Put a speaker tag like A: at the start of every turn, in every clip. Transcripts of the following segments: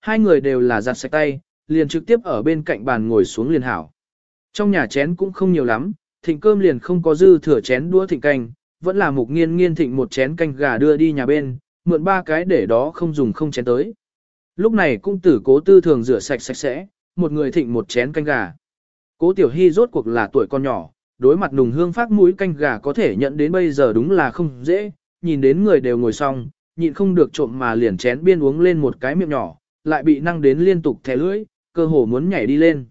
A: hai người đều là giặt sạch tay, liền trực tiếp ở bên cạnh bàn ngồi xuống liền hảo. Trong nhà chén cũng không nhiều lắm, thịnh cơm liền không có dư thừa chén đũa thịnh canh, vẫn là mục nghiên nghiên thịnh một chén canh gà đưa đi nhà bên, mượn ba cái để đó không dùng không chén tới. Lúc này cung tử cố tư thường rửa sạch sạch sẽ, một người thịnh một chén canh gà. Cố tiểu hy rốt cuộc là tuổi con nhỏ, đối mặt nùng hương phát mũi canh gà có thể nhận đến bây giờ đúng là không dễ, nhìn đến người đều ngồi xong, nhịn không được trộm mà liền chén biên uống lên một cái miệng nhỏ, lại bị năng đến liên tục thẻ lưỡi, cơ hồ muốn nhảy đi lên.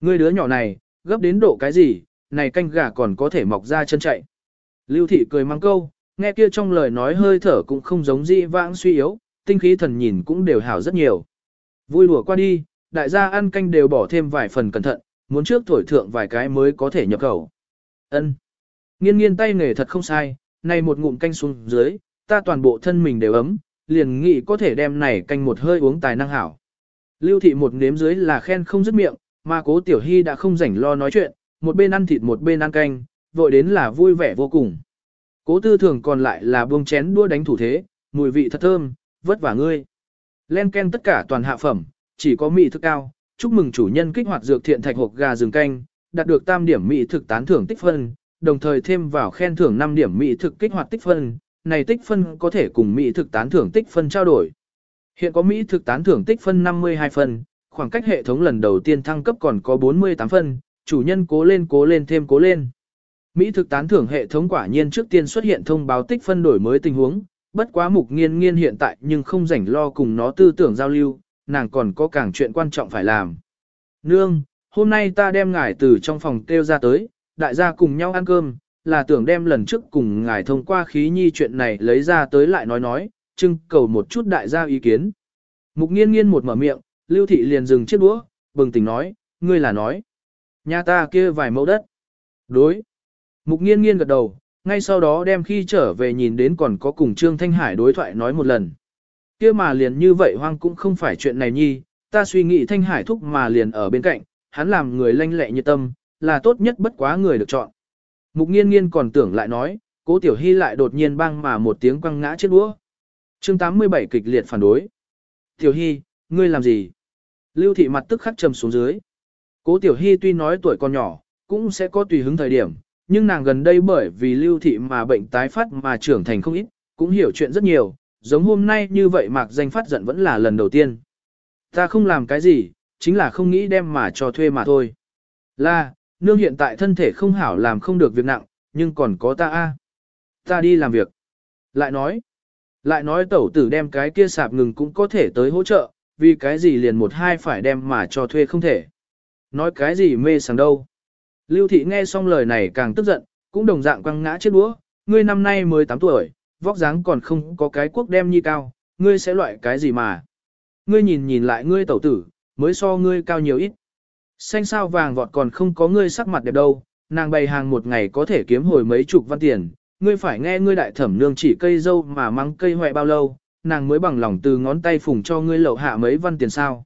A: Người đứa nhỏ này, gấp đến độ cái gì, này canh gà còn có thể mọc ra chân chạy. Lưu thị cười mang câu, nghe kia trong lời nói hơi thở cũng không giống dị vãng suy yếu, tinh khí thần nhìn cũng đều hảo rất nhiều. Vui lùa qua đi, đại gia ăn canh đều bỏ thêm vài phần cẩn thận, muốn trước thổi thượng vài cái mới có thể nhập khẩu. Ân. Nghiên nghiên tay nghề thật không sai, này một ngụm canh xuống dưới, ta toàn bộ thân mình đều ấm, liền nghĩ có thể đem này canh một hơi uống tài năng hảo. Lưu thị một nếm dưới là khen không dứt miệng, mà cố tiểu hy đã không rảnh lo nói chuyện, một bên ăn thịt một bên ăn canh, vội đến là vui vẻ vô cùng. Cố tư thường còn lại là buông chén đua đánh thủ thế, mùi vị thật thơm, vất vả ngươi. Len ken tất cả toàn hạ phẩm, chỉ có mỹ thức cao, chúc mừng chủ nhân kích hoạt dược thiện thạch hộp gà rừng canh, đạt được tam điểm mỹ thực tán thưởng tích phân, đồng thời thêm vào khen thưởng 5 điểm mỹ thực kích hoạt tích phân, này tích phân có thể cùng mỹ thực tán thưởng tích phân trao đổi. Hiện có mỹ thực tán thưởng tích phân 52 phân, khoảng cách hệ thống lần đầu tiên thăng cấp còn có 48 phân, chủ nhân cố lên cố lên thêm cố lên. Mỹ thực tán thưởng hệ thống quả nhiên trước tiên xuất hiện thông báo tích phân đổi mới tình huống, bất quá mục nghiên nghiên hiện tại nhưng không rảnh lo cùng nó tư tưởng giao lưu, nàng còn có càng chuyện quan trọng phải làm. Nương, hôm nay ta đem ngài từ trong phòng kêu ra tới, đại gia cùng nhau ăn cơm, là tưởng đem lần trước cùng ngài thông qua khí nhi chuyện này lấy ra tới lại nói nói, trưng cầu một chút đại gia ý kiến. Mục nghiên nghiên một mở miệng, lưu thị liền dừng chiếc đũa, bừng tỉnh nói, ngươi là nói. Nhà ta kia vài mẫu đất. Đối. Mục nghiên nghiên gật đầu, ngay sau đó đem khi trở về nhìn đến còn có cùng Trương Thanh Hải đối thoại nói một lần. kia mà liền như vậy hoang cũng không phải chuyện này nhi, ta suy nghĩ Thanh Hải thúc mà liền ở bên cạnh, hắn làm người lanh lẹ như tâm, là tốt nhất bất quá người được chọn. Mục nghiên nghiên còn tưởng lại nói, cố tiểu hy lại đột nhiên băng mà một tiếng quăng ngã chết đũa. chương 87 kịch liệt phản đối. Tiểu hy, ngươi làm gì? Lưu thị mặt tức khắc trầm xuống dưới. Cố tiểu hy tuy nói tuổi còn nhỏ, cũng sẽ có tùy hứng thời điểm, nhưng nàng gần đây bởi vì lưu thị mà bệnh tái phát mà trưởng thành không ít, cũng hiểu chuyện rất nhiều, giống hôm nay như vậy mạc danh phát giận vẫn là lần đầu tiên. Ta không làm cái gì, chính là không nghĩ đem mà cho thuê mà thôi. Là, nương hiện tại thân thể không hảo làm không được việc nặng, nhưng còn có ta a. Ta đi làm việc. Lại nói, lại nói tẩu tử đem cái kia sạp ngừng cũng có thể tới hỗ trợ, vì cái gì liền một hai phải đem mà cho thuê không thể. Nói cái gì mê sảng đâu. Lưu thị nghe xong lời này càng tức giận, cũng đồng dạng quăng ngã chết đũa, ngươi năm nay mới 8 tuổi, vóc dáng còn không có cái quốc đem nhi cao, ngươi sẽ loại cái gì mà. Ngươi nhìn nhìn lại ngươi tẩu tử, mới so ngươi cao nhiều ít. Xanh sao vàng vọt còn không có ngươi sắc mặt đẹp đâu, nàng bày hàng một ngày có thể kiếm hồi mấy chục văn tiền, ngươi phải nghe ngươi đại thẩm nương chỉ cây dâu mà mắng cây hoại bao lâu, nàng mới bằng lòng từ ngón tay phùng cho ngươi lậu hạ mấy văn tiền sao.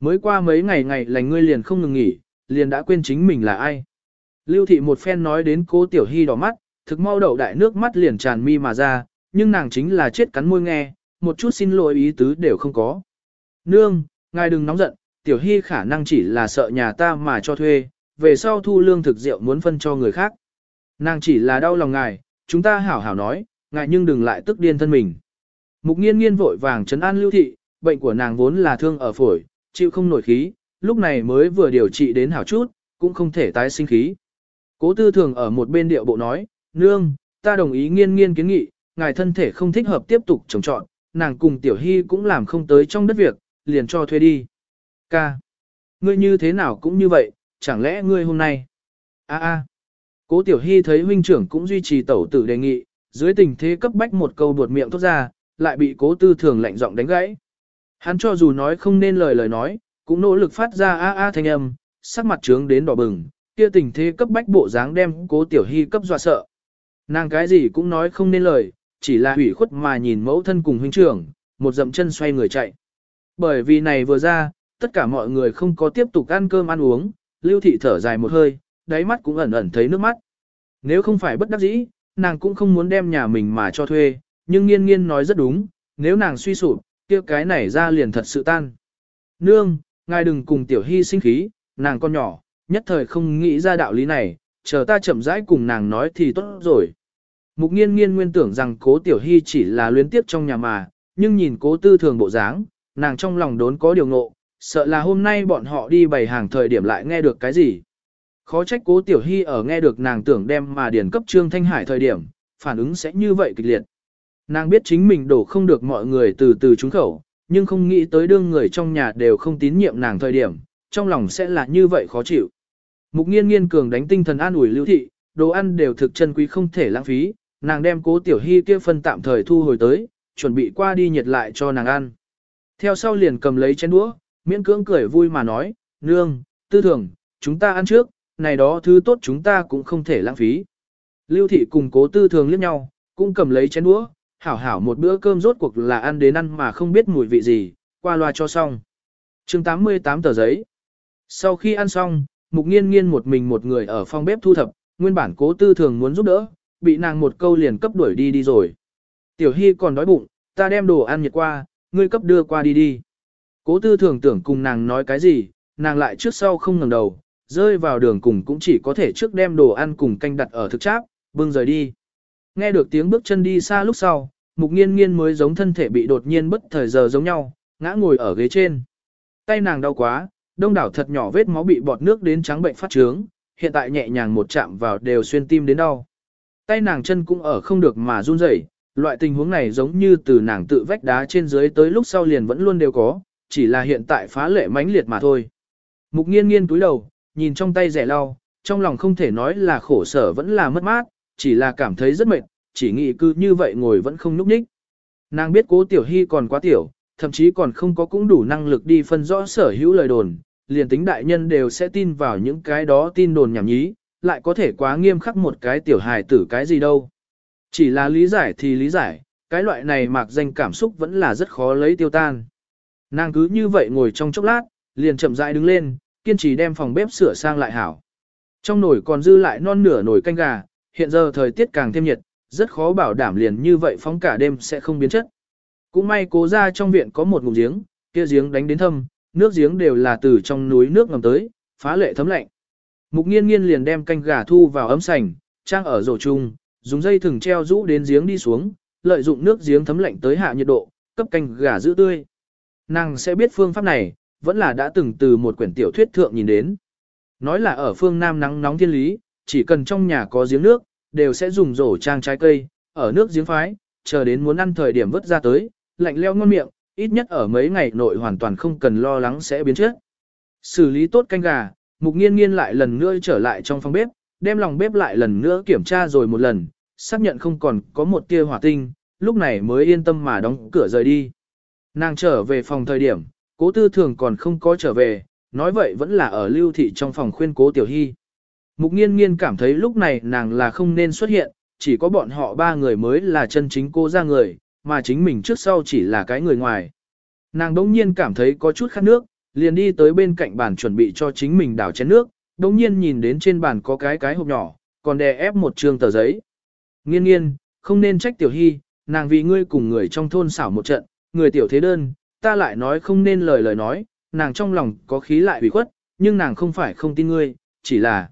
A: Mới qua mấy ngày ngày lành ngươi liền không ngừng nghỉ, liền đã quên chính mình là ai. Lưu thị một phen nói đến cố tiểu hy đỏ mắt, thực mau đậu đại nước mắt liền tràn mi mà ra, nhưng nàng chính là chết cắn môi nghe, một chút xin lỗi ý tứ đều không có. Nương, ngài đừng nóng giận, tiểu hy khả năng chỉ là sợ nhà ta mà cho thuê, về sau thu lương thực rượu muốn phân cho người khác. Nàng chỉ là đau lòng ngài, chúng ta hảo hảo nói, ngài nhưng đừng lại tức điên thân mình. Mục nghiên nghiên vội vàng chấn an lưu thị, bệnh của nàng vốn là thương ở phổi, chịu không nổi khí, lúc này mới vừa điều trị đến hảo chút, cũng không thể tái sinh khí. Cố tư thường ở một bên điệu bộ nói, nương, ta đồng ý nghiên nghiên kiến nghị, ngài thân thể không thích hợp tiếp tục trồng trọn, nàng cùng tiểu hy cũng làm không tới trong đất việc, liền cho thuê đi. Ca. Ngươi như thế nào cũng như vậy, chẳng lẽ ngươi hôm nay? A a. Cố Tiểu Hy thấy huynh trưởng cũng duy trì tẩu tử đề nghị, dưới tình thế cấp bách một câu buột miệng thốt ra, lại bị cố tư thường lạnh giọng đánh gãy. Hắn cho dù nói không nên lời lời nói, cũng nỗ lực phát ra a a thanh âm, sắc mặt trướng đến đỏ bừng, kia tình thế cấp bách bộ dáng đem cố Tiểu Hy cấp dọa sợ. Nàng cái gì cũng nói không nên lời, chỉ là hủy khuất mà nhìn mẫu thân cùng huynh trưởng, một dậm chân xoay người chạy. Bởi vì này vừa ra, tất cả mọi người không có tiếp tục ăn cơm ăn uống, lưu thị thở dài một hơi, đáy mắt cũng ẩn ẩn thấy nước mắt. Nếu không phải bất đắc dĩ, nàng cũng không muốn đem nhà mình mà cho thuê, nhưng nghiên nghiên nói rất đúng, nếu nàng suy sụp, kia cái này ra liền thật sự tan. Nương, ngài đừng cùng tiểu hy sinh khí, nàng con nhỏ, nhất thời không nghĩ ra đạo lý này, chờ ta chậm rãi cùng nàng nói thì tốt rồi. Mục nghiên nghiên nguyên tưởng rằng cố tiểu hy chỉ là luyến tiếp trong nhà mà, nhưng nhìn cố tư thường bộ dáng, nàng trong lòng đốn có điều ngộ, sợ là hôm nay bọn họ đi bày hàng thời điểm lại nghe được cái gì. Khó trách cố tiểu hy ở nghe được nàng tưởng đem mà điển cấp trương thanh hải thời điểm, phản ứng sẽ như vậy kịch liệt. Nàng biết chính mình đổ không được mọi người từ từ trúng khẩu, nhưng không nghĩ tới đương người trong nhà đều không tín nhiệm nàng thời điểm, trong lòng sẽ là như vậy khó chịu. Mục nghiên nghiên cường đánh tinh thần an ủi lưu thị, đồ ăn đều thực chân quý không thể lãng phí, nàng đem cố tiểu hy kia phân tạm thời thu hồi tới, chuẩn bị qua đi nhiệt lại cho nàng ăn. Theo sau liền cầm lấy chén đũa, miễn cưỡng cười vui mà nói, nương, tư thường, chúng ta ăn trước, này đó thứ tốt chúng ta cũng không thể lãng phí. Lưu thị cùng cố tư thường liếc nhau, cũng cầm lấy chén đũa, hảo hảo một bữa cơm rốt cuộc là ăn đến ăn mà không biết mùi vị gì, qua loa cho xong. chương 88 tờ giấy. Sau khi ăn xong, mục nghiên nghiên một mình một người ở phòng bếp thu thập, nguyên bản cố tư thường muốn giúp đỡ, bị nàng một câu liền cấp đuổi đi đi rồi. Tiểu Hy còn đói bụng, ta đem đồ ăn nhiệt qua, ngươi cấp đưa qua đi đi. Cố tư thường tưởng cùng nàng nói cái gì, nàng lại trước sau không ngẩng đầu, rơi vào đường cùng cũng chỉ có thể trước đem đồ ăn cùng canh đặt ở thực cháp, bưng rời đi. Nghe được tiếng bước chân đi xa lúc sau, mục nghiên nghiên mới giống thân thể bị đột nhiên bất thời giờ giống nhau, ngã ngồi ở ghế trên. Tay nàng đau quá, đông đảo thật nhỏ vết máu bị bọt nước đến trắng bệnh phát trướng, hiện tại nhẹ nhàng một chạm vào đều xuyên tim đến đau. Tay nàng chân cũng ở không được mà run rẩy, loại tình huống này giống như từ nàng tự vách đá trên dưới tới lúc sau liền vẫn luôn đều có, chỉ là hiện tại phá lệ mãnh liệt mà thôi. Mục nghiên nghiên túi đầu, nhìn trong tay rẻ lau, trong lòng không thể nói là khổ sở vẫn là mất mát, chỉ là cảm thấy rất mệt, chỉ nghĩ cứ như vậy ngồi vẫn không núp ních. Nàng biết cố tiểu hy còn quá tiểu, thậm chí còn không có cũng đủ năng lực đi phân rõ sở hữu lời đồn, liền tính đại nhân đều sẽ tin vào những cái đó tin đồn nhảm nhí, lại có thể quá nghiêm khắc một cái tiểu hài tử cái gì đâu. Chỉ là lý giải thì lý giải, cái loại này mạc danh cảm xúc vẫn là rất khó lấy tiêu tan. Nàng cứ như vậy ngồi trong chốc lát, liền chậm rãi đứng lên, kiên trì đem phòng bếp sửa sang lại hảo. Trong nồi còn dư lại non nửa nồi canh gà, hiện giờ thời tiết càng thêm nhiệt, rất khó bảo đảm liền như vậy phóng cả đêm sẽ không biến chất. Cũng may cố ra trong viện có một ngụm giếng, kia giếng đánh đến thâm, nước giếng đều là từ trong núi nước ngầm tới, phá lệ thấm lạnh. Mục nghiên nghiên liền đem canh gà thu vào ấm sành, trang ở rổ chung, dùng dây thừng treo rũ đến giếng đi xuống, lợi dụng nước giếng thấm lạnh tới hạ nhiệt độ, cấp canh gà giữ tươi. Nàng sẽ biết phương pháp này, vẫn là đã từng từ một quyển tiểu thuyết thượng nhìn đến. Nói là ở phương Nam nắng nóng thiên lý, chỉ cần trong nhà có giếng nước, đều sẽ dùng rổ trang trái cây, ở nước giếng phái, chờ đến muốn ăn thời điểm vớt ra tới, lạnh leo ngon miệng, ít nhất ở mấy ngày nội hoàn toàn không cần lo lắng sẽ biến chất. Xử lý tốt canh gà, mục nghiên nghiên lại lần nữa trở lại trong phòng bếp, đem lòng bếp lại lần nữa kiểm tra rồi một lần, xác nhận không còn có một tia hỏa tinh, lúc này mới yên tâm mà đóng cửa rời đi. Nàng trở về phòng thời điểm, cố tư thường còn không có trở về, nói vậy vẫn là ở lưu thị trong phòng khuyên cố tiểu hy. Mục nghiên nghiên cảm thấy lúc này nàng là không nên xuất hiện, chỉ có bọn họ ba người mới là chân chính cô ra người, mà chính mình trước sau chỉ là cái người ngoài. Nàng đống nhiên cảm thấy có chút khát nước, liền đi tới bên cạnh bàn chuẩn bị cho chính mình đảo chén nước, đống nhiên nhìn đến trên bàn có cái cái hộp nhỏ, còn đè ép một trường tờ giấy. Nghiên nghiên, không nên trách tiểu hy, nàng vì ngươi cùng người trong thôn xảo một trận, người tiểu thế đơn, ta lại nói không nên lời lời nói, nàng trong lòng có khí lại ủy khuất, nhưng nàng không phải không tin ngươi, chỉ là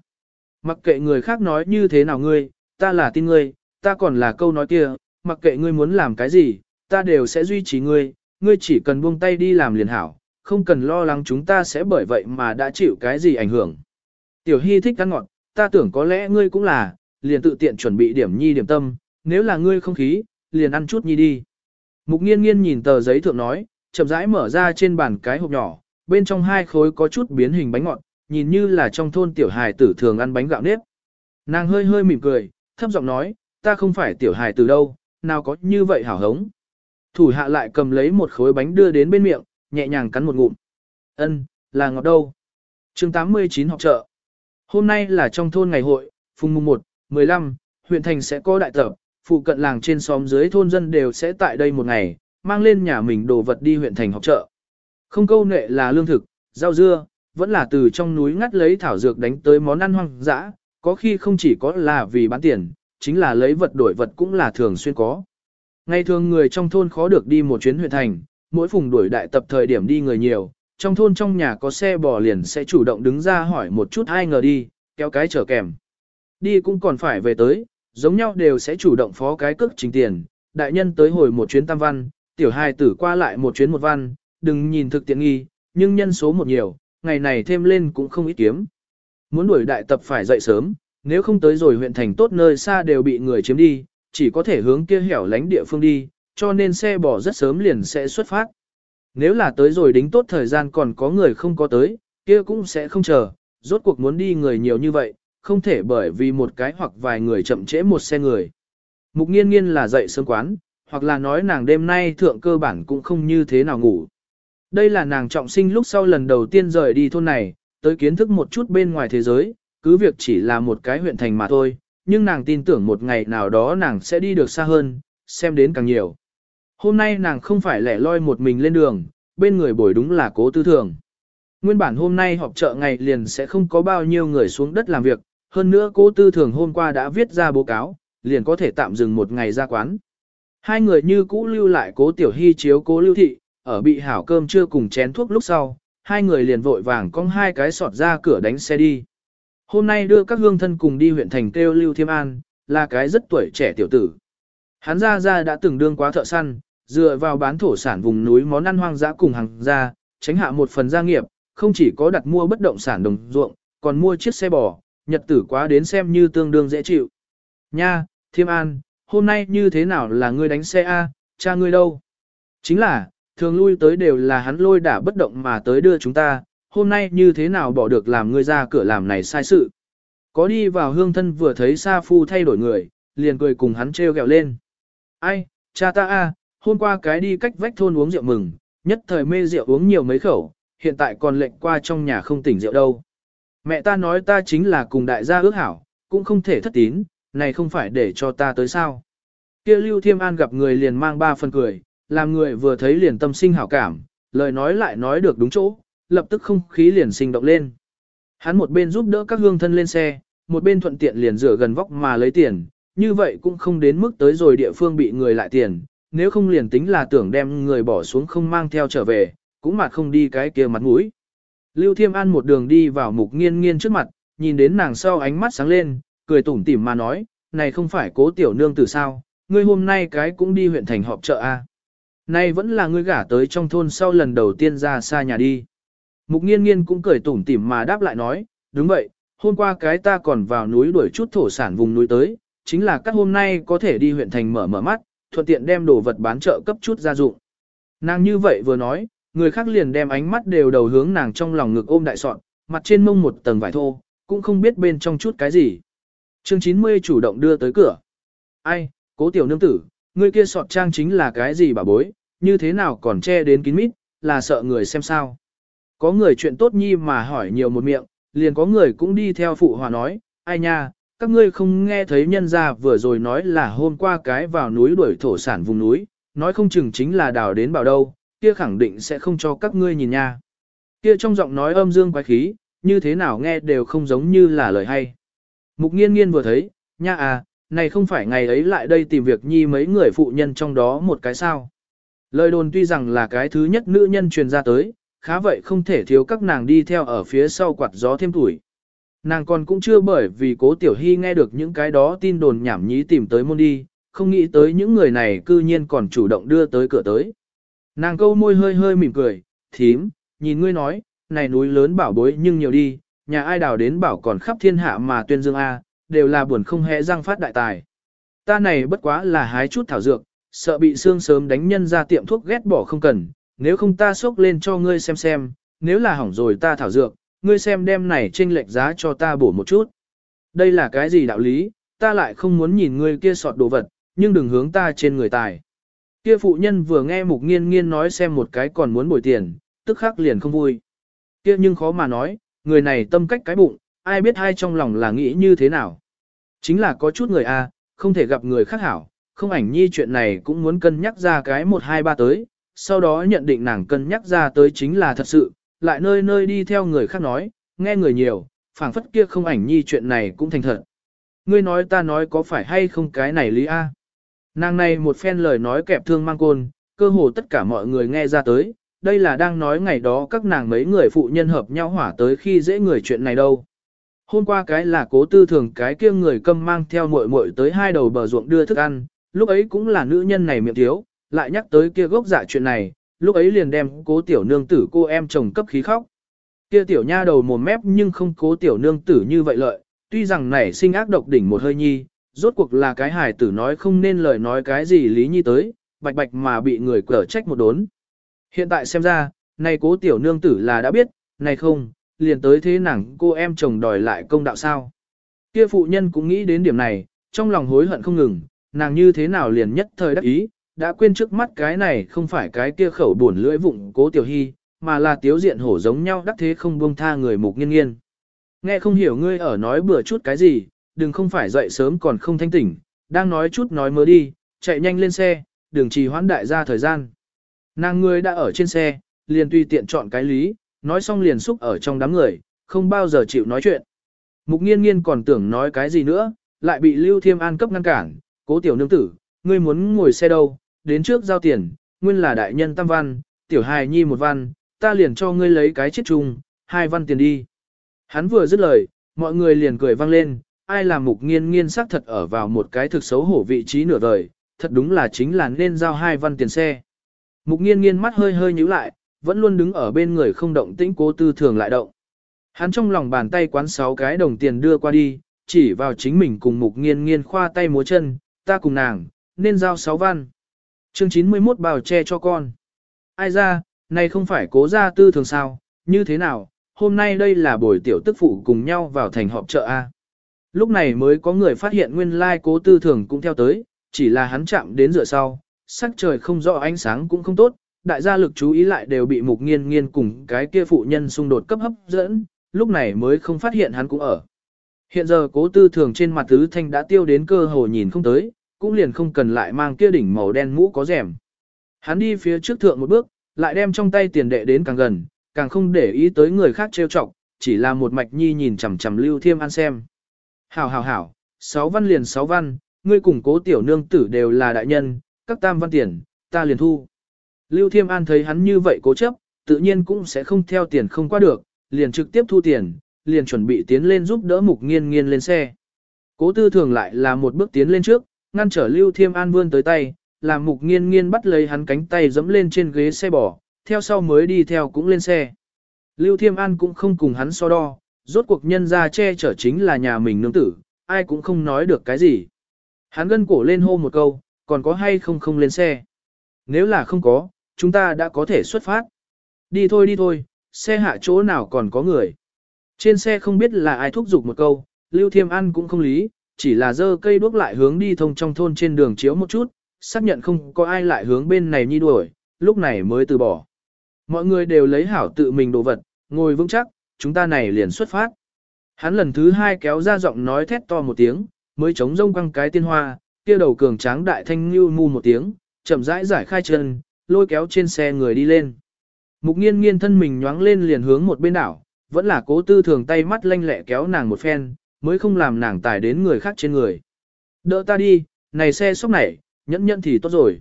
A: mặc kệ người khác nói như thế nào ngươi, ta là tin ngươi, ta còn là câu nói kia, mặc kệ ngươi muốn làm cái gì, ta đều sẽ duy trì ngươi, ngươi chỉ cần buông tay đi làm liền hảo, không cần lo lắng chúng ta sẽ bởi vậy mà đã chịu cái gì ảnh hưởng. Tiểu Hy thích ăn ngọt, ta tưởng có lẽ ngươi cũng là, liền tự tiện chuẩn bị điểm nhi điểm tâm, nếu là ngươi không khí, liền ăn chút nhi đi. Mục nghiên nghiên nhìn tờ giấy thượng nói, chậm rãi mở ra trên bàn cái hộp nhỏ, bên trong hai khối có chút biến hình bánh ngọt, nhìn như là trong thôn tiểu hài tử thường ăn bánh gạo nếp. Nàng hơi hơi mỉm cười, thấp giọng nói, ta không phải tiểu hài tử đâu, nào có như vậy hảo hống. Thủ hạ lại cầm lấy một khối bánh đưa đến bên miệng, nhẹ nhàng cắn một ngụm. Ân, là ngọt đâu. chương 89 học chợ. Hôm nay là trong thôn ngày hội, phùng mùng 1, 15, huyện thành sẽ có đại tập, phụ cận làng trên xóm dưới thôn dân đều sẽ tại đây một ngày, mang lên nhà mình đồ vật đi huyện thành học chợ. Không câu nệ là lương thực, rau dưa, vẫn là từ trong núi ngắt lấy thảo dược đánh tới món ăn hoang dã, có khi không chỉ có là vì bán tiền, chính là lấy vật đổi vật cũng là thường xuyên có. Ngày thường người trong thôn khó được đi một chuyến huyện thành, mỗi phùng đuổi đại tập thời điểm đi người nhiều, trong thôn trong nhà có xe bò liền sẽ chủ động đứng ra hỏi một chút ai ngờ đi, kéo cái trở kèm. Đi cũng còn phải về tới, giống nhau đều sẽ chủ động phó cái cước trình tiền, đại nhân tới hồi một chuyến tam văn, tiểu hài tử qua lại một chuyến một văn, đừng nhìn thực tiện nghi, nhưng nhân số một nhiều, ngày này thêm lên cũng không ít kiếm. Muốn đuổi đại tập phải dậy sớm, nếu không tới rồi huyện thành tốt nơi xa đều bị người chiếm đi, chỉ có thể hướng kia hẻo lánh địa phương đi, cho nên xe bỏ rất sớm liền sẽ xuất phát. Nếu là tới rồi đính tốt thời gian còn có người không có tới, kia cũng sẽ không chờ, rốt cuộc muốn đi người nhiều như vậy, không thể bởi vì một cái hoặc vài người chậm trễ một xe người. Mục nghiên nghiên là dậy sớm quán, hoặc là nói nàng đêm nay thượng cơ bản cũng không như thế nào ngủ. Đây là nàng trọng sinh lúc sau lần đầu tiên rời đi thôn này, tới kiến thức một chút bên ngoài thế giới, cứ việc chỉ là một cái huyện thành mà thôi, nhưng nàng tin tưởng một ngày nào đó nàng sẽ đi được xa hơn, xem đến càng nhiều. Hôm nay nàng không phải lẻ loi một mình lên đường, bên người bồi đúng là cố tư thường. Nguyên bản hôm nay họp chợ ngày liền sẽ không có bao nhiêu người xuống đất làm việc, hơn nữa cố tư thường hôm qua đã viết ra báo cáo, liền có thể tạm dừng một ngày ra quán. Hai người như cũ lưu lại cố tiểu hy chiếu cố lưu thị, ở bị hảo cơm chưa cùng chén thuốc lúc sau, hai người liền vội vàng cong hai cái sọt ra cửa đánh xe đi. Hôm nay đưa các hương thân cùng đi huyện thành kêu Lưu Thiêm An, là cái rất tuổi trẻ tiểu tử. Hắn ra ra đã từng đương quá thợ săn, dựa vào bán thổ sản vùng núi món ăn hoang dã cùng hàng ra, tránh hạ một phần gia nghiệp, không chỉ có đặt mua bất động sản đồng ruộng, còn mua chiếc xe bò, nhật tử quá đến xem như tương đương dễ chịu. Nha, Thiêm An, hôm nay như thế nào là ngươi đánh xe A, cha ngươi đâu? Chính là, thường lui tới đều là hắn lôi đả bất động mà tới đưa chúng ta, hôm nay như thế nào bỏ được làm ngươi ra cửa làm này sai sự. Có đi vào hương thân vừa thấy Sa Phu thay đổi người, liền cười cùng hắn treo gẹo lên. Ai, cha ta a, hôm qua cái đi cách vách thôn uống rượu mừng, nhất thời mê rượu uống nhiều mấy khẩu, hiện tại còn lệnh qua trong nhà không tỉnh rượu đâu. Mẹ ta nói ta chính là cùng đại gia ước hảo, cũng không thể thất tín, này không phải để cho ta tới sao. Kia Lưu Thiêm An gặp người liền mang ba phần cười, làm người vừa thấy liền tâm sinh hảo cảm, lời nói lại nói được đúng chỗ, lập tức không khí liền sinh động lên. Hắn một bên giúp đỡ các hương thân lên xe, một bên thuận tiện liền rửa gần vóc mà lấy tiền, như vậy cũng không đến mức tới rồi địa phương bị người lại tiền, nếu không liền tính là tưởng đem người bỏ xuống không mang theo trở về, cũng mà không đi cái kia mặt mũi. Lưu Thiêm An một đường đi vào mục nghiên nghiên trước mặt, nhìn đến nàng sau ánh mắt sáng lên, cười tủm tỉm mà nói, này không phải cố tiểu nương từ sao, ngươi hôm nay cái cũng đi huyện thành họp chợ a. À? Nay vẫn là ngươi gả tới trong thôn sau lần đầu tiên ra xa nhà đi. Mục nghiên nghiên cũng cười tủm tỉm mà đáp lại nói, đúng vậy, hôm qua cái ta còn vào núi đuổi chút thổ sản vùng núi tới, chính là các hôm nay có thể đi huyện thành mở mở mắt, thuận tiện đem đồ vật bán chợ cấp chút gia dụng. Nàng như vậy vừa nói, người khác liền đem ánh mắt đều đầu hướng nàng trong lòng ngực ôm đại sọn, mặt trên mông một tầng vải thô, cũng không biết bên trong chút cái gì. Chương 90 chủ động đưa tới cửa. Ai, cố tiểu nương tử, người kia sọt trang chính là cái gì bà bối, như thế nào còn che đến kín mít, là sợ người xem sao. Có người chuyện tốt nhi mà hỏi nhiều một miệng, liền có người cũng đi theo phụ hòa nói, ai nha, các ngươi không nghe thấy nhân gia vừa rồi nói là hôm qua cái vào núi đuổi thổ sản vùng núi, nói không chừng chính là đào đến bảo đâu, kia khẳng định sẽ không cho các ngươi nhìn nha. Kia trong giọng nói âm dương quái khí, như thế nào nghe đều không giống như là lời hay. Mục nghiên nghiên vừa thấy, nha à, này không phải ngày ấy lại đây tìm việc nhi mấy người phụ nhân trong đó một cái sao. Lời đồn tuy rằng là cái thứ nhất nữ nhân truyền ra tới, khá vậy không thể thiếu các nàng đi theo ở phía sau quạt gió thêm tuổi. Nàng còn cũng chưa bởi vì cố tiểu hy nghe được những cái đó tin đồn nhảm nhí tìm tới môn đi, không nghĩ tới những người này cư nhiên còn chủ động đưa tới cửa tới. Nàng câu môi hơi hơi mỉm cười, thím, nhìn ngươi nói, này núi lớn bảo bối nhưng nhiều đi, nhà ai đào đến bảo còn khắp thiên hạ mà tuyên dương A, đều là buồn không hẽ răng phát đại tài. Ta này bất quá là hái chút thảo dược, sợ bị xương sớm đánh nhân ra tiệm thuốc ghét bỏ không cần, nếu không ta xốc lên cho ngươi xem xem, nếu là hỏng rồi ta thảo dược, ngươi xem đem này chênh lệch giá cho ta bổ một chút. Đây là cái gì đạo lý, ta lại không muốn nhìn ngươi kia sọt đồ vật, nhưng đừng hướng ta trên người tài. Kia phụ nhân vừa nghe mục nghiên nghiên nói xem một cái còn muốn bồi tiền, tức khắc liền không vui. Kia nhưng khó mà nói, người này tâm cách cái bụng, ai biết hai trong lòng là nghĩ như thế nào. Chính là có chút người a, không thể gặp người khác hảo, không ảnh nhi chuyện này cũng muốn cân nhắc ra cái một hai ba tới, sau đó nhận định nàng cân nhắc ra tới chính là thật sự, lại nơi nơi đi theo người khác nói, nghe người nhiều, phảng phất kia không ảnh nhi chuyện này cũng thành thật. Ngươi nói ta nói có phải hay không cái này lý A. Nàng này một phen lời nói kẹp thương mang côn, cơ hồ tất cả mọi người nghe ra tới, đây là đang nói ngày đó các nàng mấy người phụ nhân hợp nhau hỏa tới khi dễ người chuyện này đâu. Hôm qua cái là cố tư thường cái kia người câm mang theo muội muội tới hai đầu bờ ruộng đưa thức ăn, lúc ấy cũng là nữ nhân này miệng thiếu, lại nhắc tới kia gốc dạ chuyện này, lúc ấy liền đem cố tiểu nương tử cô em chồng cấp khí khóc. Kia tiểu nha đầu mồm mép nhưng không cố tiểu nương tử như vậy lợi, tuy rằng nảy sinh ác độc đỉnh một hơi nhi, rốt cuộc là cái hài tử nói không nên lời nói cái gì lý nhi tới, bạch bạch mà bị người cở trách một đốn. Hiện tại xem ra, này cố tiểu nương tử là đã biết, này không, liền tới thế nàng cô em chồng đòi lại công đạo sao. Kia phụ nhân cũng nghĩ đến điểm này, trong lòng hối hận không ngừng, nàng như thế nào liền nhất thời đắc ý, đã quên trước mắt cái này không phải cái kia khẩu buồn lưỡi vụng cố tiểu hy, mà là tiếu diện hổ giống nhau đắc thế không buông tha người mục nghiên nghiên. Nghe không hiểu ngươi ở nói bừa chút cái gì, đừng không phải dậy sớm còn không thanh tỉnh, đang nói chút nói mới đi, chạy nhanh lên xe, đừng trì hoãn đại gia thời gian. Nàng ngươi đã ở trên xe, liền tùy tiện chọn cái lý, nói xong liền xúc ở trong đám người, không bao giờ chịu nói chuyện. Mục nghiên nghiên còn tưởng nói cái gì nữa, lại bị Lưu Thiêm An cấp ngăn cản, cố tiểu nương tử, ngươi muốn ngồi xe đâu, đến trước giao tiền, nguyên là đại nhân tam văn, tiểu hài nhi một văn, ta liền cho ngươi lấy cái chết chung, hai văn tiền đi. Hắn vừa dứt lời, mọi người liền cười vang lên, ai làm mục nghiên nghiên xác thật ở vào một cái thực xấu hổ vị trí nửa đời, thật đúng là chính là nên giao hai văn tiền xe. Mục nghiên nghiên mắt hơi hơi nhíu lại, vẫn luôn đứng ở bên người không động tĩnh cố tư thường lại động. Hắn trong lòng bàn tay quán sáu cái đồng tiền đưa qua đi, chỉ vào chính mình cùng mục nghiên nghiên khoa tay múa chân, ta cùng nàng, nên giao sáu văn. Chương 91 bào che cho con. Ai ra, này không phải cố gia tư thường sao, như thế nào, hôm nay đây là buổi tiểu tức phụ cùng nhau vào thành họp chợ A. Lúc này mới có người phát hiện nguyên lai cố tư thường cũng theo tới, chỉ là hắn chạm đến rửa sau, sắc trời không rõ ánh sáng cũng không tốt, đại gia lực chú ý lại đều bị mục nghiên nghiên cùng cái kia phụ nhân xung đột cấp hấp dẫn, lúc này mới không phát hiện hắn cũng ở. Hiện giờ cố tư thường trên mặt tứ thanh đã tiêu đến cơ hồ nhìn không tới, cũng liền không cần lại mang kia đỉnh màu đen mũ có rèm. Hắn đi phía trước thượng một bước, lại đem trong tay tiền đệ đến càng gần, càng không để ý tới người khác trêu chọc, chỉ là một mạch nhi nhìn chằm chằm Lưu Thiêm An xem. Hảo hảo hảo, sáu văn liền sáu văn, ngươi cùng cố tiểu nương tử đều là đại nhân, các tam văn tiền, ta liền thu. Lưu Thiêm An thấy hắn như vậy cố chấp, tự nhiên cũng sẽ không theo tiền không qua được, liền trực tiếp thu tiền, liền chuẩn bị tiến lên giúp đỡ mục nghiên nghiên lên xe. Cố tư thường lại là một bước tiến lên trước, ngăn trở Lưu Thiêm An vươn tới tay, làm mục nghiên nghiên bắt lấy hắn cánh tay dẫm lên trên ghế xe bò, theo sau mới đi theo cũng lên xe. Lưu Thiêm An cũng không cùng hắn so đo, rốt cuộc nhân ra che chở chính là nhà mình nương tử, ai cũng không nói được cái gì. Hắn gân cổ lên hô một câu, còn có hay không không lên xe. Nếu là không có, chúng ta đã có thể xuất phát. Đi thôi đi thôi, xe hạ chỗ nào còn có người. Trên xe không biết là ai thúc giục một câu, Lưu Thiêm An cũng không lý, chỉ là dơ cây đuốc lại hướng đi thông trong thôn trên đường chiếu một chút, xác nhận không có ai lại hướng bên này nhi đuổi, lúc này mới từ bỏ. Mọi người đều lấy hảo tự mình đồ vật, ngồi vững chắc, chúng ta này liền xuất phát. Hắn lần thứ hai kéo ra giọng nói thét to một tiếng, mới chống rông quăng cái tiên hoa, kia đầu cường tráng đại thanh như mu một tiếng, chậm rãi giải khai chân, lôi kéo trên xe người đi lên. Mục nghiên nghiên thân mình nhoáng lên liền hướng một bên đảo, vẫn là cố tư thường tay mắt lanh lẹ kéo nàng một phen, mới không làm nàng tải đến người khác trên người. Đỡ ta đi, này xe sốc này, nhẫn nhẫn thì tốt rồi.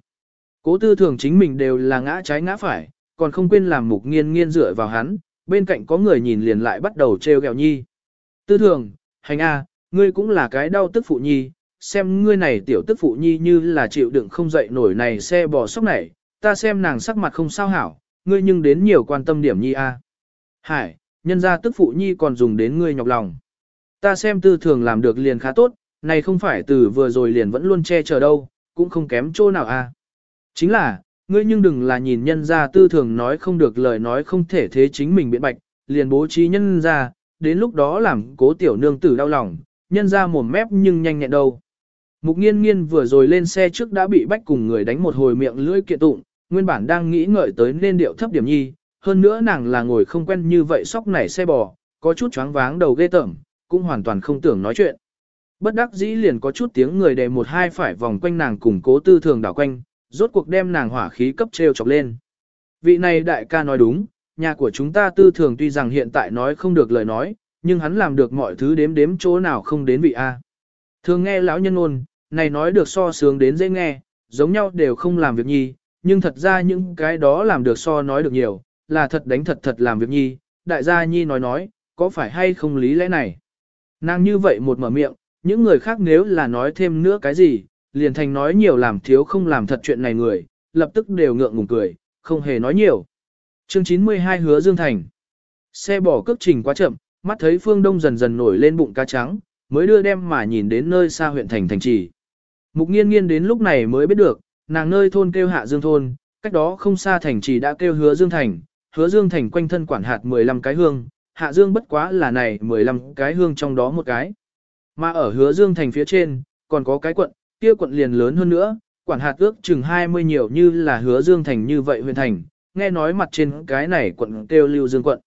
A: Cố tư thường chính mình đều là ngã trái ngã phải, còn không quên làm mục nghiên nghiên dựa vào hắn, bên cạnh có người nhìn liền lại bắt đầu trêu ghẹo nhi. Tư thường, hành a, ngươi cũng là cái đau tức phụ nhi, xem ngươi này tiểu tức phụ nhi như là chịu đựng không dậy nổi này xe bò sốc này, ta xem nàng sắc mặt không sao hảo, ngươi nhưng đến nhiều quan tâm điểm nhi a. Hải, nhân ra tức phụ nhi còn dùng đến ngươi nhọc lòng. Ta xem tư thường làm được liền khá tốt, này không phải từ vừa rồi liền vẫn luôn che chở đâu, cũng không kém chỗ nào a. Chính là, ngươi nhưng đừng là nhìn nhân ra tư thường nói không được lời nói không thể thế chính mình biện bạch, liền bố trí nhân ra, đến lúc đó làm cố tiểu nương tử đau lòng, nhân ra mồm mép nhưng nhanh nhẹn đâu. Mục nghiên nghiên vừa rồi lên xe trước đã bị bách cùng người đánh một hồi miệng lưỡi kiện tụng, nguyên bản đang nghĩ ngợi tới nên điệu thấp điểm nhi, hơn nữa nàng là ngồi không quen như vậy sóc nảy xe bò, có chút choáng váng đầu ghê tởm, cũng hoàn toàn không tưởng nói chuyện. Bất đắc dĩ liền có chút tiếng người đề một hai phải vòng quanh nàng cùng cố tư thường đảo quanh, rốt cuộc đem nàng hỏa khí cấp treo chọc lên. Vị này đại ca nói đúng, nhà của chúng ta tư thường tuy rằng hiện tại nói không được lời nói, nhưng hắn làm được mọi thứ đếm đếm chỗ nào không đến vị A. Thường nghe lão nhân ôn, này nói được so sướng đến dễ nghe, giống nhau đều không làm việc nhi, nhưng thật ra những cái đó làm được so nói được nhiều, là thật đánh thật thật làm việc nhi, đại gia nhi nói nói, có phải hay không lý lẽ này. Nàng như vậy một mở miệng, những người khác nếu là nói thêm nữa cái gì, liền thành nói nhiều làm thiếu không làm thật chuyện này người, lập tức đều ngượng ngùng cười, không hề nói nhiều. Chương 92 hứa Dương Thành. Xe bỏ cước trình quá chậm, mắt thấy phương đông dần dần nổi lên bụng cá trắng, mới đưa đem mà nhìn đến nơi xa huyện thành thành trì. Mục nghiên nghiên đến lúc này mới biết được, nàng nơi thôn kêu hạ dương thôn, cách đó không xa thành trì đã kêu hứa dương thành, hứa dương thành quanh thân quản hạt 15 cái hương, hạ dương bất quá là này 15 cái hương trong đó một cái. Mà ở hứa dương thành phía trên, còn có cái quận, kia quận liền lớn hơn nữa, quản hạt ước chừng 20 nhiều như là hứa dương thành như vậy huyện thành, nghe nói mặt trên cái này quận kêu lưu dương quận.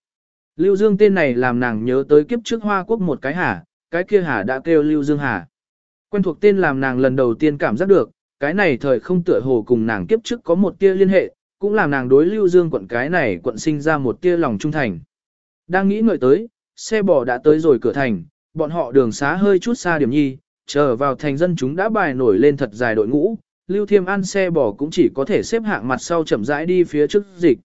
A: Lưu Dương tên này làm nàng nhớ tới kiếp trước Hoa Quốc một cái hả, cái kia hả đã kêu Lưu Dương hả. Quen thuộc tên làm nàng lần đầu tiên cảm giác được, cái này thời không tựa hồ cùng nàng kiếp trước có một tia liên hệ, cũng làm nàng đối Lưu Dương quận cái này quận sinh ra một tia lòng trung thành. Đang nghĩ ngợi tới, xe bò đã tới rồi cửa thành, bọn họ đường xá hơi chút xa điểm nhi, chờ vào thành dân chúng đã bài nổi lên thật dài đội ngũ, Lưu Thiêm An xe bò cũng chỉ có thể xếp hạng mặt sau chậm rãi đi phía trước dịch.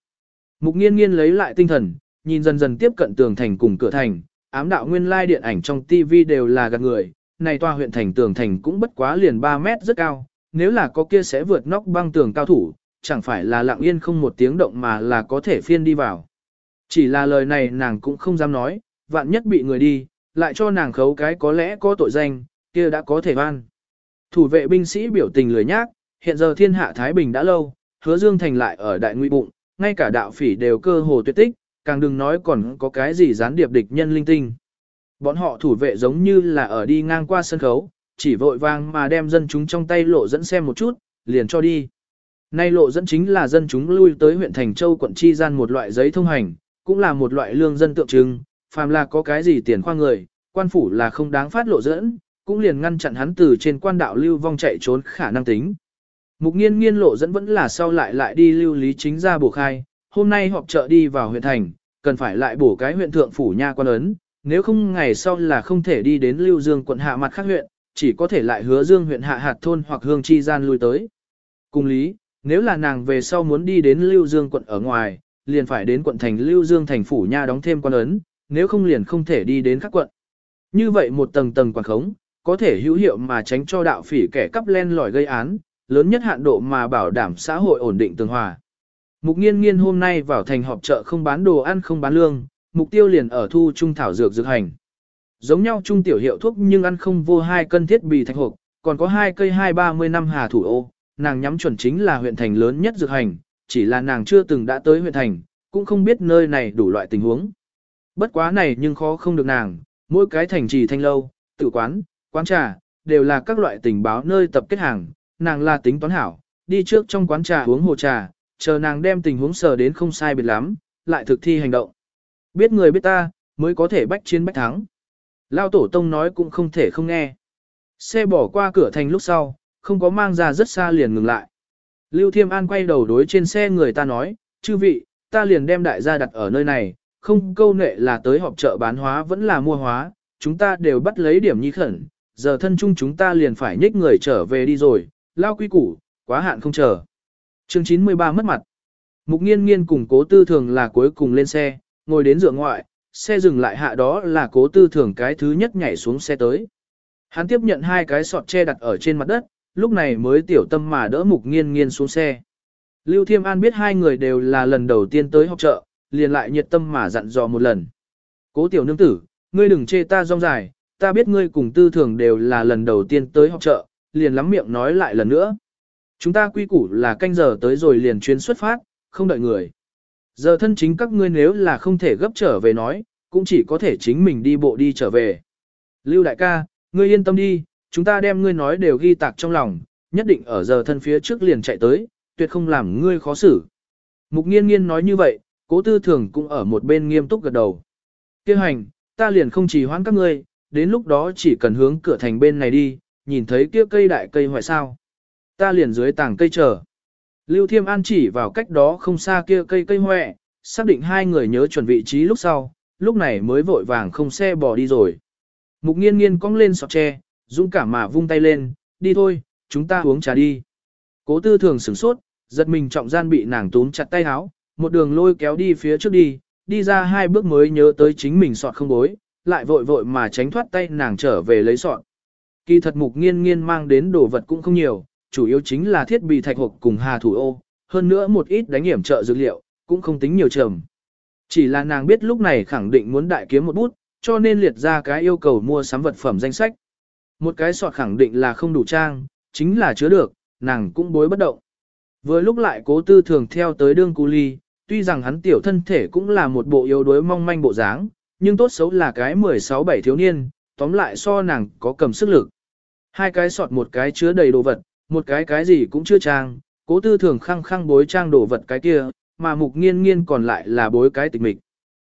A: Mục nghiên nghiên lấy lại tinh thần, nhìn dần dần tiếp cận tường thành cùng cửa thành, ám đạo nguyên lai điện ảnh trong TV đều là gạt người, này tòa huyện thành tường thành cũng bất quá liền 3 mét rất cao, nếu là có kia sẽ vượt nóc băng tường cao thủ, chẳng phải là lặng yên không một tiếng động mà là có thể phiên đi vào. Chỉ là lời này nàng cũng không dám nói, vạn nhất bị người đi, lại cho nàng khấu cái có lẽ có tội danh, kia đã có thể van. Thủ vệ binh sĩ biểu tình lười nhác, hiện giờ thiên hạ Thái Bình đã lâu, hứa dương thành lại ở đại nguy bụng, ngay cả đạo phỉ đều cơ hồ tuyệt tích, càng đừng nói còn có cái gì gián điệp địch nhân linh tinh. Bọn họ thủ vệ giống như là ở đi ngang qua sân khấu, chỉ vội vang mà đem dân chúng trong tay lộ dẫn xem một chút, liền cho đi. Nay lộ dẫn chính là dân chúng lui tới huyện Thành Châu quận Chi Gian một loại giấy thông hành, cũng là một loại lương dân tượng trưng, phàm là có cái gì tiền khoa người, quan phủ là không đáng phát lộ dẫn, cũng liền ngăn chặn hắn từ trên quan đạo lưu vong chạy trốn khả năng tính. Mục nghiên nghiên lộ dẫn vẫn là sau lại lại đi lưu lý chính ra bổ khai, hôm nay họp chợ đi vào huyện thành, cần phải lại bổ cái huyện thượng phủ nha quan ấn, nếu không ngày sau là không thể đi đến Lưu Dương quận hạ mặt khác huyện, chỉ có thể lại hứa Dương huyện hạ hạt thôn hoặc hương chi gian lui tới. Cùng lý, nếu là nàng về sau muốn đi đến Lưu Dương quận ở ngoài, liền phải đến quận thành Lưu Dương thành phủ nha đóng thêm quan ấn, nếu không liền không thể đi đến các quận. Như vậy một tầng tầng quản khống, có thể hữu hiệu mà tránh cho đạo phỉ kẻ cắp len lỏi gây án, lớn nhất hạn độ mà bảo đảm xã hội ổn định tương hòa. Mục nghiên nghiên hôm nay vào thành họp chợ không bán đồ ăn không bán lương, mục tiêu liền ở thu trung thảo dược dược hành. Giống nhau trung tiểu hiệu thuốc nhưng ăn không vô hai cân thiết bị thạch hộp, còn có hai cây hai ba mươi năm hà thủ ô, nàng nhắm chuẩn chính là huyện thành lớn nhất dược hành, chỉ là nàng chưa từng đã tới huyện thành, cũng không biết nơi này đủ loại tình huống. Bất quá này nhưng khó không được nàng, mỗi cái thành trì thanh lâu, tự quán, quán trà, đều là các loại tình báo nơi tập kết hàng, nàng là tính toán hảo, đi trước trong quán trà uống hồ trà, chờ nàng đem tình huống sờ đến không sai biệt lắm, lại thực thi hành động. Biết người biết ta, mới có thể bách chiến bách thắng. Lao tổ tông nói cũng không thể không nghe. Xe bỏ qua cửa thành lúc sau, không có mang ra rất xa liền ngừng lại. Lưu Thiêm An quay đầu đối trên xe người ta nói, chư vị, ta liền đem đại gia đặt ở nơi này, không câu nệ là tới họp chợ bán hóa vẫn là mua hóa, chúng ta đều bắt lấy điểm nhi khẩn, giờ thân chung chúng ta liền phải nhích người trở về đi rồi, lao quy củ, quá hạn không chờ. Chương 93 mất mặt. Mục nghiên nghiên cùng cố tư thường là cuối cùng lên xe, ngồi đến dựa ngoại, xe dừng lại hạ đó là cố tư thường cái thứ nhất nhảy xuống xe tới. Hắn tiếp nhận hai cái sọt che đặt ở trên mặt đất, lúc này mới tiểu tâm mà đỡ mục nghiên nghiên xuống xe. Lưu Thiêm An biết hai người đều là lần đầu tiên tới học chợ, liền lại nhiệt tâm mà dặn dò một lần. Cố tiểu nương tử, ngươi đừng chê ta rong dài, ta biết ngươi cùng tư thường đều là lần đầu tiên tới học chợ, liền lắm miệng nói lại lần nữa. Chúng ta quy củ là canh giờ tới rồi liền chuyến xuất phát, không đợi người. Giờ thân chính các ngươi nếu là không thể gấp trở về nói, cũng chỉ có thể chính mình đi bộ đi trở về. Lưu đại ca, ngươi yên tâm đi, chúng ta đem ngươi nói đều ghi tạc trong lòng, nhất định ở giờ thân phía trước liền chạy tới, tuyệt không làm ngươi khó xử. Mục nghiên nghiên nói như vậy, cố tư thường cũng ở một bên nghiêm túc gật đầu. Kêu hành, ta liền không chỉ hoãn các ngươi, đến lúc đó chỉ cần hướng cửa thành bên này đi, nhìn thấy kia cây đại cây hoại sao ta liền dưới tảng cây chờ. Lưu Thiêm An chỉ vào cách đó không xa kia cây cây hoẹ, xác định hai người nhớ chuẩn vị trí lúc sau, lúc này mới vội vàng không xe bỏ đi rồi. Mục nghiên nghiên cong lên sọt tre, dũng cảm mà vung tay lên, đi thôi, chúng ta uống trà đi. Cố tư thường sửng sốt, giật mình trọng gian bị nàng túm chặt tay áo, một đường lôi kéo đi phía trước đi, đi ra hai bước mới nhớ tới chính mình sọt không bối, lại vội vội mà tránh thoát tay nàng trở về lấy sọt. Kỳ thật mục nghiên nghiên mang đến đồ vật cũng không nhiều, chủ yếu chính là thiết bị thạch hộp cùng hà thủ ô, hơn nữa một ít đánh hiểm trợ dược liệu, cũng không tính nhiều trầm. Chỉ là nàng biết lúc này khẳng định muốn đại kiếm một bút, cho nên liệt ra cái yêu cầu mua sắm vật phẩm danh sách. Một cái sọt khẳng định là không đủ trang, chính là chứa được, nàng cũng bối bất động. Vừa lúc lại cố tư thường theo tới đương cu ly, tuy rằng hắn tiểu thân thể cũng là một bộ yếu đuối mong manh bộ dáng, nhưng tốt xấu là cái 16-17 thiếu niên, tóm lại so nàng có cầm sức lực. Hai cái sọt một cái chứa đầy đồ vật, một cái cái gì cũng chưa trang, cố tư thường khăng khăng bối trang đồ vật cái kia, mà mục nghiên nghiên còn lại là bối cái tịch mịch.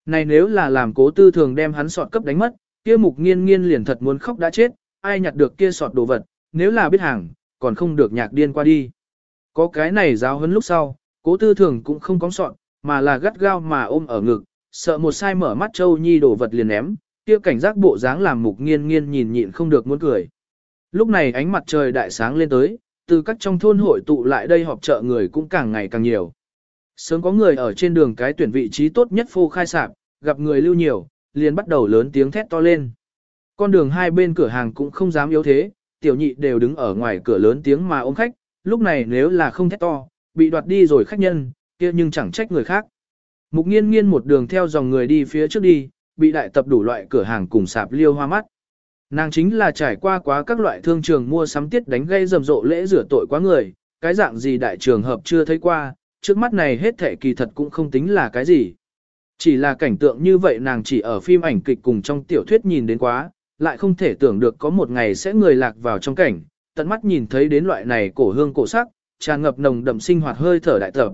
A: Này nếu là làm cố tư thường đem hắn sọt cấp đánh mất, kia mục nghiên nghiên liền thật muốn khóc đã chết, ai nhặt được kia sọt đồ vật, nếu là biết hàng, còn không được nhạc điên qua đi. Có cái này giáo huấn lúc sau, cố tư thường cũng không có sọt, mà là gắt gao mà ôm ở ngực, sợ một sai mở mắt châu nhi đổ vật liền ném, kia cảnh giác bộ dáng làm mục nghiên nghiên nhìn nhịn không được muốn cười. Lúc này ánh mặt trời đại sáng lên tới, từ các trong thôn hội tụ lại đây họp chợ người cũng càng ngày càng nhiều. Sớm có người ở trên đường cái tuyển vị trí tốt nhất phô khai sạp, gặp người lưu nhiều, liền bắt đầu lớn tiếng thét to lên. Con đường hai bên cửa hàng cũng không dám yếu thế, tiểu nhị đều đứng ở ngoài cửa lớn tiếng mà ôm khách, lúc này nếu là không thét to, bị đoạt đi rồi khách nhân, kia nhưng chẳng trách người khác. Mục nghiên nghiên một đường theo dòng người đi phía trước đi, bị đại tập đủ loại cửa hàng cùng sạp liêu hoa mắt. Nàng chính là trải qua quá các loại thương trường mua sắm tiết đánh gây rầm rộ lễ rửa tội quá người, cái dạng gì đại trường hợp chưa thấy qua, trước mắt này hết thể kỳ thật cũng không tính là cái gì. Chỉ là cảnh tượng như vậy nàng chỉ ở phim ảnh kịch cùng trong tiểu thuyết nhìn đến quá, lại không thể tưởng được có một ngày sẽ người lạc vào trong cảnh, tận mắt nhìn thấy đến loại này cổ hương cổ sắc, tràn ngập nồng đậm sinh hoạt hơi thở đại tập.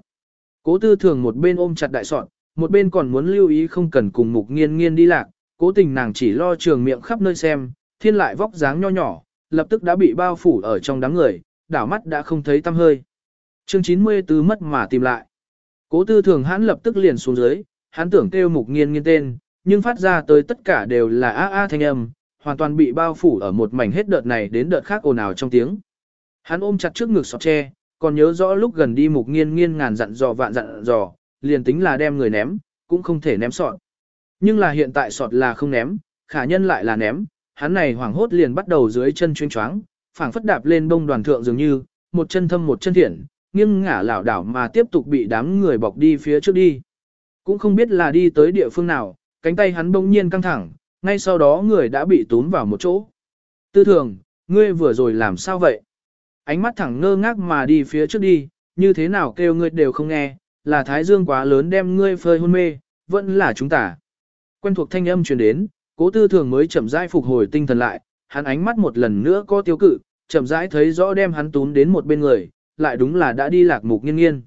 A: Cố tư thường một bên ôm chặt đại sọn, một bên còn muốn lưu ý không cần cùng mục nghiên nghiên đi lạc, cố tình nàng chỉ lo trường miệng khắp nơi xem, thiên lại vóc dáng nho nhỏ, lập tức đã bị bao phủ ở trong đám người, đảo mắt đã không thấy tăm hơi. Chương 94 mất mà tìm lại. Cố tư thường hắn lập tức liền xuống dưới, hắn tưởng kêu mục nghiên nghiên tên, nhưng phát ra tới tất cả đều là a a thanh âm, hoàn toàn bị bao phủ ở một mảnh hết đợt này đến đợt khác ồn ào trong tiếng. Hắn ôm chặt trước ngực sọt tre, còn nhớ rõ lúc gần đi mục nghiên nghiên ngàn dặn dò vạn dặn dò, liền tính là đem người ném, cũng không thể ném sọt. Nhưng là hiện tại sọt là không ném, khả nhân lại là ném, hắn này hoảng hốt liền bắt đầu dưới chân chuyên choáng, phảng phất đạp lên bông đoàn thượng dường như, một chân thâm một chân thiện, nghiêng ngả lảo đảo mà tiếp tục bị đám người bọc đi phía trước đi. Cũng không biết là đi tới địa phương nào, cánh tay hắn bỗng nhiên căng thẳng, ngay sau đó người đã bị tún vào một chỗ. Tư thường, ngươi vừa rồi làm sao vậy? Ánh mắt thẳng ngơ ngác mà đi phía trước đi, như thế nào kêu ngươi đều không nghe, là thái dương quá lớn đem ngươi phơi hôn mê, vẫn là chúng ta. Quen thuộc thanh âm truyền đến, cố tư thường mới chậm rãi phục hồi tinh thần lại, hắn ánh mắt một lần nữa có tiêu cự, chậm rãi thấy rõ đem hắn tún đến một bên người, lại đúng là đã đi lạc mục nghiên nghiên.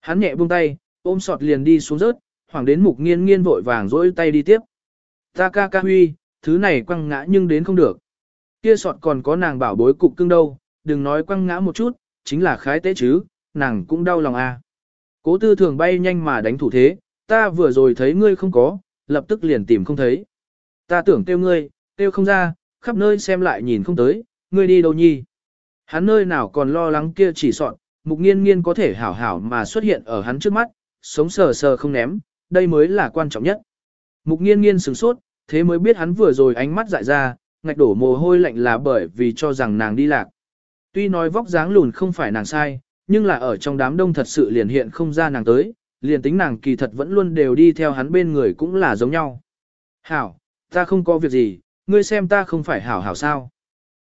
A: Hắn nhẹ buông tay, ôm sọt liền đi xuống rớt, hoảng đến mục nghiên nghiên vội vàng dỗi tay đi tiếp. Ta ca ca huy, thứ này quăng ngã nhưng đến không được. Kia sọt còn có nàng bảo bối cục cưng đâu, đừng nói quăng ngã một chút, chính là khái tế chứ, nàng cũng đau lòng à. Cố tư thường bay nhanh mà đánh thủ thế, ta vừa rồi thấy ngươi không có, lập tức liền tìm không thấy. Ta tưởng kêu ngươi, kêu không ra, khắp nơi xem lại nhìn không tới, ngươi đi đâu nhi. Hắn nơi nào còn lo lắng kia chỉ sọn, mục nghiên nghiên có thể hảo hảo mà xuất hiện ở hắn trước mắt, sống sờ sờ không ném, đây mới là quan trọng nhất. Mục nghiên nghiên sửng sốt, thế mới biết hắn vừa rồi ánh mắt dại ra, ngạch đổ mồ hôi lạnh là bởi vì cho rằng nàng đi lạc. Tuy nói vóc dáng lùn không phải nàng sai, nhưng là ở trong đám đông thật sự liền hiện không ra nàng tới, liền tính nàng kỳ thật vẫn luôn đều đi theo hắn bên người cũng là giống nhau. Hảo, ta không có việc gì, ngươi xem ta không phải hảo hảo sao.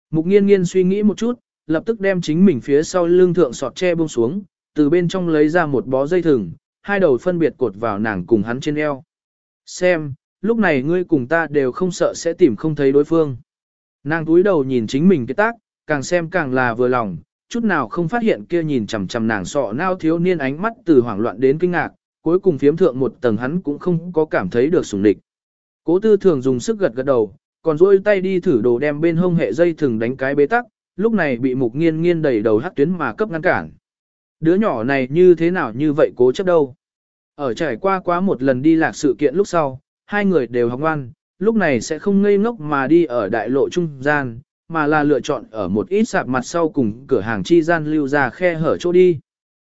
A: Mục nghiên nghiên suy nghĩ một chút, lập tức đem chính mình phía sau lưng thượng sọt tre buông xuống, từ bên trong lấy ra một bó dây thừng, hai đầu phân biệt cột vào nàng cùng hắn trên eo. Xem, lúc này ngươi cùng ta đều không sợ sẽ tìm không thấy đối phương. Nàng túi đầu nhìn chính mình cái tác, càng xem càng là vừa lòng, chút nào không phát hiện kia nhìn chằm chằm nàng sọ nao thiếu niên ánh mắt từ hoảng loạn đến kinh ngạc, cuối cùng phiếm thượng một tầng hắn cũng không có cảm thấy được sủng địch. Cố tư thường dùng sức gật gật đầu, còn duỗi tay đi thử đồ đem bên hông hệ dây thừng đánh cái bế tắc, lúc này bị mục nghiên nghiên đẩy đầu hắc tuyến mà cấp ngăn cản. Đứa nhỏ này như thế nào như vậy cố chấp đâu. Ở trải qua quá một lần đi lạc sự kiện lúc sau, hai người đều học ngoan, lúc này sẽ không ngây ngốc mà đi ở đại lộ trung gian, mà là lựa chọn ở một ít sạp mặt sau cùng cửa hàng chi gian lưu ra khe hở chỗ đi.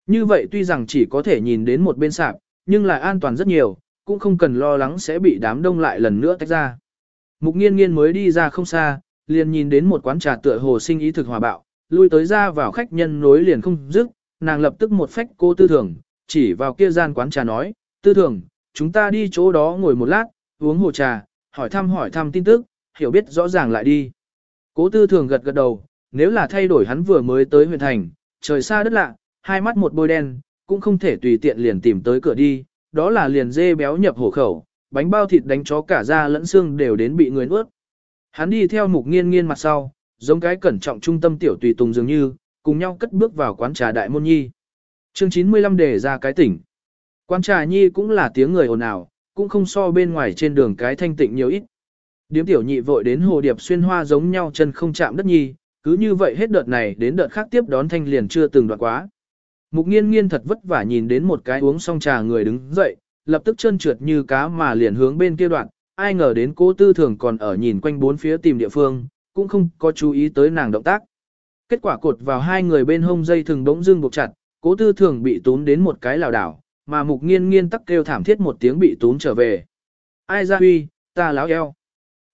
A: Như vậy tuy rằng chỉ có thể nhìn đến một bên sạp, nhưng lại an toàn rất nhiều, cũng không cần lo lắng sẽ bị đám đông lại lần nữa tách ra. Mục nghiên nghiên mới đi ra không xa, liền nhìn đến một quán trà tựa hồ sinh ý thực hòa bạo, lui tới ra vào khách nhân nối liền không dứt, nàng lập tức một phách cô tư thường, chỉ vào kia gian quán trà nói, tư thường, chúng ta đi chỗ đó ngồi một lát, uống hồ trà, hỏi thăm hỏi thăm tin tức, hiểu biết rõ ràng lại đi. Cố tư thường gật gật đầu, nếu là thay đổi hắn vừa mới tới huyện thành, trời xa đất lạ, hai mắt một bôi đen, cũng không thể tùy tiện liền tìm tới cửa đi, đó là liền dê béo nhập hổ khẩu, bánh bao thịt đánh chó cả da lẫn xương đều đến bị người nuốt. Hắn đi theo mục nghiên nghiên mặt sau, giống cái cẩn trọng trung tâm tiểu tùy tùng dường như, cùng nhau cất bước vào quán trà đại môn nhi. Chương 95 đề ra cái tỉnh. Quán trà nhi cũng là tiếng người ồn ào, cũng không so bên ngoài trên đường cái thanh tịnh nhiều ít. Điếm tiểu nhị vội đến hồ điệp xuyên hoa giống nhau chân không chạm đất nhi, cứ như vậy hết đợt này đến đợt khác tiếp đón thanh liền chưa từng đoạn quá. Mục nghiên nghiên thật vất vả nhìn đến một cái uống xong trà người đứng dậy, lập tức chân trượt như cá mà liền hướng bên kia đoạn, ai ngờ đến cố tư thường còn ở nhìn quanh bốn phía tìm địa phương, cũng không có chú ý tới nàng động tác. Kết quả cột vào hai người bên hông dây thừng bỗng dưng buộc chặt, cố tư thường bị tún đến một cái lảo đảo, mà mục nghiên nghiên tắc kêu thảm thiết một tiếng bị tún trở về. Ai ra huy, ta láo eo.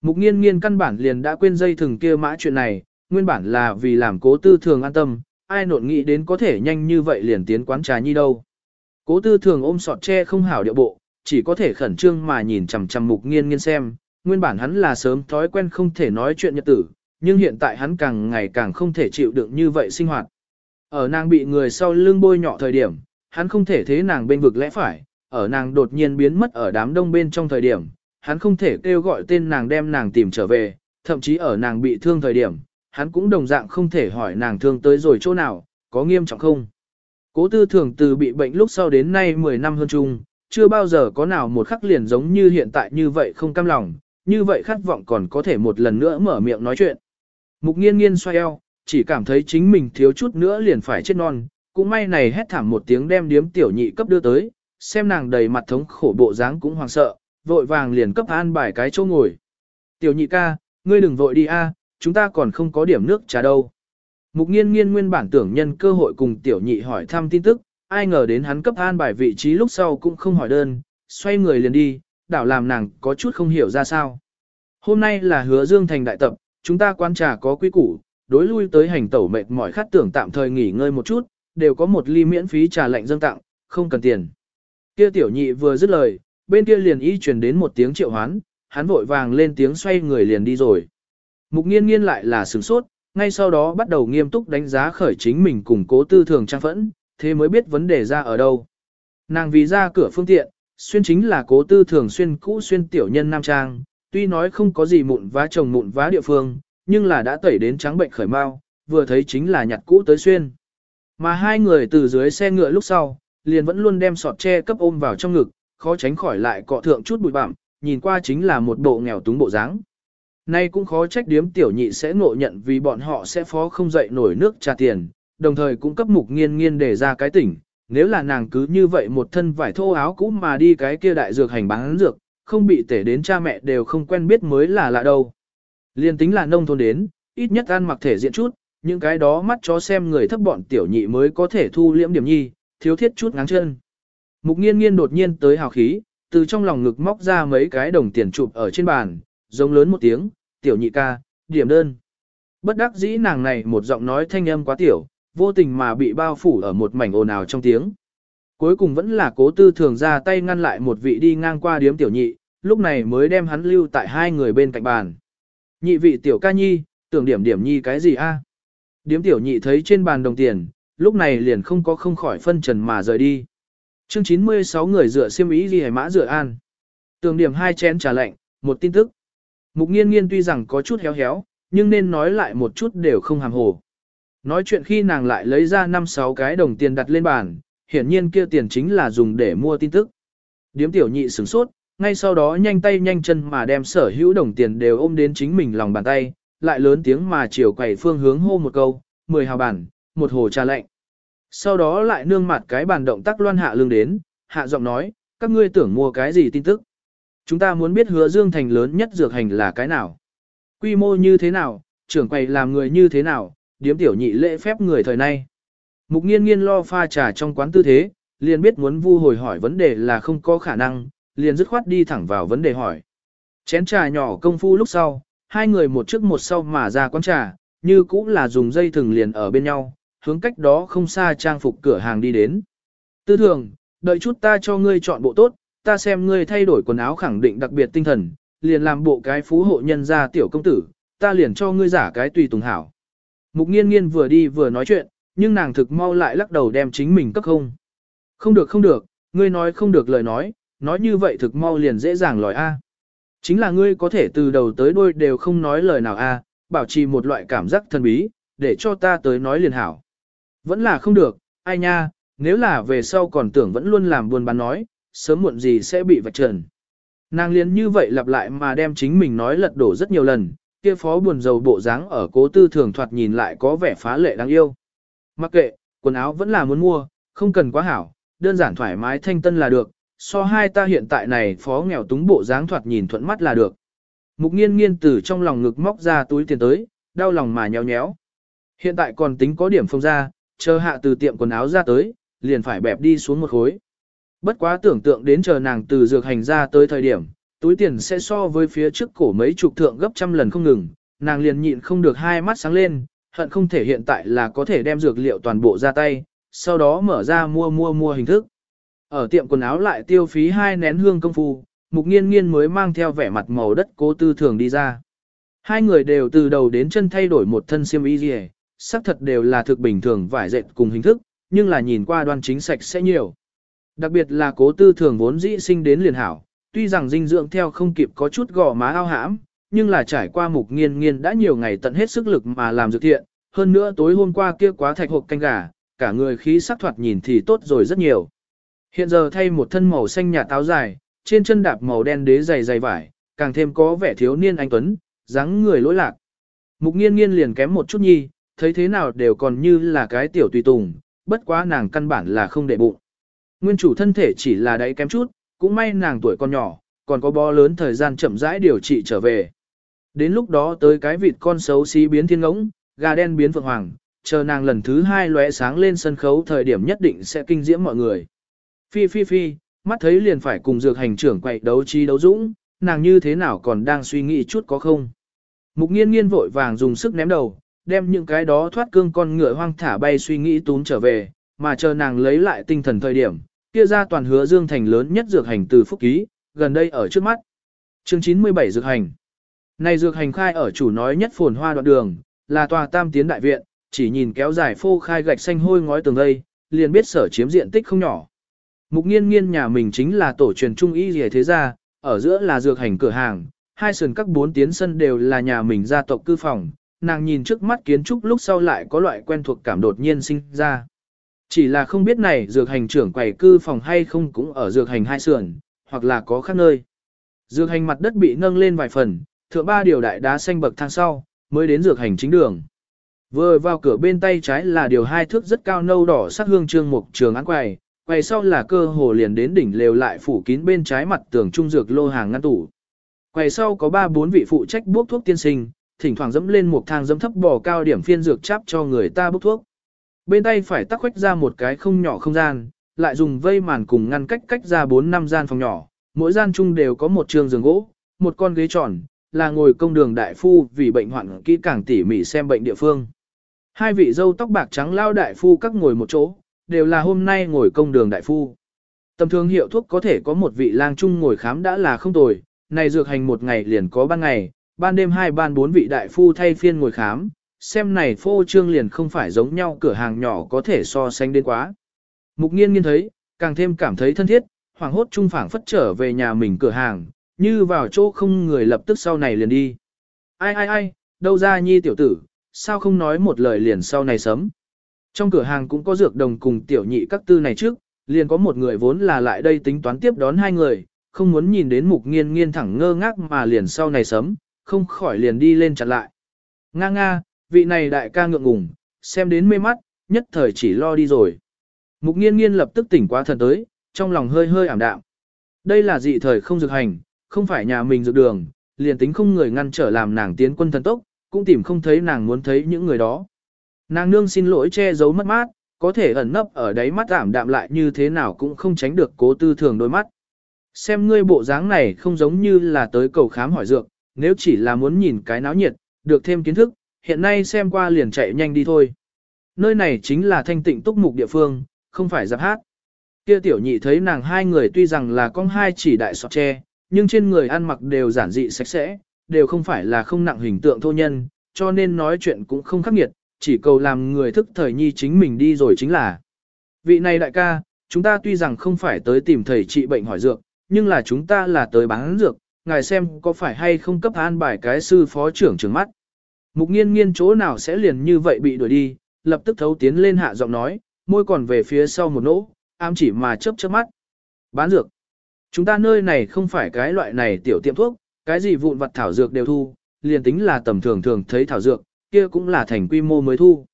A: Mục nghiên nghiên căn bản liền đã quên dây thừng kia mã chuyện này, nguyên bản là vì làm cố tư thường an tâm, ai nộn nghĩ đến có thể nhanh như vậy liền tiến quán trà nhi đâu. Cố tư thường ôm sọt tre không hảo điệu bộ, chỉ có thể khẩn trương mà nhìn chằm chằm mục nghiên nghiên xem, nguyên bản hắn là sớm thói quen không thể nói chuyện nhật tử, nhưng hiện tại hắn càng ngày càng không thể chịu đựng như vậy sinh hoạt. Ở nàng bị người sau lưng bôi nhọ thời điểm, hắn không thể thế nàng bên vực lẽ phải, ở nàng đột nhiên biến mất ở đám đông bên trong thời điểm, hắn không thể kêu gọi tên nàng đem nàng tìm trở về, thậm chí ở nàng bị thương thời điểm, hắn cũng đồng dạng không thể hỏi nàng thương tới rồi chỗ nào, có nghiêm trọng không. Cố tư thường từ bị bệnh lúc sau đến nay 10 năm hơn chung, chưa bao giờ có nào một khắc liền giống như hiện tại như vậy không cam lòng, như vậy khát vọng còn có thể một lần nữa mở miệng nói chuyện. Mục nghiên nghiên xoay eo, chỉ cảm thấy chính mình thiếu chút nữa liền phải chết non, cũng may này hét thảm một tiếng đem điếm tiểu nhị cấp đưa tới, xem nàng đầy mặt thống khổ bộ dáng cũng hoàng sợ, vội vàng liền cấp an bài cái chỗ ngồi. Tiểu nhị ca, ngươi đừng vội đi a, chúng ta còn không có điểm nước trà đâu. Mục nghiên nghiên nguyên bản tưởng nhân cơ hội cùng tiểu nhị hỏi thăm tin tức, ai ngờ đến hắn cấp an bài vị trí lúc sau cũng không hỏi đơn, xoay người liền đi, đảo làm nàng có chút không hiểu ra sao. Hôm nay là hứa dương thành đại tập, chúng ta quan trà có quý củ, đối lui tới hành tẩu mệt mỏi khát tưởng tạm thời nghỉ ngơi một chút, đều có một ly miễn phí trà lạnh dâng tặng, không cần tiền. Kia tiểu nhị vừa dứt lời, bên kia liền y truyền đến một tiếng triệu hoán, hắn vội vàng lên tiếng xoay người liền đi rồi. Mục nghiên nghiên lại là sửng sốt, ngay sau đó bắt đầu nghiêm túc đánh giá khởi chính mình cùng cố tư thường trang phẫn, thế mới biết vấn đề ra ở đâu. Nàng vì ra cửa phương tiện, xuyên chính là cố tư thường xuyên cũ xuyên tiểu nhân nam trang, tuy nói không có gì mụn vá chồng mụn vá địa phương, nhưng là đã tẩy đến trắng bệnh khởi mau, vừa thấy chính là nhặt cũ tới xuyên. Mà hai người từ dưới xe ngựa lúc sau, liền vẫn luôn đem sọt tre cấp ôm vào trong ngực, khó tránh khỏi lại cọ thượng chút bụi bặm, nhìn qua chính là một bộ nghèo túng bộ dáng. Nay cũng khó trách điếm tiểu nhị sẽ ngộ nhận vì bọn họ sẽ phó không dậy nổi nước trả tiền, đồng thời cũng cấp mục nghiên nghiên để ra cái tỉnh. Nếu là nàng cứ như vậy một thân vải thô áo cũ mà đi cái kia đại dược hành bán dược, không bị tể đến cha mẹ đều không quen biết mới là lạ đâu. Liên tính là nông thôn đến, ít nhất ăn mặc thể diện chút, những cái đó mắt chó xem người thấp bọn tiểu nhị mới có thể thu liễm điểm nhi, thiếu thiết chút ngáng chân. Mục nghiên nghiên đột nhiên tới hào khí, từ trong lòng ngực móc ra mấy cái đồng tiền chụp ở trên bàn, giống lớn một tiếng, tiểu nhị ca, điểm đơn. Bất đắc dĩ nàng này một giọng nói thanh âm quá tiểu, vô tình mà bị bao phủ ở một mảnh ồn ào trong tiếng. Cuối cùng vẫn là cố tư thường ra tay ngăn lại một vị đi ngang qua điếm tiểu nhị, lúc này mới đem hắn lưu tại hai người bên cạnh bàn. Nhị vị tiểu ca nhi, tưởng điểm điểm nhi cái gì a? Điếm tiểu nhị thấy trên bàn đồng tiền, lúc này liền không có không khỏi phân trần mà rời đi. Chương 96 người dựa siêm ý gì hải mã dựa an. Tường điểm hai chén trà lạnh, một tin tức. Mục nghiên nghiên tuy rằng có chút héo héo, nhưng nên nói lại một chút đều không hàm hồ. Nói chuyện khi nàng lại lấy ra 5-6 cái đồng tiền đặt lên bàn, hiển nhiên kia tiền chính là dùng để mua tin tức. Điếm tiểu nhị sửng sốt, ngay sau đó nhanh tay nhanh chân mà đem sở hữu đồng tiền đều ôm đến chính mình lòng bàn tay, lại lớn tiếng mà chiều quầy phương hướng hô một câu, 10 hào bản, một hồ trà lạnh. Sau đó lại nương mặt cái bàn động tác loan hạ lương đến, hạ giọng nói, các ngươi tưởng mua cái gì tin tức. Chúng ta muốn biết hứa dương thành lớn nhất dược hành là cái nào. Quy mô như thế nào, trưởng quầy làm người như thế nào, điếm tiểu nhị lễ phép người thời nay. Mục nghiên nghiên lo pha trà trong quán tư thế, liền biết muốn vu hồi hỏi vấn đề là không có khả năng, liền dứt khoát đi thẳng vào vấn đề hỏi. Chén trà nhỏ công phu lúc sau, hai người một trước một sau mà ra quán trà, như cũng là dùng dây thừng liền ở bên nhau, hướng cách đó không xa trang phục cửa hàng đi đến. Tư thường, đợi chút ta cho ngươi chọn bộ tốt, ta xem ngươi thay đổi quần áo khẳng định đặc biệt tinh thần, liền làm bộ cái phú hộ nhân gia tiểu công tử, ta liền cho ngươi giả cái tùy tùng hảo. Mục nghiên nghiên vừa đi vừa nói chuyện, nhưng nàng thực mau lại lắc đầu đem chính mình cấp không. Không được không được, ngươi nói không được lời nói, nói như vậy thực mau liền dễ dàng lòi A. Chính là ngươi có thể từ đầu tới đuôi đều không nói lời nào A, bảo trì một loại cảm giác thần bí, để cho ta tới nói liền hảo. Vẫn là không được, ai nha, nếu là về sau còn tưởng vẫn luôn làm buồn bán nói, sớm muộn gì sẽ bị vạch trần. Nàng liền như vậy lặp lại mà đem chính mình nói lật đổ rất nhiều lần, kia phó buồn dầu bộ dáng ở cố tư thường thoạt nhìn lại có vẻ phá lệ đáng yêu. Mặc kệ, quần áo vẫn là muốn mua, không cần quá hảo, đơn giản thoải mái thanh tân là được, so hai ta hiện tại này phó nghèo túng bộ dáng thoạt nhìn thuận mắt là được. Mục nghiên nghiên từ trong lòng ngực móc ra túi tiền tới, đau lòng mà nhéo nhéo. Hiện tại còn tính có điểm phong ra, chờ hạ từ tiệm quần áo ra tới, liền phải bẹp đi xuống một khối. Bất quá tưởng tượng đến chờ nàng từ dược hành ra tới thời điểm, túi tiền sẽ so với phía trước cổ mấy chục thượng gấp trăm lần không ngừng, nàng liền nhịn không được hai mắt sáng lên, hận không thể hiện tại là có thể đem dược liệu toàn bộ ra tay, sau đó mở ra mua mua mua hình thức. Ở tiệm quần áo lại tiêu phí hai nén hương công phu, mục nghiên nghiên mới mang theo vẻ mặt màu đất cố tư thường đi ra. Hai người đều từ đầu đến chân thay đổi một thân xiêm y gì, sắc thật đều là thực bình thường vải dệt cùng hình thức, nhưng là nhìn qua đoan chính sạch sẽ nhiều. Đặc biệt là cố tư thường vốn dĩ sinh đến liền hảo, tuy rằng dinh dưỡng theo không kịp có chút gò má ao hãm, nhưng là trải qua mục nghiên nghiên đã nhiều ngày tận hết sức lực mà làm dược thiện, hơn nữa tối hôm qua kia quá thạch hộp canh gà, cả người khí sắc thoạt nhìn thì tốt rồi rất nhiều. Hiện giờ thay một thân màu xanh nhà táo dài, trên chân đạp màu đen đế dày dày vải, càng thêm có vẻ thiếu niên anh tuấn, dáng người lỗi lạc. Mục nghiên nghiên liền kém một chút nhi, thấy thế nào đều còn như là cái tiểu tùy tùng, bất quá nàng căn bản là không để bụng. Nguyên chủ thân thể chỉ là đáy kém chút, cũng may nàng tuổi còn nhỏ, còn có bó lớn thời gian chậm rãi điều trị trở về. Đến lúc đó tới cái vịt con xấu xí biến thiên ngỗng, gà đen biến phượng hoàng, chờ nàng lần thứ hai lóe sáng lên sân khấu thời điểm nhất định sẽ kinh diễm mọi người. Phi phi phi, mắt thấy liền phải cùng dược hành trưởng quậy đấu chi đấu dũng, nàng như thế nào còn đang suy nghĩ chút có không. Mục nghiên nghiên vội vàng dùng sức ném đầu, đem những cái đó thoát cương con ngựa hoang thả bay suy nghĩ túm trở về, mà chờ nàng lấy lại tinh thần thời điểm, kia ra toàn hứa dương thành lớn nhất dược hành từ phúc ký, gần đây ở trước mắt. Chương 97 dược hành. Này dược hành khai ở chủ nói nhất phồn hoa đoạn đường, là tòa tam tiến đại viện, chỉ nhìn kéo dài phô khai gạch xanh hôi ngói tường đây, liền biết sở chiếm diện tích không nhỏ. Mục nghiên nghiên nhà mình chính là tổ truyền trung y gì thế gia, ở giữa là dược hành cửa hàng, hai sườn các bốn tiến sân đều là nhà mình gia tộc cư phòng, nàng nhìn trước mắt kiến trúc lúc sau lại có loại quen thuộc cảm đột nhiên sinh ra. Chỉ là không biết này dược hành trưởng quầy cư phòng hay không cũng ở dược hành hai sườn, hoặc là có khác nơi. Dược hành mặt đất bị nâng lên vài phần, thượng ba điều đại đá xanh bậc thang sau, mới đến dược hành chính đường. Vừa vào cửa bên tay trái là điều hai thước rất cao nâu đỏ sắc hương trương mục trường án quầy, quầy sau là cơ hồ liền đến đỉnh lều lại phủ kín bên trái mặt tường trung dược lô hàng ngăn tủ. Quầy sau có ba bốn vị phụ trách bốc thuốc tiên sinh, thỉnh thoảng dẫm lên một thang dẫm thấp bò cao điểm phiên dược chắp cho người ta bốc thuốc. Bên tay phải tắc khoách ra một cái không nhỏ không gian, lại dùng vây màn cùng ngăn cách cách ra bốn năm gian phòng nhỏ, mỗi gian chung đều có một trường giường gỗ, một con ghế tròn, là ngồi công đường đại phu vì bệnh hoạn kỹ càng tỉ mỉ xem bệnh địa phương. Hai vị dâu tóc bạc trắng lao đại phu các ngồi một chỗ, đều là hôm nay ngồi công đường đại phu. Tầm thường hiệu thuốc có thể có một vị lang trung ngồi khám đã là không tồi, này dược hành một ngày liền có ban ngày, ban đêm hai ban bốn vị đại phu thay phiên ngồi khám, xem này phô trương liền không phải giống nhau cửa hàng nhỏ có thể so sánh đến quá. Mục nghiên nghiên thấy, càng thêm cảm thấy thân thiết, hoảng hốt trung phảng phất trở về nhà mình cửa hàng, như vào chỗ không người lập tức sau này liền đi. Ai ai ai, đâu ra nhi tiểu tử, sao không nói một lời liền sau này sớm. Trong cửa hàng cũng có dược đồng cùng tiểu nhị các tư này trước, liền có một người vốn là lại đây tính toán tiếp đón hai người, không muốn nhìn đến mục nghiên nghiên thẳng ngơ ngác mà liền sau này sớm, không khỏi liền đi lên chặn lại. Nga nga, vị này đại ca ngượng ngùng, xem đến mê mắt, nhất thời chỉ lo đi rồi. Mục nghiên nghiên lập tức tỉnh qua thần tới, trong lòng hơi hơi ảm đạm. Đây là dị thời không dược hành, không phải nhà mình dược đường, liền tính không người ngăn trở làm nàng tiến quân thần tốc, cũng tìm không thấy nàng muốn thấy những người đó. Nàng nương xin lỗi che giấu mất mát, có thể ẩn nấp ở đáy mắt ảm đạm lại như thế nào cũng không tránh được cố tư thường đôi mắt. Xem ngươi bộ dáng này không giống như là tới cầu khám hỏi dược, nếu chỉ là muốn nhìn cái náo nhiệt, được thêm kiến thức, hiện nay xem qua liền chạy nhanh đi thôi. Nơi này chính là thanh tịnh túc mục địa phương, không phải giáp hát. Kia tiểu nhị thấy nàng hai người tuy rằng là con hai chỉ đại sọt tre, nhưng trên người ăn mặc đều giản dị sạch sẽ, đều không phải là không nặng hình tượng thô nhân, cho nên nói chuyện cũng không khắc nghiệt, chỉ cầu làm người thức thời nhi chính mình đi rồi chính là. Vị này đại ca, chúng ta tuy rằng không phải tới tìm thầy trị bệnh hỏi dược, nhưng là chúng ta là tới bán dược, ngài xem có phải hay không cấp an bài cái sư phó trưởng trưởng mắt. Mục nghiên nghiên chỗ nào sẽ liền như vậy bị đuổi đi, lập tức thấu tiến lên hạ giọng nói, môi còn về phía sau một nỗ, ám chỉ mà chớp chớp mắt. Bán dược. Chúng ta nơi này không phải cái loại này tiểu tiệm thuốc, cái gì vụn vặt thảo dược đều thu, liền tính là tầm thường thường thấy thảo dược, kia cũng là thành quy mô mới thu.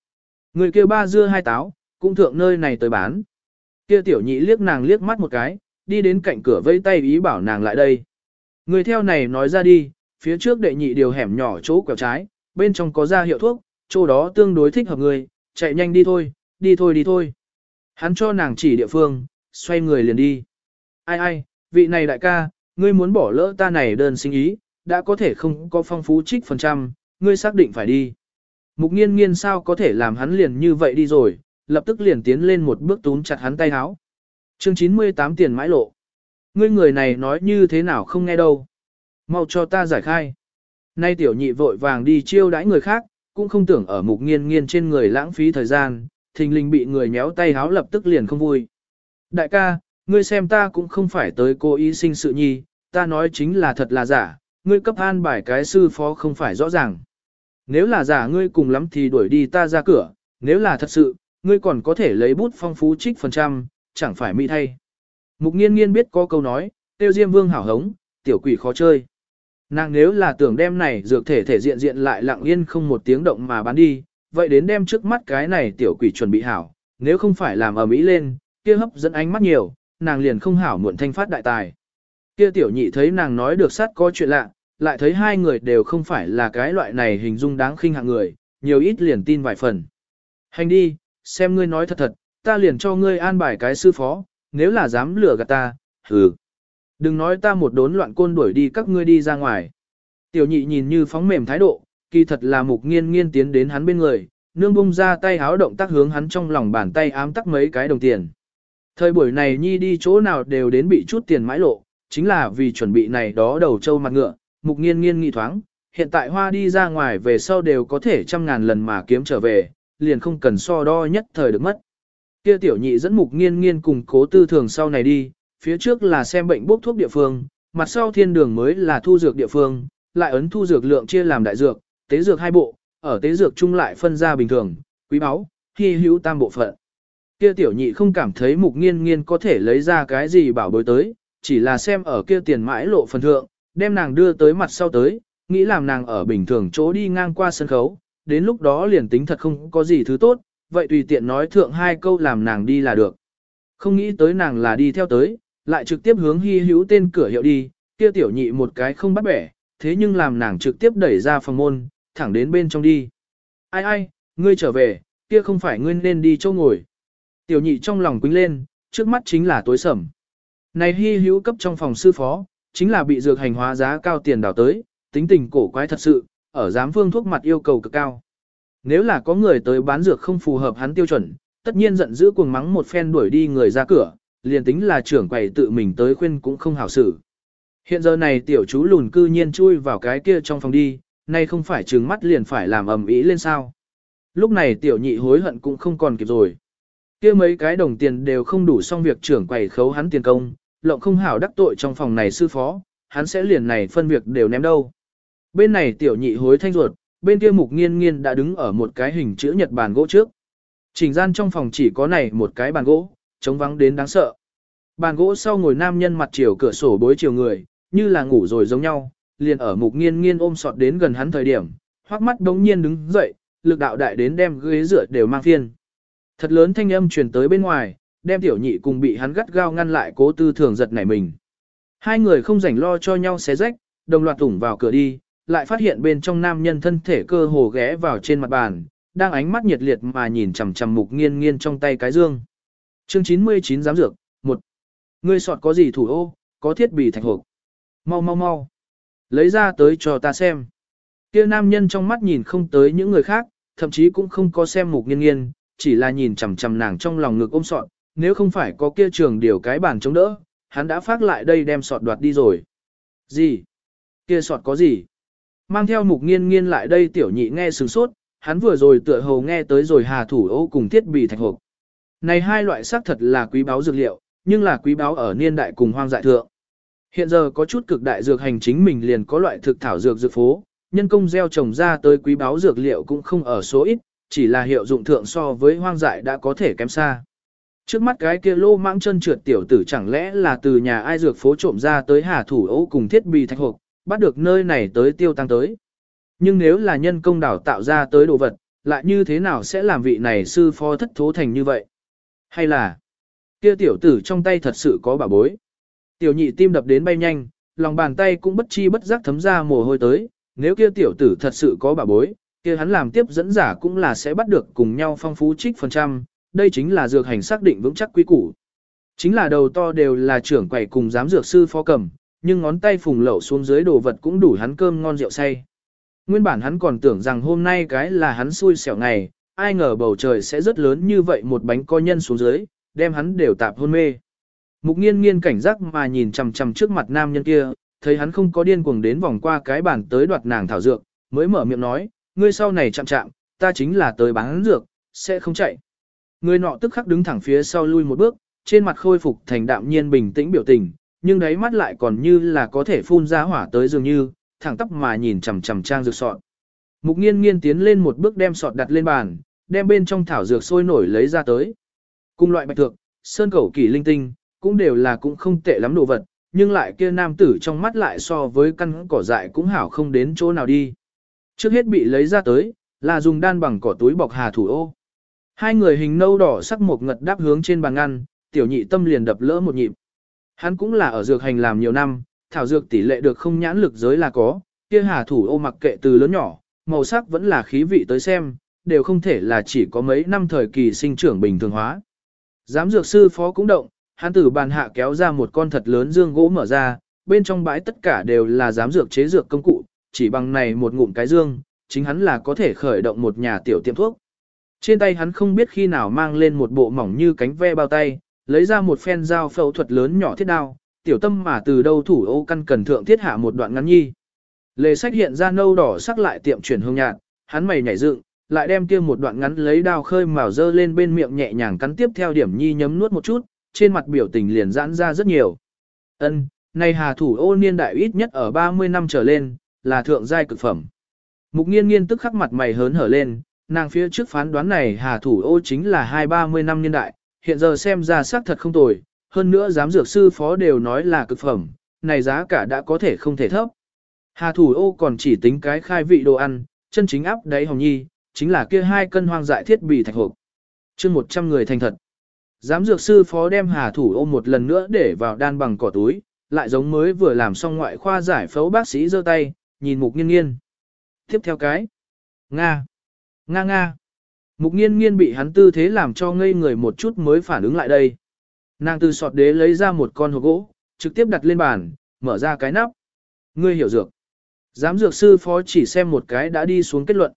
A: Người kia ba dưa hai táo, cũng thượng nơi này tới bán. Kia tiểu nhị liếc nàng liếc mắt một cái, đi đến cạnh cửa vây tay ý bảo nàng lại đây. Người theo này nói ra đi, phía trước đệ nhị điều hẻm nhỏ chỗ quẹo trái, bên trong có ra hiệu thuốc, chỗ đó tương đối thích hợp người, chạy nhanh đi thôi, đi thôi đi thôi. Hắn cho nàng chỉ địa phương, xoay người liền đi. Ai ai, vị này đại ca, ngươi muốn bỏ lỡ ta này đơn sinh ý, đã có thể không có phong phú trích phần trăm, ngươi xác định phải đi. Mục nghiên nghiên sao có thể làm hắn liền như vậy đi rồi, lập tức liền tiến lên một bước túm chặt hắn tay háo. Chương 98 tiền mãi lộ. Ngươi người này nói như thế nào không nghe đâu. Mau cho ta giải khai. Nay tiểu nhị vội vàng đi chiêu đãi người khác, cũng không tưởng ở mục nghiên nghiên trên người lãng phí thời gian, thình lình bị người nhéo tay háo lập tức liền không vui. Đại ca, ngươi xem ta cũng không phải tới cố ý sinh sự nhi, ta nói chính là thật là giả, ngươi cấp an bài cái sư phó không phải rõ ràng. Nếu là giả ngươi cùng lắm thì đuổi đi ta ra cửa, nếu là thật sự, ngươi còn có thể lấy bút phong phú trích phần trăm, chẳng phải mỹ thay. Mục nghiên nghiên biết có câu nói, tiêu diêm vương hảo hống, tiểu quỷ khó chơi. Nàng nếu là tưởng đem này dược thể thể diện diện lại lặng yên không một tiếng động mà bán đi, vậy đến đem trước mắt cái này tiểu quỷ chuẩn bị hảo, nếu không phải làm ở mỹ lên, kia hấp dẫn ánh mắt nhiều, nàng liền không hảo muộn thanh phát đại tài. Kia tiểu nhị thấy nàng nói được sát có chuyện lạ, lại thấy hai người đều không phải là cái loại này hình dung đáng khinh hạng người, nhiều ít liền tin vài phần. Hành đi, xem ngươi nói thật thật, ta liền cho ngươi an bài cái sư phó, nếu là dám lừa gạt ta, hừ. Đừng nói ta một đốn loạn côn đuổi đi các ngươi đi ra ngoài. Tiểu nhị nhìn như phóng mềm thái độ, kỳ thật là mục nghiên nghiên tiến đến hắn bên người, nương bung ra tay háo động tác hướng hắn trong lòng bàn tay ám tắc mấy cái đồng tiền. Thời buổi này nhi đi chỗ nào đều đến bị chút tiền mãi lộ, chính là vì chuẩn bị này đó đầu trâu mặt ngựa, mục nghiên nghiên nghi thoáng, hiện tại hoa đi ra ngoài về sau đều có thể trăm ngàn lần mà kiếm trở về, liền không cần so đo nhất thời được mất. Kia tiểu nhị dẫn mục nghiên nghiên cùng cố tư thường sau này đi, phía trước là xem bệnh bốc thuốc địa phương, mặt sau thiên đường mới là thu dược địa phương, lại ấn thu dược lượng chia làm đại dược, tế dược hai bộ, ở tế dược chung lại phân ra bình thường, quý báu, hy hữu tam bộ phận. Kia tiểu nhị không cảm thấy mục nghiên nghiên có thể lấy ra cái gì bảo bối tới, chỉ là xem ở kia tiền mãi lộ phần thượng, đem nàng đưa tới mặt sau tới, nghĩ làm nàng ở bình thường chỗ đi ngang qua sân khấu, đến lúc đó liền tính thật không có gì thứ tốt, vậy tùy tiện nói thượng hai câu làm nàng đi là được. Không nghĩ tới nàng là đi theo tới, lại trực tiếp hướng hy hữu tên cửa hiệu đi, kia tiểu nhị một cái không bắt bẻ, thế nhưng làm nàng trực tiếp đẩy ra phòng môn, thẳng đến bên trong đi. Ai ai, ngươi trở về, kia không phải ngươi nên đi chỗ ngồi. Tiểu nhị trong lòng quính lên, trước mắt chính là tối sầm. Này hy hữu cấp trong phòng sư phó, chính là bị dược hành hóa giá cao tiền đào tới, tính tình cổ quái thật sự, ở giám phương thuốc mặt yêu cầu cực cao. Nếu là có người tới bán dược không phù hợp hắn tiêu chuẩn, tất nhiên giận dữ cuồng mắng một phen đuổi đi người ra cửa, liền tính là trưởng quầy tự mình tới khuyên cũng không hảo xử. Hiện giờ này tiểu chú lùn cư nhiên chui vào cái kia trong phòng đi, nay không phải trừng mắt liền phải làm ầm ĩ lên sao. Lúc này tiểu nhị hối hận cũng không còn kịp rồi. kia mấy cái đồng tiền đều không đủ xong việc trưởng quầy khấu hắn tiền công, lộng không hảo đắc tội trong phòng này sư phó, hắn sẽ liền này phân việc đều ném đâu. Bên này tiểu nhị hối thanh ruột, bên kia mục nghiên nghiên đã đứng ở một cái hình chữ nhật bàn gỗ trước. Trình gian trong phòng chỉ có này một cái bàn gỗ, trống vắng đến đáng sợ. Bàn gỗ sau ngồi nam nhân mặt chiều cửa sổ bối chiều người, như là ngủ rồi giống nhau, liền ở mục nghiên nghiên ôm sọt đến gần hắn thời điểm, hoắc mắt đống nhiên đứng dậy, lực đạo đại đến đem ghế rửa đều mang phiên. Thật lớn thanh âm truyền tới bên ngoài, đem tiểu nhị cùng bị hắn gắt gao ngăn lại cố tư thường giật nảy mình. Hai người không rảnh lo cho nhau xé rách, đồng loạt tủng vào cửa đi, lại phát hiện bên trong nam nhân thân thể cơ hồ ghé vào trên mặt bàn, đang ánh mắt nhiệt liệt mà nhìn chằm chằm mục nghiên nghiên trong tay cái dương. Chương 99 giám dược, 1. Ngươi sọt có gì thủ ô, có thiết bị thạch hộp. Mau mau mau. Lấy ra tới cho ta xem. Kia nam nhân trong mắt nhìn không tới những người khác, thậm chí cũng không có xem mục nghiên nghiên, chỉ là nhìn chằm chằm nàng trong lòng ngực ôm sọt, nếu không phải có kia trường điều cái bàn chống đỡ, hắn đã phát lại đây đem sọt đoạt đi rồi. Gì? Kia sọt có gì? Mang theo mục nghiên nghiên lại đây tiểu nhị nghe sừng sốt, hắn vừa rồi tựa hồ nghe tới rồi hà thủ ô cùng thiết bị thạch hộp. Này hai loại xác thật là quý báu dược liệu, nhưng là quý báu ở niên đại cùng hoang dại thượng. Hiện giờ có chút cực đại dược hành chính mình liền có loại thực thảo dược dược phố, nhân công gieo trồng ra tới quý báu dược liệu cũng không ở số ít, chỉ là hiệu dụng thượng so với hoang dại đã có thể kém xa. Trước mắt cái kia lô mãng chân trượt tiểu tử chẳng lẽ là từ nhà ai dược phố trộm ra tới hà thủ ấu cùng thiết bị thạch hộp, bắt được nơi này tới tiêu tăng tới. Nhưng nếu là nhân công đảo tạo ra tới đồ vật, lại như thế nào sẽ làm vị này sư phó thất thố thành như vậy? Hay là, kia tiểu tử trong tay thật sự có bảo bối? Tiểu nhị tim đập đến bay nhanh, lòng bàn tay cũng bất chi bất giác thấm ra mồ hôi tới, nếu kia tiểu tử thật sự có bảo bối, kia hắn làm tiếp dẫn giả cũng là sẽ bắt được cùng nhau phong phú trích phần trăm, đây chính là dược hành xác định vững chắc quý củ. Chính là đầu to đều là trưởng quầy cùng giám dược sư phó cầm, nhưng ngón tay phùng lậu xuống dưới đồ vật cũng đủ hắn cơm ngon rượu say. Nguyên bản hắn còn tưởng rằng hôm nay cái là hắn xui xẻo ngày, ai ngờ bầu trời sẽ rất lớn như vậy một bánh co nhân xuống dưới, đem hắn đều tạp hôn mê. Mục nghiên nghiên cảnh giác mà nhìn chằm chằm trước mặt nam nhân kia, thấy hắn không có điên cuồng đến vòng qua cái bàn tới đoạt nàng thảo dược, mới mở miệng nói, ngươi sau này chạm chạm, ta chính là tới bán dược, sẽ không chạy. Người nọ tức khắc đứng thẳng phía sau lui một bước, trên mặt khôi phục thành đạm nhiên bình tĩnh biểu tình, nhưng đáy mắt lại còn như là có thể phun ra hỏa tới dường như, thẳng tóc mà nhìn chằm chằm trang dược sọt. Mục nghiên nghiên tiến lên một bước đem sọt đặt lên bàn, đem bên trong thảo dược sôi nổi lấy ra tới. Cùng loại bạch thượng, sơn cẩu kỳ linh tinh, cũng đều là cũng không tệ lắm đồ vật, nhưng lại kia nam tử trong mắt lại so với căn cỏ dại cũng hảo không đến chỗ nào đi. Trước hết bị lấy ra tới, là dùng đan bằng cỏ túi bọc hà thủ ô. Hai người hình nâu đỏ sắc một ngật đáp hướng trên bàn ngăn, tiểu nhị tâm liền đập lỡ một nhịp. Hắn cũng là ở dược hành làm nhiều năm, thảo dược tỷ lệ được không nhãn lực giới là có, kia hà thủ ô mặc kệ từ lớn nhỏ, màu sắc vẫn là khí vị tới xem, đều không thể là chỉ có mấy năm thời kỳ sinh trưởng bình thường hóa. Giám dược sư phó cũng động, hắn từ bàn hạ kéo ra một con thật lớn dương gỗ mở ra, bên trong bãi tất cả đều là giám dược chế dược công cụ, chỉ bằng này một ngụm cái dương, chính hắn là có thể khởi động một nhà tiểu tiệm thuốc. Trên tay hắn không biết khi nào mang lên một bộ mỏng như cánh ve bao tay, lấy ra một phen dao phẫu thuật lớn nhỏ thiết đao, tiểu tâm mà từ đâu thủ ô căn cần thượng thiết hạ một đoạn ngắn nhi. Lề sách hiện ra nâu đỏ sắc lại tiệm chuyển hương nhạt, hắn mày nhảy dựng, lại đem kia một đoạn ngắn lấy đao khơi mào dơ lên bên miệng nhẹ nhàng cắn tiếp theo điểm nhi nhấm nuốt một chút, trên mặt biểu tình liền giãn ra rất nhiều. Ân, này hà thủ ô niên đại ít nhất ở 30 năm trở lên, là thượng giai cực phẩm. Mục nghiên nghiên tức khắc mặt mày hớn hở lên, nàng phía trước phán đoán này hà thủ ô chính là hai ba mươi năm niên đại, hiện giờ xem ra xác thật không tồi, hơn nữa giám dược sư phó đều nói là cực phẩm, này giá cả đã có thể không thể thấp. Hà thủ ô còn chỉ tính cái khai vị đồ ăn, chân chính áp đáy hồng nhi, chính là kia hai cân hoang dại thiết bị thạch hộp. chương 100 người thành thật. Giám dược sư phó đem hà thủ ô một lần nữa để vào đan bằng cỏ túi, lại giống mới vừa làm xong ngoại khoa giải phẫu bác sĩ giơ tay, nhìn mục nghiên nghiên. Tiếp theo cái. Nga. Nga nga. Mục nghiên nghiên bị hắn tư thế làm cho ngây người một chút mới phản ứng lại đây. Nàng từ sọt đế lấy ra một con hộp gỗ, trực tiếp đặt lên bàn, mở ra cái nắp. Ngươi hiểu dược. Giám dược sư phó chỉ xem một cái đã đi xuống kết luận.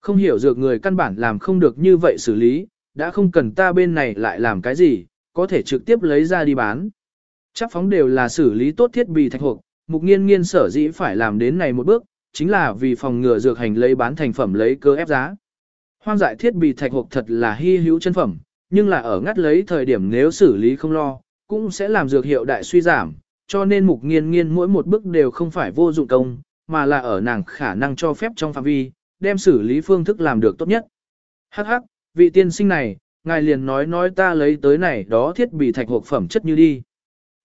A: Không hiểu dược người căn bản làm không được như vậy xử lý, đã không cần ta bên này lại làm cái gì, có thể trực tiếp lấy ra đi bán. Chắc phóng đều là xử lý tốt thiết bị thạch hộp, mục nghiên nghiên sở dĩ phải làm đến này một bước, chính là vì phòng ngừa dược hành lấy bán thành phẩm lấy cơ ép giá. Hoang dại thiết bị thạch hộp thật là hy hữu chân phẩm, nhưng là ở ngắt lấy thời điểm nếu xử lý không lo, cũng sẽ làm dược hiệu đại suy giảm, cho nên mục nghiên nghiên mỗi một bước đều không phải vô dụng công, mà là ở nàng khả năng cho phép trong phạm vi, đem xử lý phương thức làm được tốt nhất. Hắc hắc, vị tiên sinh này, ngài liền nói nói ta lấy tới này đó thiết bị thạch hộp phẩm chất như đi.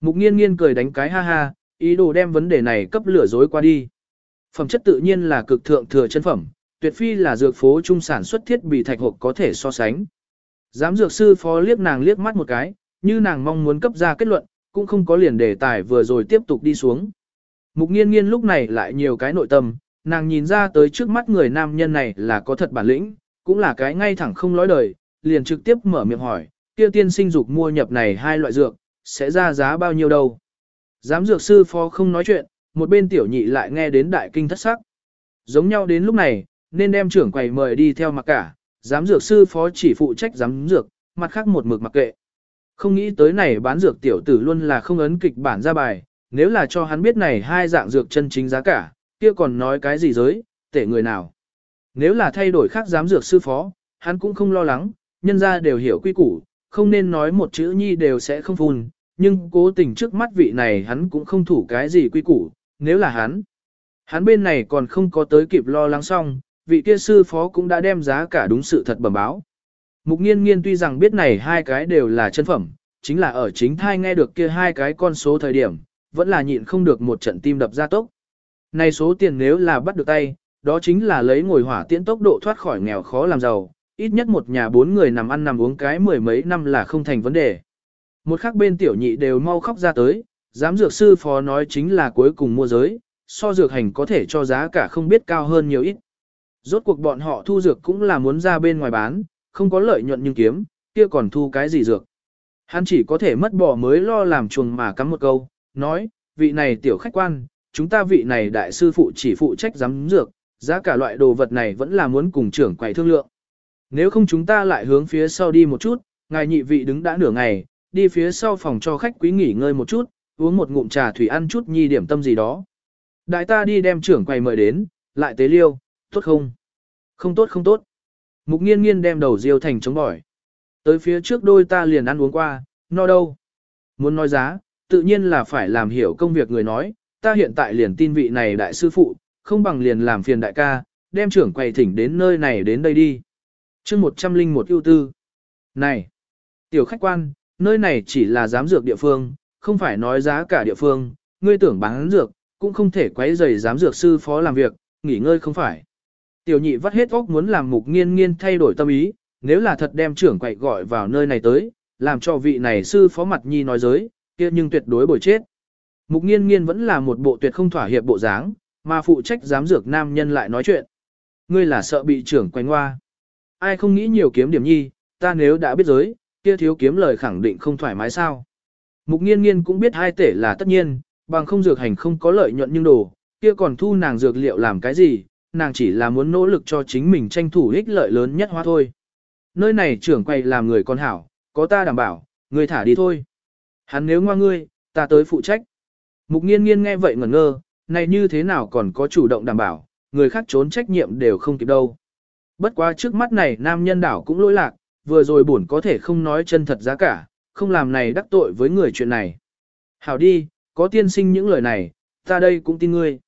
A: Mục nghiên nghiên cười đánh cái ha ha, ý đồ đem vấn đề này cấp lửa dối qua đi. Phẩm chất tự nhiên là cực thượng thừa chân phẩm, tuyệt phi là dược phố trung sản xuất thiết bị thạch hộp có thể so sánh. Giám dược sư phó liếc nàng liếc mắt một cái, như nàng mong muốn cấp ra kết luận, cũng không có liền đề tài vừa rồi tiếp tục đi xuống. Mục nghiên nghiên lúc này lại nhiều cái nội tâm, nàng nhìn ra tới trước mắt người nam nhân này là có thật bản lĩnh, cũng là cái ngay thẳng không lối đời, liền trực tiếp mở miệng hỏi, kia tiên sinh dục mua nhập này hai loại dược, sẽ ra giá bao nhiêu đâu. Giám dược sư phó không nói chuyện, một bên tiểu nhị lại nghe đến đại kinh thất sắc. Giống nhau đến lúc này, nên đem trưởng quầy mời đi theo mặc cả, giám dược sư phó chỉ phụ trách giám dược, mặt khác một mực mặc kệ. Không nghĩ tới này bán dược tiểu tử luôn là không ấn kịch bản ra bài, nếu là cho hắn biết này hai dạng dược chân chính giá cả, kia còn nói cái gì giới, tệ người nào. Nếu là thay đổi khác giám dược sư phó, hắn cũng không lo lắng, nhân ra đều hiểu quy củ, không nên nói một chữ nhi đều sẽ không phun, nhưng cố tình trước mắt vị này hắn cũng không thủ cái gì quy củ, nếu là hắn. Hắn bên này còn không có tới kịp lo lắng xong, vị kia sư phó cũng đã đem giá cả đúng sự thật bẩm báo. Mục nghiên nghiên tuy rằng biết này hai cái đều là chân phẩm, chính là ở chính thai nghe được kia hai cái con số thời điểm, vẫn là nhịn không được một trận tim đập ra tốc. Này số tiền nếu là bắt được tay, đó chính là lấy ngồi hỏa tiễn tốc độ thoát khỏi nghèo khó làm giàu, ít nhất một nhà bốn người nằm ăn nằm uống cái mười mấy năm là không thành vấn đề. Một khác bên tiểu nhị đều mau khóc ra tới, giám dược sư phó nói chính là cuối cùng mua giới, so dược hành có thể cho giá cả không biết cao hơn nhiều ít. Rốt cuộc bọn họ thu dược cũng là muốn ra bên ngoài bán, không có lợi nhuận nhưng kiếm, kia còn thu cái gì dược. Hắn chỉ có thể mất bỏ mới lo làm chuồng mà cắm một câu, nói, vị này tiểu khách quan, chúng ta vị này đại sư phụ chỉ phụ trách giám dược, giá cả loại đồ vật này vẫn là muốn cùng trưởng quầy thương lượng. Nếu không chúng ta lại hướng phía sau đi một chút, ngài nhị vị đứng đã nửa ngày, đi phía sau phòng cho khách quý nghỉ ngơi một chút, uống một ngụm trà thủy ăn chút nhi điểm tâm gì đó. Đại ta đi đem trưởng quầy mời đến, lại tế liêu, tốt không? Không tốt không tốt. Mục nghiên nghiên đem đầu diêu thành chống bỏi. Tới phía trước đôi ta liền ăn uống qua, no đâu. Muốn nói giá, tự nhiên là phải làm hiểu công việc người nói, ta hiện tại liền tin vị này đại sư phụ, không bằng liền làm phiền đại ca, đem trưởng quầy thỉnh đến nơi này đến đây đi. chương 101 ưu tư. Này, tiểu khách quan, nơi này chỉ là giám dược địa phương, không phải nói giá cả địa phương, ngươi tưởng bán dược, cũng không thể quấy rầy giám dược sư phó làm việc, nghỉ ngơi không phải. Tiểu nhị vắt hết óc muốn làm mục nghiên nghiên thay đổi tâm ý, nếu là thật đem trưởng quậy gọi vào nơi này tới, làm cho vị này sư phó mặt nhi nói giới, kia nhưng tuyệt đối bồi chết. Mục nghiên nghiên vẫn là một bộ tuyệt không thỏa hiệp bộ dáng, mà phụ trách giám dược nam nhân lại nói chuyện. Ngươi là sợ bị trưởng quanh hoa. Ai không nghĩ nhiều kiếm điểm nhi, ta nếu đã biết giới, kia thiếu kiếm lời khẳng định không thoải mái sao. Mục nghiên nghiên cũng biết hai tể là tất nhiên, bằng không dược hành không có lợi nhuận nhưng đồ, kia còn thu nàng dược liệu làm cái gì, nàng chỉ là muốn nỗ lực cho chính mình tranh thủ ích lợi lớn nhất hóa thôi. Nơi này trưởng quay làm người con hảo, có ta đảm bảo, người thả đi thôi. Hắn nếu ngoan ngươi, ta tới phụ trách. Mục nghiên nghiên nghe vậy ngẩn ngơ, này như thế nào còn có chủ động đảm bảo, người khác trốn trách nhiệm đều không kịp đâu. Bất quá trước mắt này nam nhân đảo cũng lỗi lạc, vừa rồi buồn có thể không nói chân thật giá cả, không làm này đắc tội với người chuyện này. Hảo đi, có tiên sinh những lời này, ta đây cũng tin ngươi.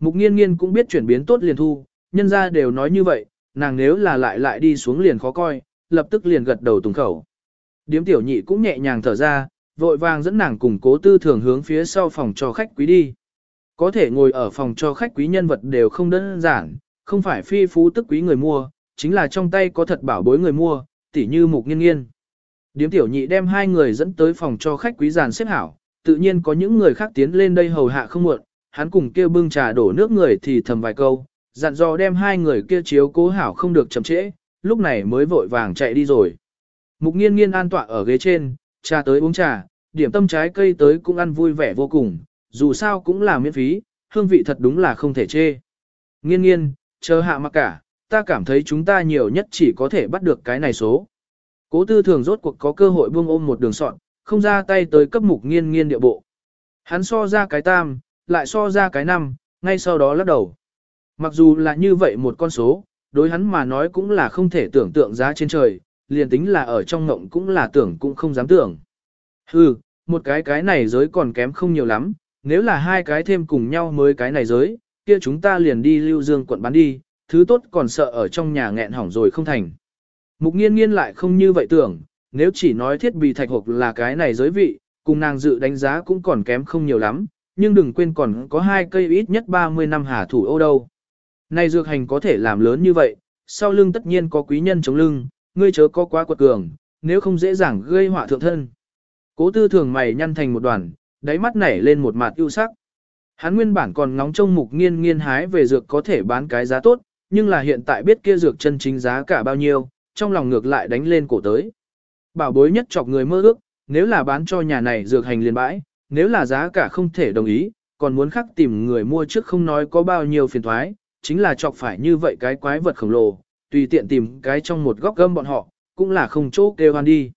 A: Mục nghiên nghiên cũng biết chuyển biến tốt liền thu, nhân ra đều nói như vậy, nàng nếu là lại lại đi xuống liền khó coi, lập tức liền gật đầu tùng khẩu. Điếm tiểu nhị cũng nhẹ nhàng thở ra, vội vàng dẫn nàng cùng cố tư thường hướng phía sau phòng cho khách quý đi. Có thể ngồi ở phòng cho khách quý nhân vật đều không đơn giản, không phải phi phú tức quý người mua, chính là trong tay có thật bảo bối người mua, tỉ như mục nghiên nghiên. Điếm tiểu nhị đem hai người dẫn tới phòng cho khách quý giàn xếp hảo, tự nhiên có những người khác tiến lên đây hầu hạ không muộn, hắn cùng kia bưng trà đổ nước người thì thầm vài câu, dặn dò đem hai người kia chiếu cố hảo không được chậm trễ, lúc này mới vội vàng chạy đi rồi. Mục nghiên nghiên an tọa ở ghế trên, trà tới uống trà, điểm tâm trái cây tới cũng ăn vui vẻ vô cùng, dù sao cũng là miễn phí, hương vị thật đúng là không thể chê. Nghiên nghiên, chờ hạ mặc cả, ta cảm thấy chúng ta nhiều nhất chỉ có thể bắt được cái này số. Cố tư thường rốt cuộc có cơ hội buông ôm một đường sọn, không ra tay tới cấp mục nghiên nghiên địa bộ. Hắn so ra cái tam, lại so ra cái năm, ngay sau đó lắc đầu. Mặc dù là như vậy một con số, đối hắn mà nói cũng là không thể tưởng tượng giá trên trời, liền tính là ở trong ngộng cũng là tưởng cũng không dám tưởng. Hừ, một cái cái này giới còn kém không nhiều lắm, nếu là hai cái thêm cùng nhau mới cái này giới, kia chúng ta liền đi lưu dương quận bán đi, thứ tốt còn sợ ở trong nhà nghẹn hỏng rồi không thành. Mục nghiên nghiên lại không như vậy tưởng, nếu chỉ nói thiết bị thạch hộp là cái này giới vị, cùng nàng dự đánh giá cũng còn kém không nhiều lắm, nhưng đừng quên còn có hai cây ít nhất 30 năm hà thủ ô đâu. Này dược hành có thể làm lớn như vậy, sau lưng tất nhiên có quý nhân chống lưng, ngươi chớ có quá quật cường, nếu không dễ dàng gây họa thượng thân. Cố tư thường mày nhăn thành một đoàn, đáy mắt nảy lên một mặt ưu sắc. Hắn nguyên bản còn ngóng trông mục nghiên nghiên hái về dược có thể bán cái giá tốt, nhưng là hiện tại biết kia dược chân chính giá cả bao nhiêu, trong lòng ngược lại đánh lên cổ tới. Bảo bối nhất chọc người mơ ước, nếu là bán cho nhà này dược hành liền bãi, nếu là giá cả không thể đồng ý, còn muốn khắc tìm người mua trước không nói có bao nhiêu phiền thoái, chính là chọc phải như vậy cái quái vật khổng lồ, tùy tiện tìm cái trong một góc gâm bọn họ, cũng là không chỗ kêu hoan đi.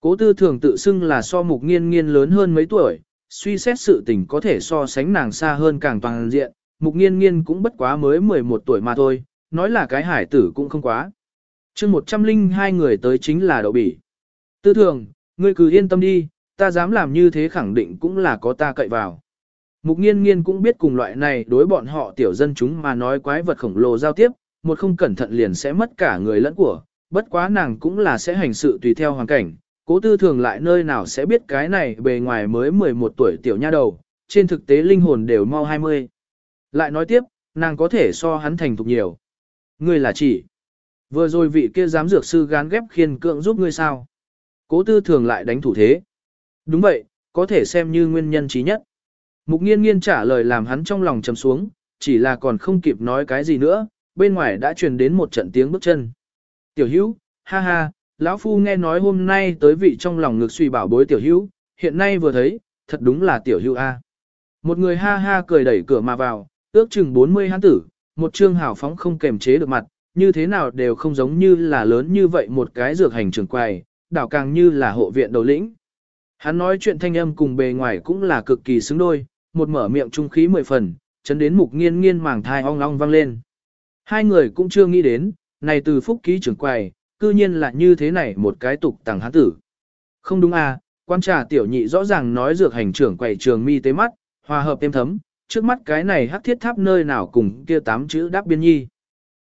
A: Cố tư thường tự xưng là so mục nghiên nghiên lớn hơn mấy tuổi, suy xét sự tình có thể so sánh nàng xa hơn càng toàn diện, mục nghiên nghiên cũng bất quá mới 11 tuổi mà thôi, nói là cái hải tử cũng không quá. chương 102 người tới chính là đậu bỉ. Tư thường, ngươi cứ yên tâm đi, ta dám làm như thế khẳng định cũng là có ta cậy vào. Mục nghiên nghiên cũng biết cùng loại này đối bọn họ tiểu dân chúng mà nói quái vật khổng lồ giao tiếp, một không cẩn thận liền sẽ mất cả người lẫn của, bất quá nàng cũng là sẽ hành sự tùy theo hoàn cảnh, cố tư thường lại nơi nào sẽ biết cái này bề ngoài mới 11 tuổi tiểu nha đầu, trên thực tế linh hồn đều mau 20. Lại nói tiếp, nàng có thể so hắn thành thục nhiều. Ngươi là chỉ. Vừa rồi vị kia giám dược sư gán ghép khiên cưỡng giúp ngươi sao. Cố tư thường lại đánh thủ thế. Đúng vậy, có thể xem như nguyên nhân trí nhất. Mục nghiên nghiên trả lời làm hắn trong lòng trầm xuống, chỉ là còn không kịp nói cái gì nữa, bên ngoài đã truyền đến một trận tiếng bước chân. Tiểu hữu, ha ha, lão phu nghe nói hôm nay tới vị trong lòng ngược suy bảo bối tiểu hữu, hiện nay vừa thấy, thật đúng là tiểu hữu a. Một người ha ha cười đẩy cửa mà vào, ước chừng 40 hán tử, một trương hảo phóng không kềm chế được mặt, như thế nào đều không giống như là lớn như vậy một cái dược hành trường quầy, đảo càng như là hộ viện đầu lĩnh. Hắn nói chuyện thanh âm cùng bề ngoài cũng là cực kỳ xứng đôi, một mở miệng trung khí mười phần, chấn đến mục nghiên nghiên màng thai ong ong vang lên. Hai người cũng chưa nghĩ đến, này từ phúc ký trưởng quầy, cư nhiên là như thế này một cái tục tàng hán tử. Không đúng à, quan trà tiểu nhị rõ ràng nói dược hành trưởng quầy trường mi tế mắt, hòa hợp êm thấm, trước mắt cái này hắc thiết tháp nơi nào cùng kia tám chữ đáp biên nhi.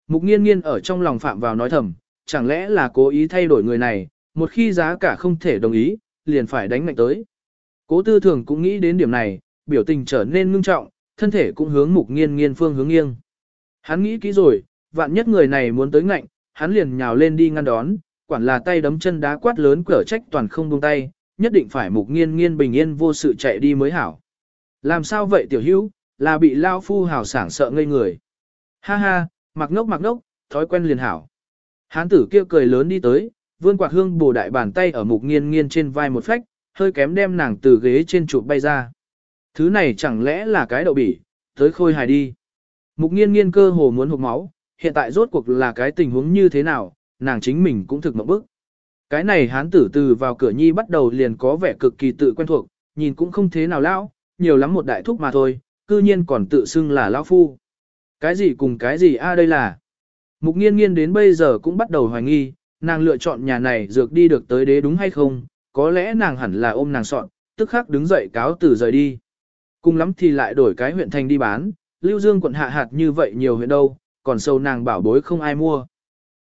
A: Mục nghiên nghiên ở trong lòng phạm vào nói thầm, chẳng lẽ là cố ý thay đổi người này, một khi giá cả không thể đồng ý, liền phải đánh mạnh tới. Cố tư thường cũng nghĩ đến điểm này, biểu tình trở nên ngưng trọng, thân thể cũng hướng mục nghiên nghiên phương hướng nghiêng. Hắn nghĩ kỹ rồi, vạn nhất người này muốn tới ngạnh, hắn liền nhào lên đi ngăn đón, quản là tay đấm chân đá quát lớn cở trách toàn không buông tay, nhất định phải mục nghiên nghiên bình yên vô sự chạy đi mới hảo. Làm sao vậy tiểu hữu, là bị lao phu hảo sảng sợ ngây người. Ha ha, mặc ngốc mặc ngốc, thói quen liền hảo. Hán tử kia cười lớn đi tới, vươn quạt hương bổ đại bàn tay ở mục nghiên nghiên trên vai một phách, hơi kém đem nàng từ ghế trên chuột bay ra. Thứ này chẳng lẽ là cái đậu bỉ, tới khôi hài đi. Mục nghiên nghiên cơ hồ muốn hụt máu, hiện tại rốt cuộc là cái tình huống như thế nào, nàng chính mình cũng thực mộng bức. Cái này hán tử từ vào cửa nhi bắt đầu liền có vẻ cực kỳ tự quen thuộc, nhìn cũng không thế nào lão, nhiều lắm một đại thúc mà thôi, cư nhiên còn tự xưng là lão phu. Cái gì cùng cái gì a đây là. Mục nghiên nghiên đến bây giờ cũng bắt đầu hoài nghi, nàng lựa chọn nhà này dược đi được tới đế đúng hay không, có lẽ nàng hẳn là ôm nàng soạn, tức khắc đứng dậy cáo từ rời đi. Cùng lắm thì lại đổi cái huyện thành đi bán, Lưu Dương quận hạ hạt như vậy nhiều huyện đâu, còn sâu nàng bảo bối không ai mua.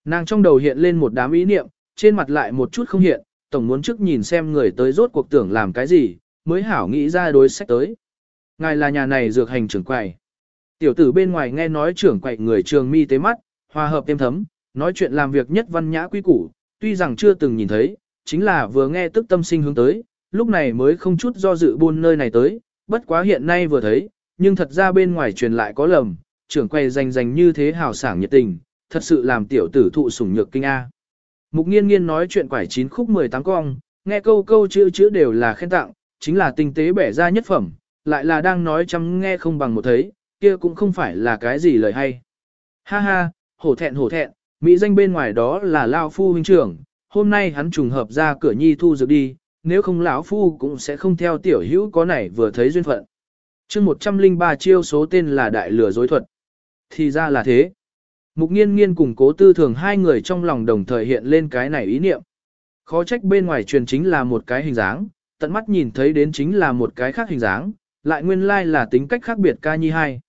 A: Nàng trong đầu hiện lên một đám ý niệm, trên mặt lại một chút không hiện, tổng muốn trước nhìn xem người tới rốt cuộc tưởng làm cái gì, mới hảo nghĩ ra đối sách tới. Ngài là nhà này dược hành trưởng quầy. Tiểu tử bên ngoài nghe nói trưởng quầy người trường mi tế mắt, hòa hợp thêm thấm, nói chuyện làm việc nhất văn nhã quý củ, tuy rằng chưa từng nhìn thấy, chính là vừa nghe tức tâm sinh hướng tới, lúc này mới không chút do dự buôn nơi này tới, bất quá hiện nay vừa thấy, nhưng thật ra bên ngoài truyền lại có lầm, trưởng quầy danh danh như thế hào sảng nhiệt tình, thật sự làm tiểu tử thụ sủng nhược kinh A. Mục nghiên nghiên nói chuyện quải chín khúc 18 cong, nghe câu câu chữ chữ đều là khen tặng, chính là tinh tế bẻ ra nhất phẩm, lại là đang nói chăm nghe không bằng một thấy, kia cũng không phải là cái gì lời hay. Ha ha, hổ thẹn hổ thẹn, mỹ danh bên ngoài đó là Lao Phu huynh trưởng, hôm nay hắn trùng hợp ra cửa nhi thu dược đi, nếu không lão Phu cũng sẽ không theo tiểu hữu có này vừa thấy duyên phận. chương 103 chiêu số tên là Đại lừa Dối Thuật. Thì ra là thế. Mục nghiên nghiên cùng cố tư thường hai người trong lòng đồng thời hiện lên cái này ý niệm. Khó trách bên ngoài truyền chính là một cái hình dáng, tận mắt nhìn thấy đến chính là một cái khác hình dáng, lại nguyên lai là tính cách khác biệt ca nhi hai.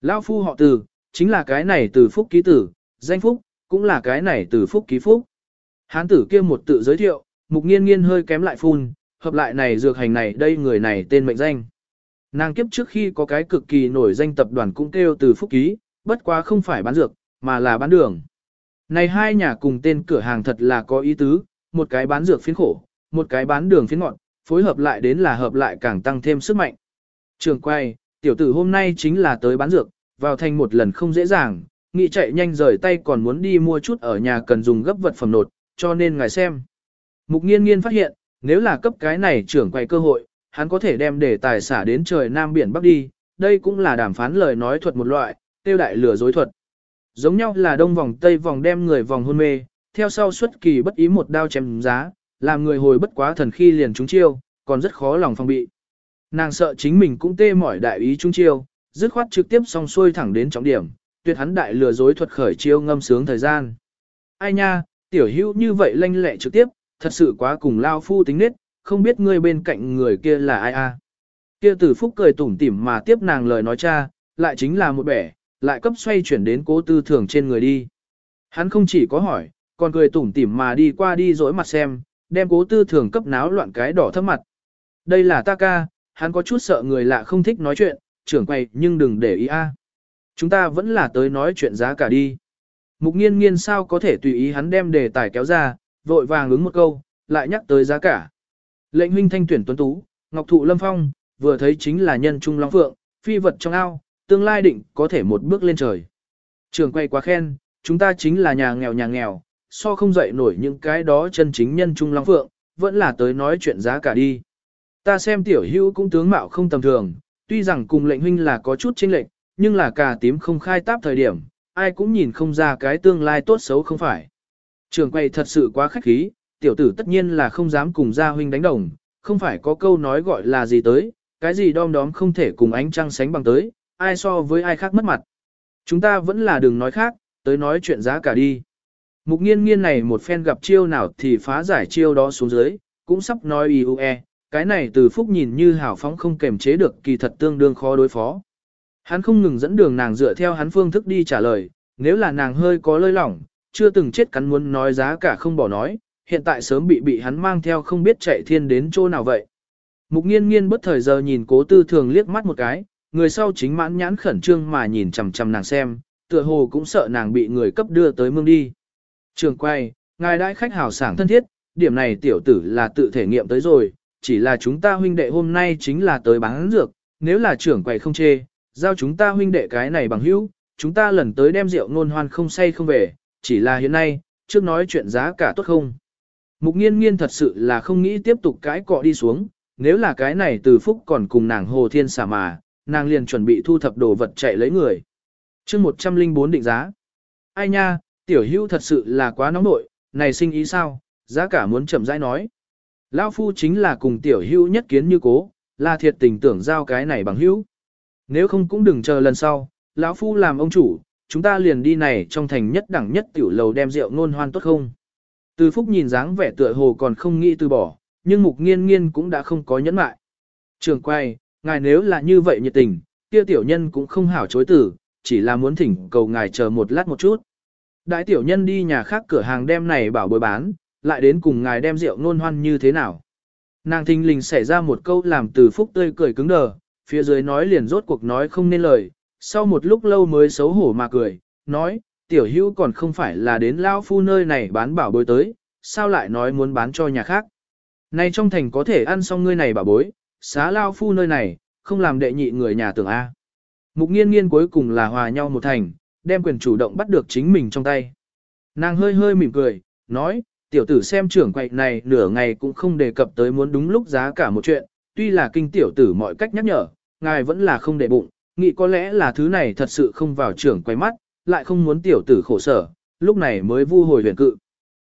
A: Lão phu họ từ, chính là cái này từ phúc ký tử, danh phúc, cũng là cái này từ phúc ký phúc. Hán tử kia một tự giới thiệu, mục nghiên nghiên hơi kém lại phun, hợp lại này dược hành này đây người này tên mệnh danh. Nàng kiếp trước khi có cái cực kỳ nổi danh tập đoàn cũng kêu từ phúc ký, bất quá không phải bán dược, mà là bán đường. Này hai nhà cùng tên cửa hàng thật là có ý tứ, một cái bán dược phiến khổ, một cái bán đường phiến ngọn, phối hợp lại đến là hợp lại càng tăng thêm sức mạnh. Trường quay, tiểu tử hôm nay chính là tới bán dược, vào thành một lần không dễ dàng, nghĩ chạy nhanh rời tay còn muốn đi mua chút ở nhà cần dùng gấp vật phẩm nột, cho nên ngài xem. Mục nghiên nghiên phát hiện, nếu là cấp cái này trưởng quay cơ hội, hắn có thể đem để tài xả đến trời Nam Biển Bắc đi, đây cũng là đàm phán lời nói thuật một loại, tiêu đại lừa dối thuật. Giống nhau là đông vòng tây vòng đem người vòng hôn mê, theo sau xuất kỳ bất ý một đao chém giá, làm người hồi bất quá thần khi liền trúng chiêu, còn rất khó lòng phòng bị. Nàng sợ chính mình cũng tê mỏi đại ý trúng chiêu, dứt khoát trực tiếp song xuôi thẳng đến trọng điểm, tuyệt hắn đại lừa dối thuật khởi chiêu ngâm sướng thời gian. Ai nha, tiểu hữu như vậy lanh lẹ trực tiếp, thật sự quá cùng lao phu tính nết, không biết ngươi bên cạnh người kia là ai a? Kia tử phúc cười tủm tỉm mà tiếp nàng lời nói cha, lại chính là một bẻ, lại cấp xoay chuyển đến cố tư thường trên người đi. Hắn không chỉ có hỏi, còn cười tủm tỉm mà đi qua đi dỗi mặt xem, đem cố tư thường cấp náo loạn cái đỏ thấp mặt. Đây là ta ca, hắn có chút sợ người lạ không thích nói chuyện, trưởng quay nhưng đừng để ý a. Chúng ta vẫn là tới nói chuyện giá cả đi. Mục nghiên nghiên sao có thể tùy ý hắn đem đề tài kéo ra, vội vàng ứng một câu, lại nhắc tới giá cả. Lệnh huynh thanh tuyển tuấn tú, ngọc thụ lâm phong, vừa thấy chính là nhân trung long phượng, phi vật trong ao, tương lai định có thể một bước lên trời. Trường quay quá khen, chúng ta chính là nhà nghèo nhà nghèo, so không dậy nổi những cái đó chân chính nhân trung long phượng, vẫn là tới nói chuyện giá cả đi. Ta xem tiểu hữu cũng tướng mạo không tầm thường, tuy rằng cùng lệnh huynh là có chút chênh lệch, nhưng là cà tím không khai táp thời điểm, ai cũng nhìn không ra cái tương lai tốt xấu không phải. Trường quay thật sự quá khách khí, tiểu tử tất nhiên là không dám cùng gia huynh đánh đồng, không phải có câu nói gọi là gì tới, cái gì đom đóm không thể cùng ánh trăng sánh bằng tới, ai so với ai khác mất mặt. Chúng ta vẫn là đừng nói khác, tới nói chuyện giá cả đi. Mục nghiên nghiên này một phen gặp chiêu nào thì phá giải chiêu đó xuống dưới, cũng sắp nói IUE, cái này từ phúc nhìn như hảo phóng không kềm chế được kỳ thật tương đương khó đối phó. Hắn không ngừng dẫn đường nàng dựa theo hắn phương thức đi trả lời, nếu là nàng hơi có lơi lỏng, chưa từng chết cắn muốn nói giá cả không bỏ nói, hiện tại sớm bị bị hắn mang theo không biết chạy thiên đến chỗ nào vậy. Mục nghiên nghiên bất thời giờ nhìn cố tư thường liếc mắt một cái, người sau chính mãn nhãn khẩn trương mà nhìn chằm chằm nàng xem, tựa hồ cũng sợ nàng bị người cấp đưa tới mương đi. Trường quay, ngài đãi khách hào sảng thân thiết, điểm này tiểu tử là tự thể nghiệm tới rồi, chỉ là chúng ta huynh đệ hôm nay chính là tới bán dược, nếu là trưởng quầy không chê, giao chúng ta huynh đệ cái này bằng hữu, chúng ta lần tới đem rượu ngôn hoan không say không về, chỉ là hiện nay, trước nói chuyện giá cả tốt không. Mục nghiên nghiên thật sự là không nghĩ tiếp tục cái cọ đi xuống, nếu là cái này từ phúc còn cùng nàng hồ thiên xà mà, nàng liền chuẩn bị thu thập đồ vật chạy lấy người. chương 104 định giá. Ai nha, tiểu hữu thật sự là quá nóng nội, này sinh ý sao, giá cả muốn chậm rãi nói. Lão phu chính là cùng tiểu hữu nhất kiến như cố, là thiệt tình tưởng giao cái này bằng hữu. Nếu không cũng đừng chờ lần sau, lão phu làm ông chủ, chúng ta liền đi này trong thành nhất đẳng nhất tiểu lầu đem rượu ngôn hoan tốt không. Từ phúc nhìn dáng vẻ tựa hồ còn không nghĩ từ bỏ, nhưng mục nghiên nghiên cũng đã không có nhẫn mại. Trường quay, ngài nếu là như vậy nhiệt tình, kia tiểu nhân cũng không hảo chối từ, chỉ là muốn thỉnh cầu ngài chờ một lát một chút. Đại tiểu nhân đi nhà khác cửa hàng đem này bảo bối bán, lại đến cùng ngài đem rượu nôn hoan như thế nào. Nàng thinh lình xảy ra một câu làm từ phúc tươi cười cứng đờ, phía dưới nói liền rốt cuộc nói không nên lời, sau một lúc lâu mới xấu hổ mà cười, nói, tiểu hữu còn không phải là đến lao phu nơi này bán bảo bối tới, sao lại nói muốn bán cho nhà khác. Này trong thành có thể ăn xong ngươi này bảo bối, xá lao phu nơi này, không làm đệ nhị người nhà tưởng A. Mục nghiên nghiên cuối cùng là hòa nhau một thành, đem quyền chủ động bắt được chính mình trong tay. Nàng hơi hơi mỉm cười, nói, tiểu tử xem trưởng quậy này nửa ngày cũng không đề cập tới muốn đúng lúc giá cả một chuyện, tuy là kinh tiểu tử mọi cách nhắc nhở, ngài vẫn là không để bụng, nghĩ có lẽ là thứ này thật sự không vào trưởng quay mắt, lại không muốn tiểu tử khổ sở, lúc này mới vu hồi huyền cự.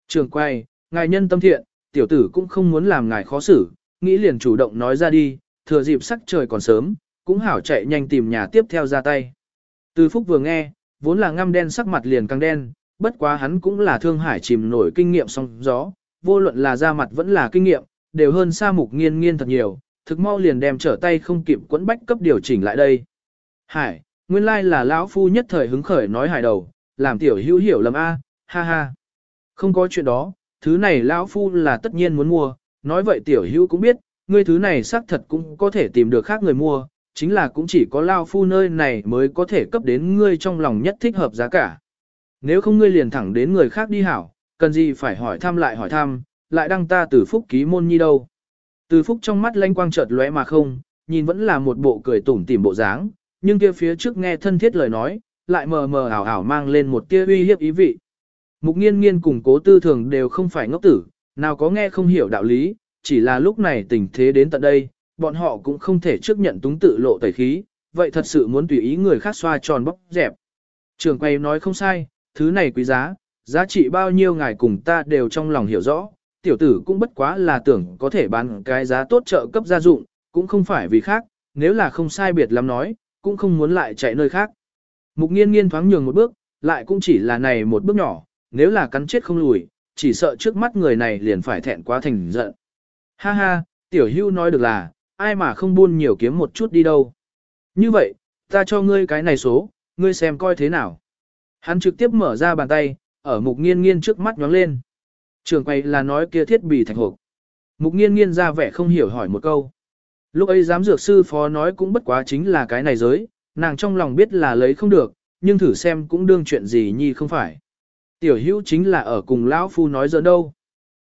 A: Trường quay, ngài nhân tâm thiện, tiểu tử cũng không muốn làm ngài khó xử, nghĩ liền chủ động nói ra đi, thừa dịp sắc trời còn sớm, cũng hảo chạy nhanh tìm nhà tiếp theo ra tay. Từ phúc vừa nghe, vốn là ngăm đen sắc mặt liền căng đen, bất quá hắn cũng là thương hải chìm nổi kinh nghiệm song gió, vô luận là ra mặt vẫn là kinh nghiệm, đều hơn xa mục nghiên nghiên thật nhiều, thực mau liền đem trở tay không kịp quẫn bách cấp điều chỉnh lại đây. Hải, nguyên lai là lão phu nhất thời hứng khởi nói hải đầu, làm tiểu hữu hiểu lầm a, ha ha. Không có chuyện đó, thứ này lão phu là tất nhiên muốn mua, nói vậy tiểu hữu cũng biết, ngươi thứ này xác thật cũng có thể tìm được khác người mua, chính là cũng chỉ có lão phu nơi này mới có thể cấp đến ngươi trong lòng nhất thích hợp giá cả. Nếu không ngươi liền thẳng đến người khác đi hảo, cần gì phải hỏi thăm lại hỏi thăm, lại đăng ta từ phúc ký môn nhi đâu. Từ phúc trong mắt lanh quang chợt lóe mà không, nhìn vẫn là một bộ cười tủm tỉm bộ dáng, nhưng kia phía trước nghe thân thiết lời nói, lại mờ mờ ảo ảo mang lên một tia uy hiếp ý vị. Mục nghiên nghiên cùng cố tư thường đều không phải ngốc tử, nào có nghe không hiểu đạo lý, chỉ là lúc này tình thế đến tận đây, bọn họ cũng không thể trước nhận túng tự lộ tẩy khí, vậy thật sự muốn tùy ý người khác xoa tròn bóc dẹp. Trường quay nói không sai, thứ này quý giá, giá trị bao nhiêu ngài cùng ta đều trong lòng hiểu rõ, tiểu tử cũng bất quá là tưởng có thể bán cái giá tốt trợ cấp gia dụng, cũng không phải vì khác, nếu là không sai biệt lắm nói, cũng không muốn lại chạy nơi khác. Mục nghiên nghiên thoáng nhường một bước, lại cũng chỉ là này một bước nhỏ, nếu là cắn chết không lùi, chỉ sợ trước mắt người này liền phải thẹn quá thành giận. Ha ha, tiểu hưu nói được là, ai mà không buôn nhiều kiếm một chút đi đâu. Như vậy, ta cho ngươi cái này số, ngươi xem coi thế nào. Hắn trực tiếp mở ra bàn tay, ở mục nghiên nghiên trước mắt nhóng lên. Trường quay là nói kia thiết bị thạch hộp. Mục nghiên nghiên ra vẻ không hiểu hỏi một câu. Lúc ấy giám dược sư phó nói cũng bất quá chính là cái này giới, nàng trong lòng biết là lấy không được, nhưng thử xem cũng đương chuyện gì nhi không phải. Tiểu hữu chính là ở cùng lão phu nói giỡn đâu.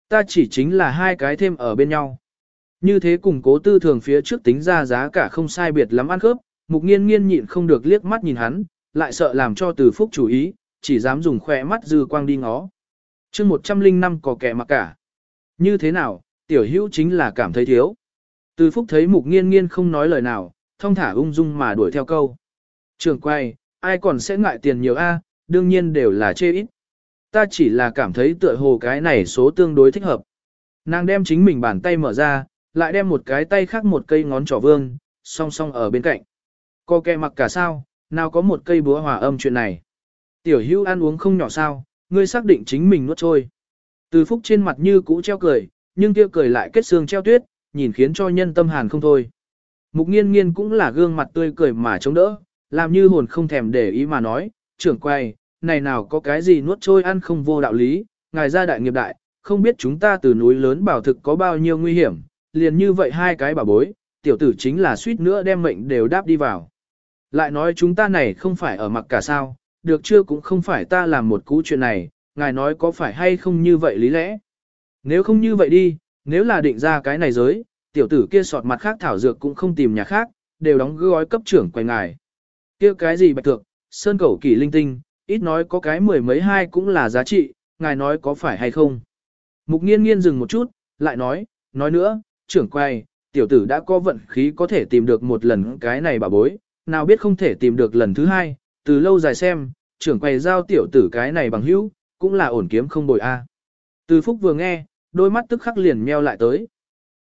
A: Ta chỉ chính là hai cái thêm ở bên nhau. Như thế cùng cố tư thường phía trước tính ra giá cả không sai biệt lắm ăn khớp, mục nghiên nghiên nhịn không được liếc mắt nhìn hắn, lại sợ làm cho từ phúc chủ ý, chỉ dám dùng khỏe mắt dư quang đi ngó chương 105 có kẻ mặc cả. Như thế nào, tiểu hữu chính là cảm thấy thiếu. Từ phúc thấy mục nghiên nghiên không nói lời nào, thông thả ung dung mà đuổi theo câu. Trường quay, ai còn sẽ ngại tiền nhiều a đương nhiên đều là chê ít. Ta chỉ là cảm thấy tựa hồ cái này số tương đối thích hợp. Nàng đem chính mình bàn tay mở ra, lại đem một cái tay khác một cây ngón trỏ vương, song song ở bên cạnh. Có kẻ mặc cả sao, nào có một cây búa hòa âm chuyện này. Tiểu hữu ăn uống không nhỏ sao, ngươi xác định chính mình nuốt trôi. Từ phúc trên mặt như cũ treo cười, nhưng kia cười lại kết xương treo tuyết, nhìn khiến cho nhân tâm hàn không thôi. Mục nghiên nghiên cũng là gương mặt tươi cười mà chống đỡ, làm như hồn không thèm để ý mà nói, trưởng quay, này nào có cái gì nuốt trôi ăn không vô đạo lý, ngài gia đại nghiệp đại, không biết chúng ta từ núi lớn bảo thực có bao nhiêu nguy hiểm, liền như vậy hai cái bảo bối, tiểu tử chính là suýt nữa đem mệnh đều đáp đi vào. Lại nói chúng ta này không phải ở mặc cả sao, được chưa cũng không phải ta làm một cú chuyện này, ngài nói có phải hay không như vậy lý lẽ. Nếu không như vậy đi, nếu là định ra cái này giới, tiểu tử kia sọt mặt khác thảo dược cũng không tìm nhà khác, đều đóng gói cấp trưởng quay ngài. Kia cái gì bạch thượng, sơn cầu kỳ linh tinh, ít nói có cái mười mấy hai cũng là giá trị, ngài nói có phải hay không. Mục nghiên nghiên dừng một chút, lại nói, nói nữa, trưởng quay, tiểu tử đã có vận khí có thể tìm được một lần cái này bà bối, nào biết không thể tìm được lần thứ hai, từ lâu dài xem, trưởng quầy giao tiểu tử cái này bằng hữu, cũng là ổn kiếm không bồi a. Từ phúc vừa nghe, đôi mắt tức khắc liền meo lại tới.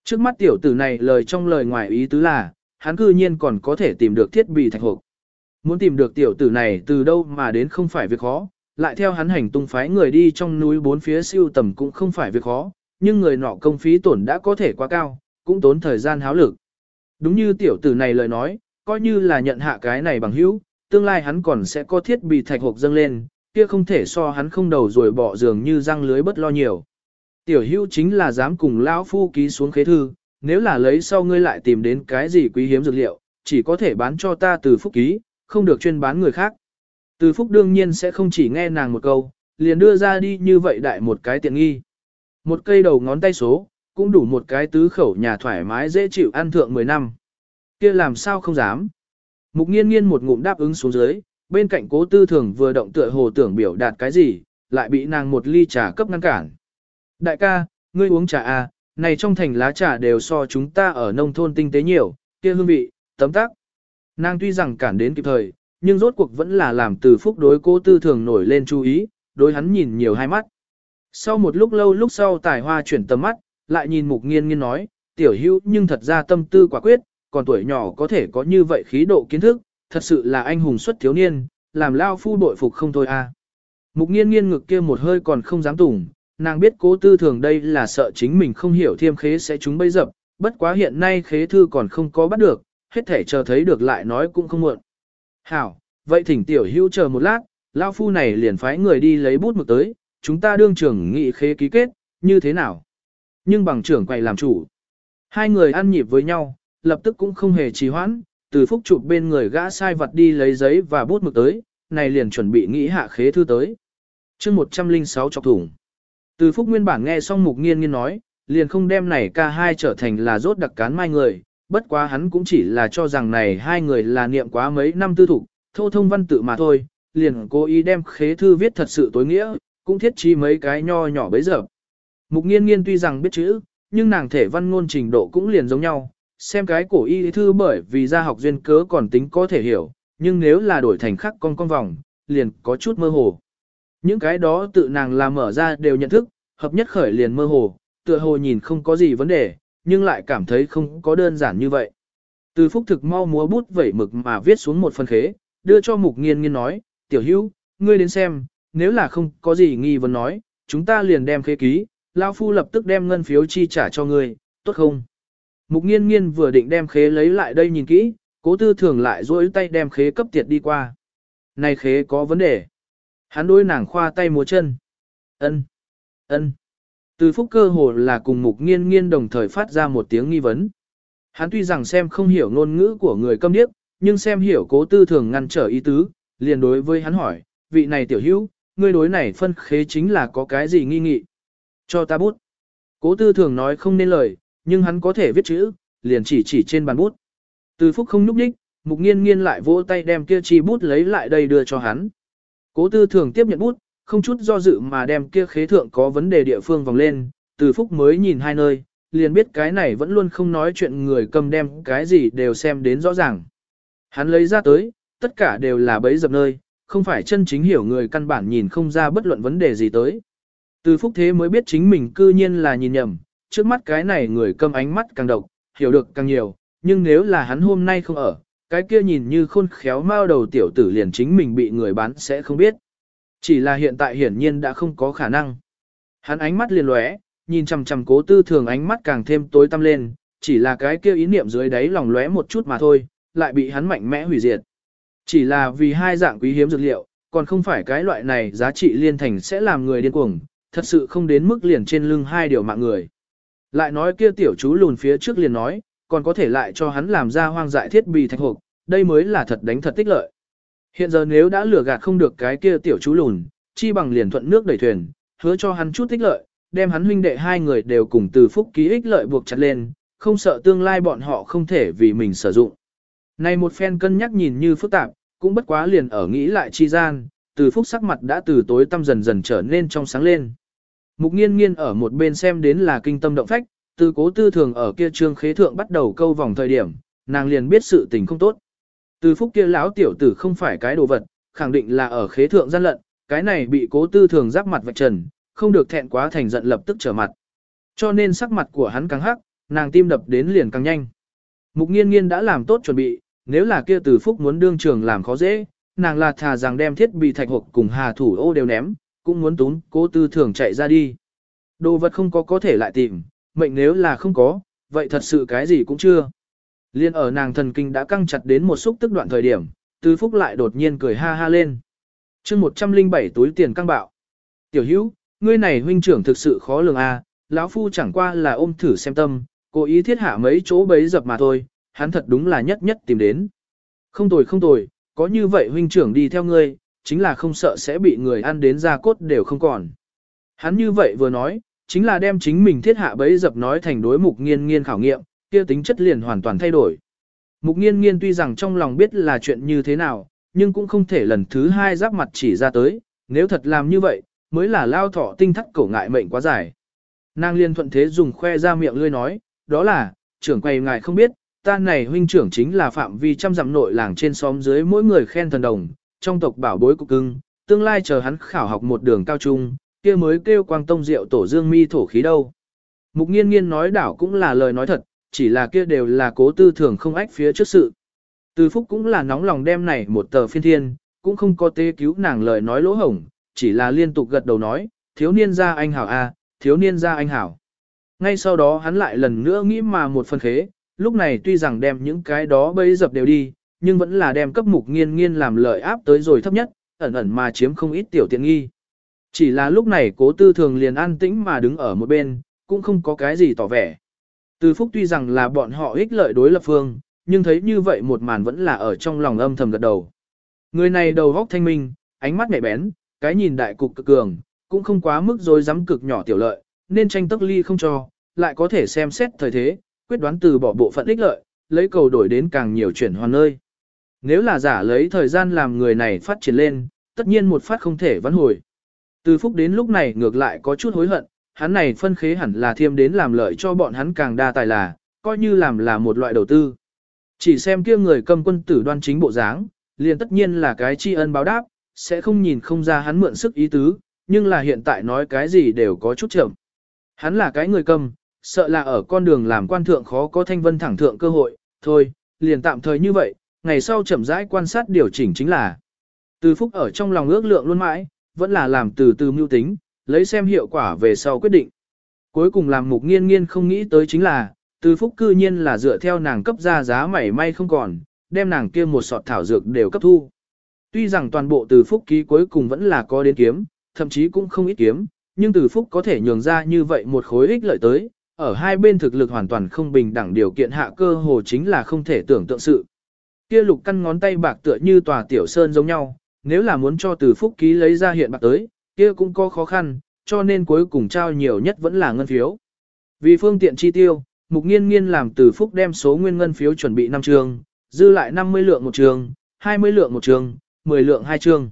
A: Trước mắt tiểu tử này lời trong lời ngoài ý tứ là, hắn cư nhiên còn có thể tìm được thiết bị thạch hộp. Muốn tìm được tiểu tử này từ đâu mà đến không phải việc khó, lại theo hắn hành tung phái người đi trong núi bốn phía siêu tầm cũng không phải việc khó, nhưng người nọ công phí tổn đã có thể quá cao, cũng tốn thời gian háo lực. Đúng như tiểu tử này lời nói, coi như là nhận hạ cái này bằng hữu, tương lai hắn còn sẽ có thiết bị thạch hộp dâng lên, kia không thể so hắn không đầu rồi bỏ giường như răng lưới bất lo nhiều. Tiểu Hưu chính là dám cùng lão phu ký xuống khế thư, nếu là lấy sau ngươi lại tìm đến cái gì quý hiếm dược liệu, chỉ có thể bán cho ta từ phúc ký, không được chuyên bán người khác. Từ phúc đương nhiên sẽ không chỉ nghe nàng một câu, liền đưa ra đi như vậy đại một cái tiện nghi. Một cây đầu ngón tay số, cũng đủ một cái tứ khẩu nhà thoải mái dễ chịu ăn thượng 10 năm. kia làm sao không dám. Mục nghiên nghiên một ngụm đáp ứng xuống dưới, bên cạnh cố tư thường vừa động tựa hồ tưởng biểu đạt cái gì, lại bị nàng một ly trà cấp ngăn cản. Đại ca, ngươi uống trà à, này trong thành lá trà đều so chúng ta ở nông thôn tinh tế nhiều, kia hương vị, tấm tắc. Nàng tuy rằng cản đến kịp thời, nhưng rốt cuộc vẫn là làm từ phúc đối cố tư thường nổi lên chú ý, đối hắn nhìn nhiều hai mắt. Sau một lúc lâu lúc sau tài hoa chuyển tầm mắt, lại nhìn mục nghiên nghiên nói, tiểu hữu nhưng thật ra tâm tư quả quyết, còn tuổi nhỏ có thể có như vậy khí độ kiến thức, thật sự là anh hùng xuất thiếu niên, làm lao phu bội phục không thôi a. À. Mục nghiên nghiên ngực kia một hơi còn không dám tủng, nàng biết cố tư thường đây là sợ chính mình không hiểu thiêm khế sẽ chúng bây dập, bất quá hiện nay khế thư còn không có bắt được, hết thể chờ thấy được lại nói cũng không muộn. Hảo, vậy thỉnh tiểu hữu chờ một lát, lao phu này liền phái người đi lấy bút mực tới, chúng ta đương trưởng nghị khế ký kết, như thế nào? Nhưng bằng trưởng quầy làm chủ. Hai người ăn nhịp với nhau, lập tức cũng không hề trì hoãn, từ phúc chụp bên người gã sai vật đi lấy giấy và bút mực tới, này liền chuẩn bị nghĩ hạ khế thư tới. chương 106 chọc thủng. Từ phúc nguyên bản nghe xong mục nghiên nghiên nói, liền không đem này ca hai trở thành là rốt đặc cán mai người, bất quá hắn cũng chỉ là cho rằng này hai người là niệm quá mấy năm tư thủ, thô thông văn tự mà thôi, liền cố ý đem khế thư viết thật sự tối nghĩa, cũng thiết trí mấy cái nho nhỏ bấy giờ. Mục nghiên nghiên tuy rằng biết chữ, nhưng nàng thể văn ngôn trình độ cũng liền giống nhau, xem cái cổ y thư bởi vì gia học duyên cớ còn tính có thể hiểu, nhưng nếu là đổi thành khắc con con vòng, liền có chút mơ hồ. Những cái đó tự nàng làm mở ra đều nhận thức, hợp nhất khởi liền mơ hồ, tựa hồ nhìn không có gì vấn đề, nhưng lại cảm thấy không có đơn giản như vậy. Từ phúc thực mau múa bút vẩy mực mà viết xuống một phần khế, đưa cho mục nghiên nghiên nói, tiểu hữu, ngươi đến xem, nếu là không có gì nghi vấn nói, chúng ta liền đem khế ký, Lao Phu lập tức đem ngân phiếu chi trả cho ngươi, tốt không? Mục nghiên nghiên vừa định đem khế lấy lại đây nhìn kỹ, cố tư thường lại duỗi tay đem khế cấp tiệt đi qua. Này khế có vấn đề. Hắn đối nàng khoa tay múa chân. ân ân Từ phúc cơ hồ là cùng mục nghiên nghiên đồng thời phát ra một tiếng nghi vấn. Hắn tuy rằng xem không hiểu ngôn ngữ của người câm điếc, nhưng xem hiểu cố tư thường ngăn trở ý tứ, liền đối với hắn hỏi, vị này tiểu hữu, ngươi đối này phân khế chính là có cái gì nghi nghị. Cho ta bút. Cố tư thường nói không nên lời, nhưng hắn có thể viết chữ, liền chỉ chỉ trên bàn bút. Từ phúc không nhúc nhích, mục nghiên nghiên lại vỗ tay đem kia chi bút lấy lại đây đưa cho hắn. Cố tư thường tiếp nhận bút, không chút do dự mà đem kia khế thượng có vấn đề địa phương vòng lên, từ phúc mới nhìn hai nơi, liền biết cái này vẫn luôn không nói chuyện người cầm đem cái gì đều xem đến rõ ràng. Hắn lấy ra tới, tất cả đều là bấy dập nơi, không phải chân chính hiểu người căn bản nhìn không ra bất luận vấn đề gì tới. Từ phúc thế mới biết chính mình cư nhiên là nhìn nhầm, trước mắt cái này người câm ánh mắt càng độc, hiểu được càng nhiều, nhưng nếu là hắn hôm nay không ở, cái kia nhìn như khôn khéo mao đầu tiểu tử liền chính mình bị người bán sẽ không biết. Chỉ là hiện tại hiển nhiên đã không có khả năng. Hắn ánh mắt liền lóe, nhìn chằm chằm cố tư thường ánh mắt càng thêm tối tăm lên, chỉ là cái kia ý niệm dưới đáy lòng lóe một chút mà thôi, lại bị hắn mạnh mẽ hủy diệt. Chỉ là vì hai dạng quý hiếm dược liệu, còn không phải cái loại này giá trị liên thành sẽ làm người điên cuồng, thật sự không đến mức liền trên lưng hai điều mạng người. Lại nói kia tiểu chú lùn phía trước liền nói, còn có thể lại cho hắn làm ra hoang dại thiết bị thạch hộp, đây mới là thật đánh thật tích lợi. Hiện giờ nếu đã lừa gạt không được cái kia tiểu chú lùn, chi bằng liền thuận nước đẩy thuyền, hứa cho hắn chút tích lợi, đem hắn huynh đệ hai người đều cùng từ phúc ký ích lợi buộc chặt lên, không sợ tương lai bọn họ không thể vì mình sử dụng. Này một phen cân nhắc nhìn như phức tạp, cũng bất quá liền ở nghĩ lại chi gian, từ phúc sắc mặt đã từ tối tăm dần dần trở nên trong sáng lên. Mục nghiên nghiên ở một bên xem đến là kinh tâm động phách, từ cố tư thường ở kia trương khế thượng bắt đầu câu vòng thời điểm, nàng liền biết sự tình không tốt. Từ phúc kia lão tiểu tử không phải cái đồ vật, khẳng định là ở khế thượng gian lận, cái này bị cố tư thường giáp mặt vạch trần, không được thẹn quá thành giận lập tức trở mặt. Cho nên sắc mặt của hắn càng hắc, nàng tim đập đến liền càng nhanh. Mục nghiên nghiên đã làm tốt chuẩn bị, nếu là kia từ phúc muốn đương trường làm khó dễ, nàng là thà rằng đem thiết bị thạch hộp cùng hà thủ ô đều ném, cũng muốn tún cố tư thường chạy ra đi. Đồ vật không có có thể lại tìm, mệnh nếu là không có, vậy thật sự cái gì cũng chưa. Liên ở nàng thần kinh đã căng chặt đến một xúc tức đoạn thời điểm, Tư phúc lại đột nhiên cười ha ha lên. chương 107 túi tiền căng bạo. Tiểu hữu, ngươi này huynh trưởng thực sự khó lường a, à, lão phu chẳng qua là ôm thử xem tâm, cố ý thiết hạ mấy chỗ bấy dập mà thôi, hắn thật đúng là nhất nhất tìm đến. Không tồi không tồi, có như vậy huynh trưởng đi theo ngươi, chính là không sợ sẽ bị người ăn đến da cốt đều không còn. Hắn như vậy vừa nói, chính là đem chính mình thiết hạ bấy dập nói thành đối mục nghiên nghiên khảo nghiệm, kia tính chất liền hoàn toàn thay đổi. Mục nghiên nghiên tuy rằng trong lòng biết là chuyện như thế nào, nhưng cũng không thể lần thứ hai giáp mặt chỉ ra tới, nếu thật làm như vậy, mới là lao thọ tinh thắt cổ ngại mệnh quá dài. Nàng liên thuận thế dùng khoe ra miệng lươi nói, đó là, trưởng quầy ngài không biết, ta này huynh trưởng chính là phạm vi trăm dặm nội làng trên xóm dưới mỗi người khen thần đồng, trong tộc bảo bối cục cưng, tương lai chờ hắn khảo học một đường cao trung, kia mới kêu quang tông diệu tổ dương mi thổ khí đâu. Mục nghiên nghiên nói đảo cũng là lời nói thật, chỉ là kia đều là cố tư thường không ách phía trước sự. Từ phúc cũng là nóng lòng đem này một tờ phiên thiên, cũng không có tê cứu nàng lời nói lỗ hổng, chỉ là liên tục gật đầu nói, thiếu niên ra anh hảo a, thiếu niên ra anh hảo. Ngay sau đó hắn lại lần nữa nghĩ mà một phần khế, lúc này tuy rằng đem những cái đó bấy dập đều đi, nhưng vẫn là đem cấp mục nghiên nghiên làm lợi áp tới rồi thấp nhất, ẩn ẩn mà chiếm không ít tiểu tiện nghi. Chỉ là lúc này cố tư thường liền an tĩnh mà đứng ở một bên, cũng không có cái gì tỏ vẻ. Từ phúc tuy rằng là bọn họ ích lợi đối lập phương, nhưng thấy như vậy một màn vẫn là ở trong lòng âm thầm gật đầu. Người này đầu góc thanh minh, ánh mắt nhạy bén, cái nhìn đại cục cực cường, cũng không quá mức rồi dám cực nhỏ tiểu lợi, nên tranh tức ly không cho, lại có thể xem xét thời thế, quyết đoán từ bỏ bộ phận ích lợi, lấy cầu đổi đến càng nhiều chuyển hoàn nơi. Nếu là giả lấy thời gian làm người này phát triển lên, tất nhiên một phát không thể vãn hồi. Từ phúc đến lúc này ngược lại có chút hối hận, hắn này phân khế hẳn là thiêm đến làm lợi cho bọn hắn càng đa tài là, coi như làm là một loại đầu tư. Chỉ xem kia người cầm quân tử đoan chính bộ dáng, liền tất nhiên là cái tri ân báo đáp, sẽ không nhìn không ra hắn mượn sức ý tứ, nhưng là hiện tại nói cái gì đều có chút chậm. Hắn là cái người cầm, sợ là ở con đường làm quan thượng khó có thanh vân thẳng thượng cơ hội, thôi, liền tạm thời như vậy, ngày sau chậm rãi quan sát điều chỉnh chính là. Từ phúc ở trong lòng ước lượng luôn mãi, vẫn là làm từ từ mưu tính, lấy xem hiệu quả về sau quyết định. Cuối cùng làm mục nghiên nghiên không nghĩ tới chính là, từ phúc cư nhiên là dựa theo nàng cấp ra giá mảy may không còn, đem nàng kia một sọt thảo dược đều cấp thu. Tuy rằng toàn bộ từ phúc ký cuối cùng vẫn là có đến kiếm, thậm chí cũng không ít kiếm, nhưng từ phúc có thể nhường ra như vậy một khối ích lợi tới, ở hai bên thực lực hoàn toàn không bình đẳng điều kiện hạ cơ hồ chính là không thể tưởng tượng sự. Kia lục căn ngón tay bạc tựa như tòa tiểu sơn giống nhau, nếu là muốn cho từ phúc ký lấy ra hiện bạc tới, kia cũng có khó khăn, cho nên cuối cùng trao nhiều nhất vẫn là ngân phiếu. Vì phương tiện chi tiêu, mục nghiên nghiên làm từ phúc đem số nguyên ngân phiếu chuẩn bị 5 trường, dư lại 50 lượng một trường, 20 lượng một trường, 10 lượng hai trường.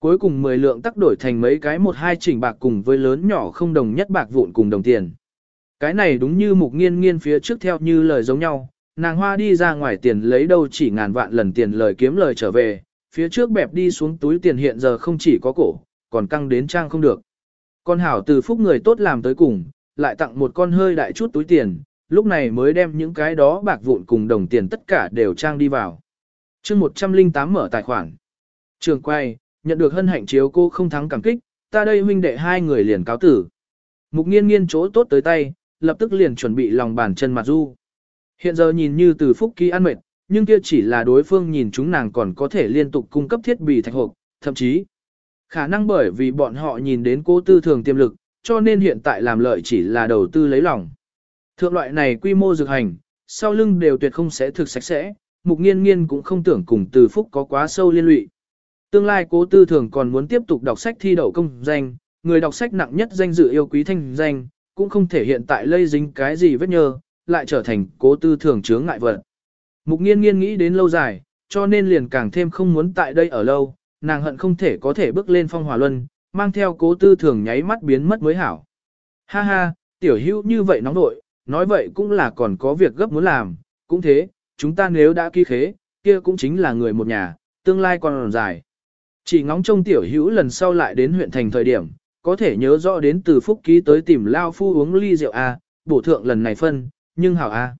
A: Cuối cùng 10 lượng tắc đổi thành mấy cái một hai chỉnh bạc cùng với lớn nhỏ không đồng nhất bạc vụn cùng đồng tiền. Cái này đúng như mục nghiên nghiên phía trước theo như lời giống nhau, nàng hoa đi ra ngoài tiền lấy đâu chỉ ngàn vạn lần tiền lời kiếm lời trở về, phía trước bẹp đi xuống túi tiền hiện giờ không chỉ có cổ, còn căng đến trang không được. Con hảo từ phúc người tốt làm tới cùng, lại tặng một con hơi đại chút túi tiền, lúc này mới đem những cái đó bạc vụn cùng đồng tiền tất cả đều trang đi vào. chương 108 mở tài khoản. Trường quay, nhận được hân hạnh chiếu cô không thắng cảm kích, ta đây huynh đệ hai người liền cáo tử. Mục nghiên nghiên chỗ tốt tới tay, lập tức liền chuẩn bị lòng bàn chân mặt du. Hiện giờ nhìn như từ phúc ký ăn mệt, nhưng kia chỉ là đối phương nhìn chúng nàng còn có thể liên tục cung cấp thiết bị thạch hộp, thậm chí khả năng bởi vì bọn họ nhìn đến cố tư thường tiềm lực, cho nên hiện tại làm lợi chỉ là đầu tư lấy lòng. Thượng loại này quy mô dược hành, sau lưng đều tuyệt không sẽ thực sạch sẽ, mục nghiên nghiên cũng không tưởng cùng từ phúc có quá sâu liên lụy. Tương lai cố tư thường còn muốn tiếp tục đọc sách thi đậu công danh, người đọc sách nặng nhất danh dự yêu quý thanh danh, cũng không thể hiện tại lây dính cái gì vết nhơ, lại trở thành cố tư thường chướng ngại vật. Mục nghiên nghiên nghĩ đến lâu dài, cho nên liền càng thêm không muốn tại đây ở lâu, nàng hận không thể có thể bước lên phong hỏa luân, mang theo cố tư thường nháy mắt biến mất mới hảo. Ha ha, tiểu hữu như vậy nóng nội, nói vậy cũng là còn có việc gấp muốn làm, cũng thế, chúng ta nếu đã ký khế, kia cũng chính là người một nhà, tương lai còn dài. Chỉ ngóng trông tiểu hữu lần sau lại đến huyện thành thời điểm, có thể nhớ rõ đến từ phúc ký tới tìm Lao Phu uống ly rượu A, bổ thượng lần này phân, nhưng hảo A.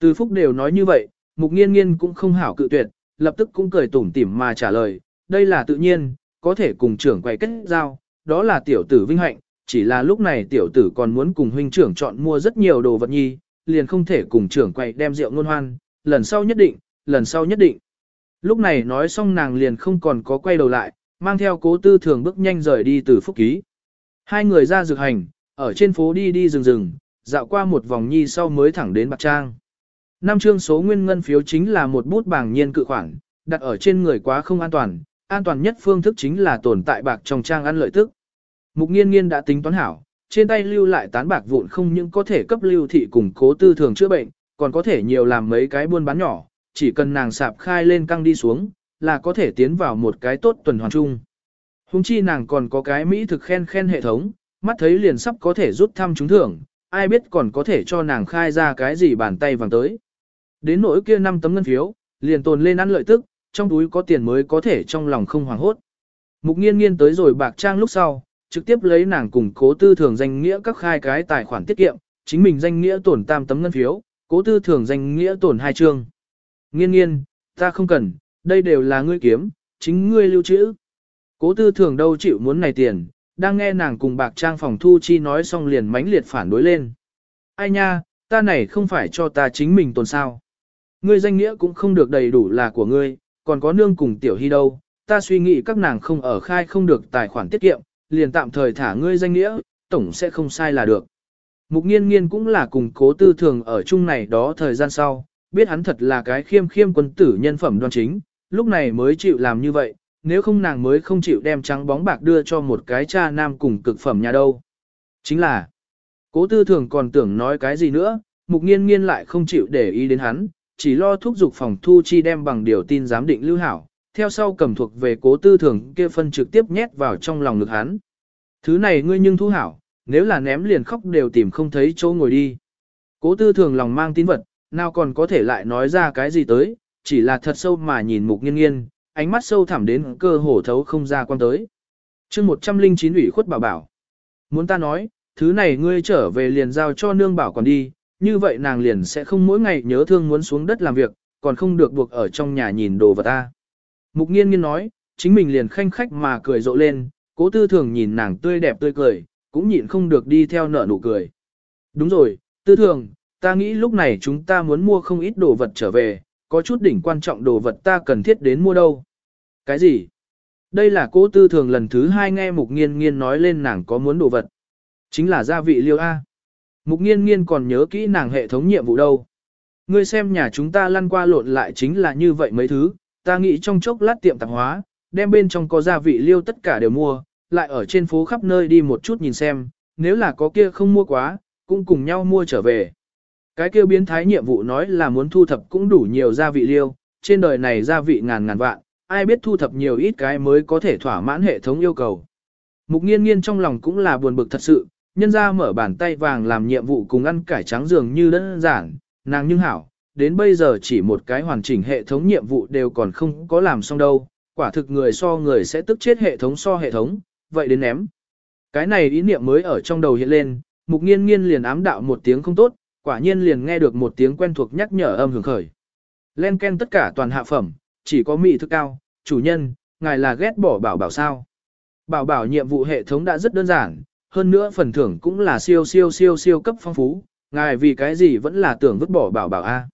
A: Từ phúc đều nói như vậy, mục nghiên nghiên cũng không hảo cự tuyệt, lập tức cũng cười tủm tỉm mà trả lời, đây là tự nhiên, có thể cùng trưởng quay kết giao, đó là tiểu tử vinh hạnh, chỉ là lúc này tiểu tử còn muốn cùng huynh trưởng chọn mua rất nhiều đồ vật nhi, liền không thể cùng trưởng quay đem rượu ngôn hoan, lần sau nhất định, lần sau nhất định. Lúc này nói xong nàng liền không còn có quay đầu lại, mang theo cố tư thường bước nhanh rời đi từ phúc ký. Hai người ra dược hành, ở trên phố đi đi rừng rừng, dạo qua một vòng nhi sau mới thẳng đến bạc trang. Năm chương số nguyên ngân phiếu chính là một bút bảng nhiên cự khoản, đặt ở trên người quá không an toàn, an toàn nhất phương thức chính là tồn tại bạc trong trang ăn lợi tức. Mục nghiên nghiên đã tính toán hảo, trên tay lưu lại tán bạc vụn không những có thể cấp lưu thị cùng cố tư thường chữa bệnh, còn có thể nhiều làm mấy cái buôn bán nhỏ, chỉ cần nàng sạp khai lên căng đi xuống, là có thể tiến vào một cái tốt tuần hoàn chung. Hùng chi nàng còn có cái Mỹ thực khen khen hệ thống, mắt thấy liền sắp có thể rút thăm trúng thưởng, ai biết còn có thể cho nàng khai ra cái gì bàn tay vàng tới. Đến nỗi kia năm tấm ngân phiếu, liền tồn lên ăn lợi tức, trong túi có tiền mới có thể trong lòng không hoảng hốt. Mục nghiên nghiên tới rồi bạc trang lúc sau, trực tiếp lấy nàng cùng cố tư thường danh nghĩa các khai cái tài khoản tiết kiệm, chính mình danh nghĩa tổn tam tấm ngân phiếu, cố tư thường danh nghĩa tổn hai chương. Nghiên nghiên, ta không cần, đây đều là ngươi kiếm, chính ngươi lưu trữ. Cố tư thường đâu chịu muốn này tiền, đang nghe nàng cùng bạc trang phòng thu chi nói xong liền mãnh liệt phản đối lên. Ai nha, ta này không phải cho ta chính mình tồn sao. Ngươi danh nghĩa cũng không được đầy đủ là của ngươi, còn có nương cùng tiểu hy đâu, ta suy nghĩ các nàng không ở khai không được tài khoản tiết kiệm, liền tạm thời thả ngươi danh nghĩa, tổng sẽ không sai là được. Mục nghiên nghiên cũng là cùng cố tư thường ở chung này đó thời gian sau, biết hắn thật là cái khiêm khiêm quân tử nhân phẩm đoan chính, lúc này mới chịu làm như vậy, nếu không nàng mới không chịu đem trắng bóng bạc đưa cho một cái cha nam cùng cực phẩm nhà đâu. Chính là, cố tư thường còn tưởng nói cái gì nữa, mục nghiên nghiên lại không chịu để ý đến hắn, chỉ lo thúc giục phòng thu chi đem bằng điều tin giám định lưu hảo, theo sau cầm thuộc về cố tư thường kia phân trực tiếp nhét vào trong lòng ngực hắn. Thứ này ngươi nhưng thu hảo, nếu là ném liền khóc đều tìm không thấy chỗ ngồi đi. Cố tư thường lòng mang tín vật, nào còn có thể lại nói ra cái gì tới, chỉ là thật sâu mà nhìn mục nghiên nghiên, ánh mắt sâu thẳm đến cơ hồ thấu không ra quan tới. chương 109 ủy khuất bảo bảo. Muốn ta nói, thứ này ngươi trở về liền giao cho nương bảo còn đi, như vậy nàng liền sẽ không mỗi ngày nhớ thương muốn xuống đất làm việc, còn không được buộc ở trong nhà nhìn đồ vật ta. Mục nghiên nghiên nói, chính mình liền khanh khách mà cười rộ lên, cố tư thường nhìn nàng tươi đẹp tươi cười, cũng nhịn không được đi theo nở nụ cười. Đúng rồi, tư thường, ta nghĩ lúc này chúng ta muốn mua không ít đồ vật trở về, có chút đỉnh quan trọng đồ vật ta cần thiết đến mua đâu. Cái gì? Đây là cố tư thường lần thứ hai nghe mục nghiên nghiên nói lên nàng có muốn đồ vật. Chính là gia vị liêu A. Mục nghiên nghiên còn nhớ kỹ nàng hệ thống nhiệm vụ đâu. Ngươi xem nhà chúng ta lăn qua lộn lại chính là như vậy mấy thứ, ta nghĩ trong chốc lát tiệm tạp hóa, đem bên trong có gia vị liêu tất cả đều mua, lại ở trên phố khắp nơi đi một chút nhìn xem, nếu là có kia không mua quá, cũng cùng nhau mua trở về. Cái kia biến thái nhiệm vụ nói là muốn thu thập cũng đủ nhiều gia vị liêu, trên đời này gia vị ngàn ngàn vạn, ai biết thu thập nhiều ít cái mới có thể thỏa mãn hệ thống yêu cầu. Mục nghiên nghiên trong lòng cũng là buồn bực thật sự, nhân ra mở bàn tay vàng làm nhiệm vụ cùng ăn cải trắng dường như đơn giản, nàng nhưng hảo, đến bây giờ chỉ một cái hoàn chỉnh hệ thống nhiệm vụ đều còn không có làm xong đâu, quả thực người so người sẽ tức chết hệ thống so hệ thống, vậy đến ném. Cái này ý niệm mới ở trong đầu hiện lên, mục nghiên nghiên liền ám đạo một tiếng không tốt, quả nhiên liền nghe được một tiếng quen thuộc nhắc nhở âm hưởng khởi. Len ken tất cả toàn hạ phẩm, chỉ có mỹ thức cao, chủ nhân, ngài là ghét bỏ bảo bảo sao. Bảo bảo nhiệm vụ hệ thống đã rất đơn giản, hơn nữa phần thưởng cũng là siêu siêu siêu siêu cấp phong phú, ngài vì cái gì vẫn là tưởng vứt bỏ bảo bảo a.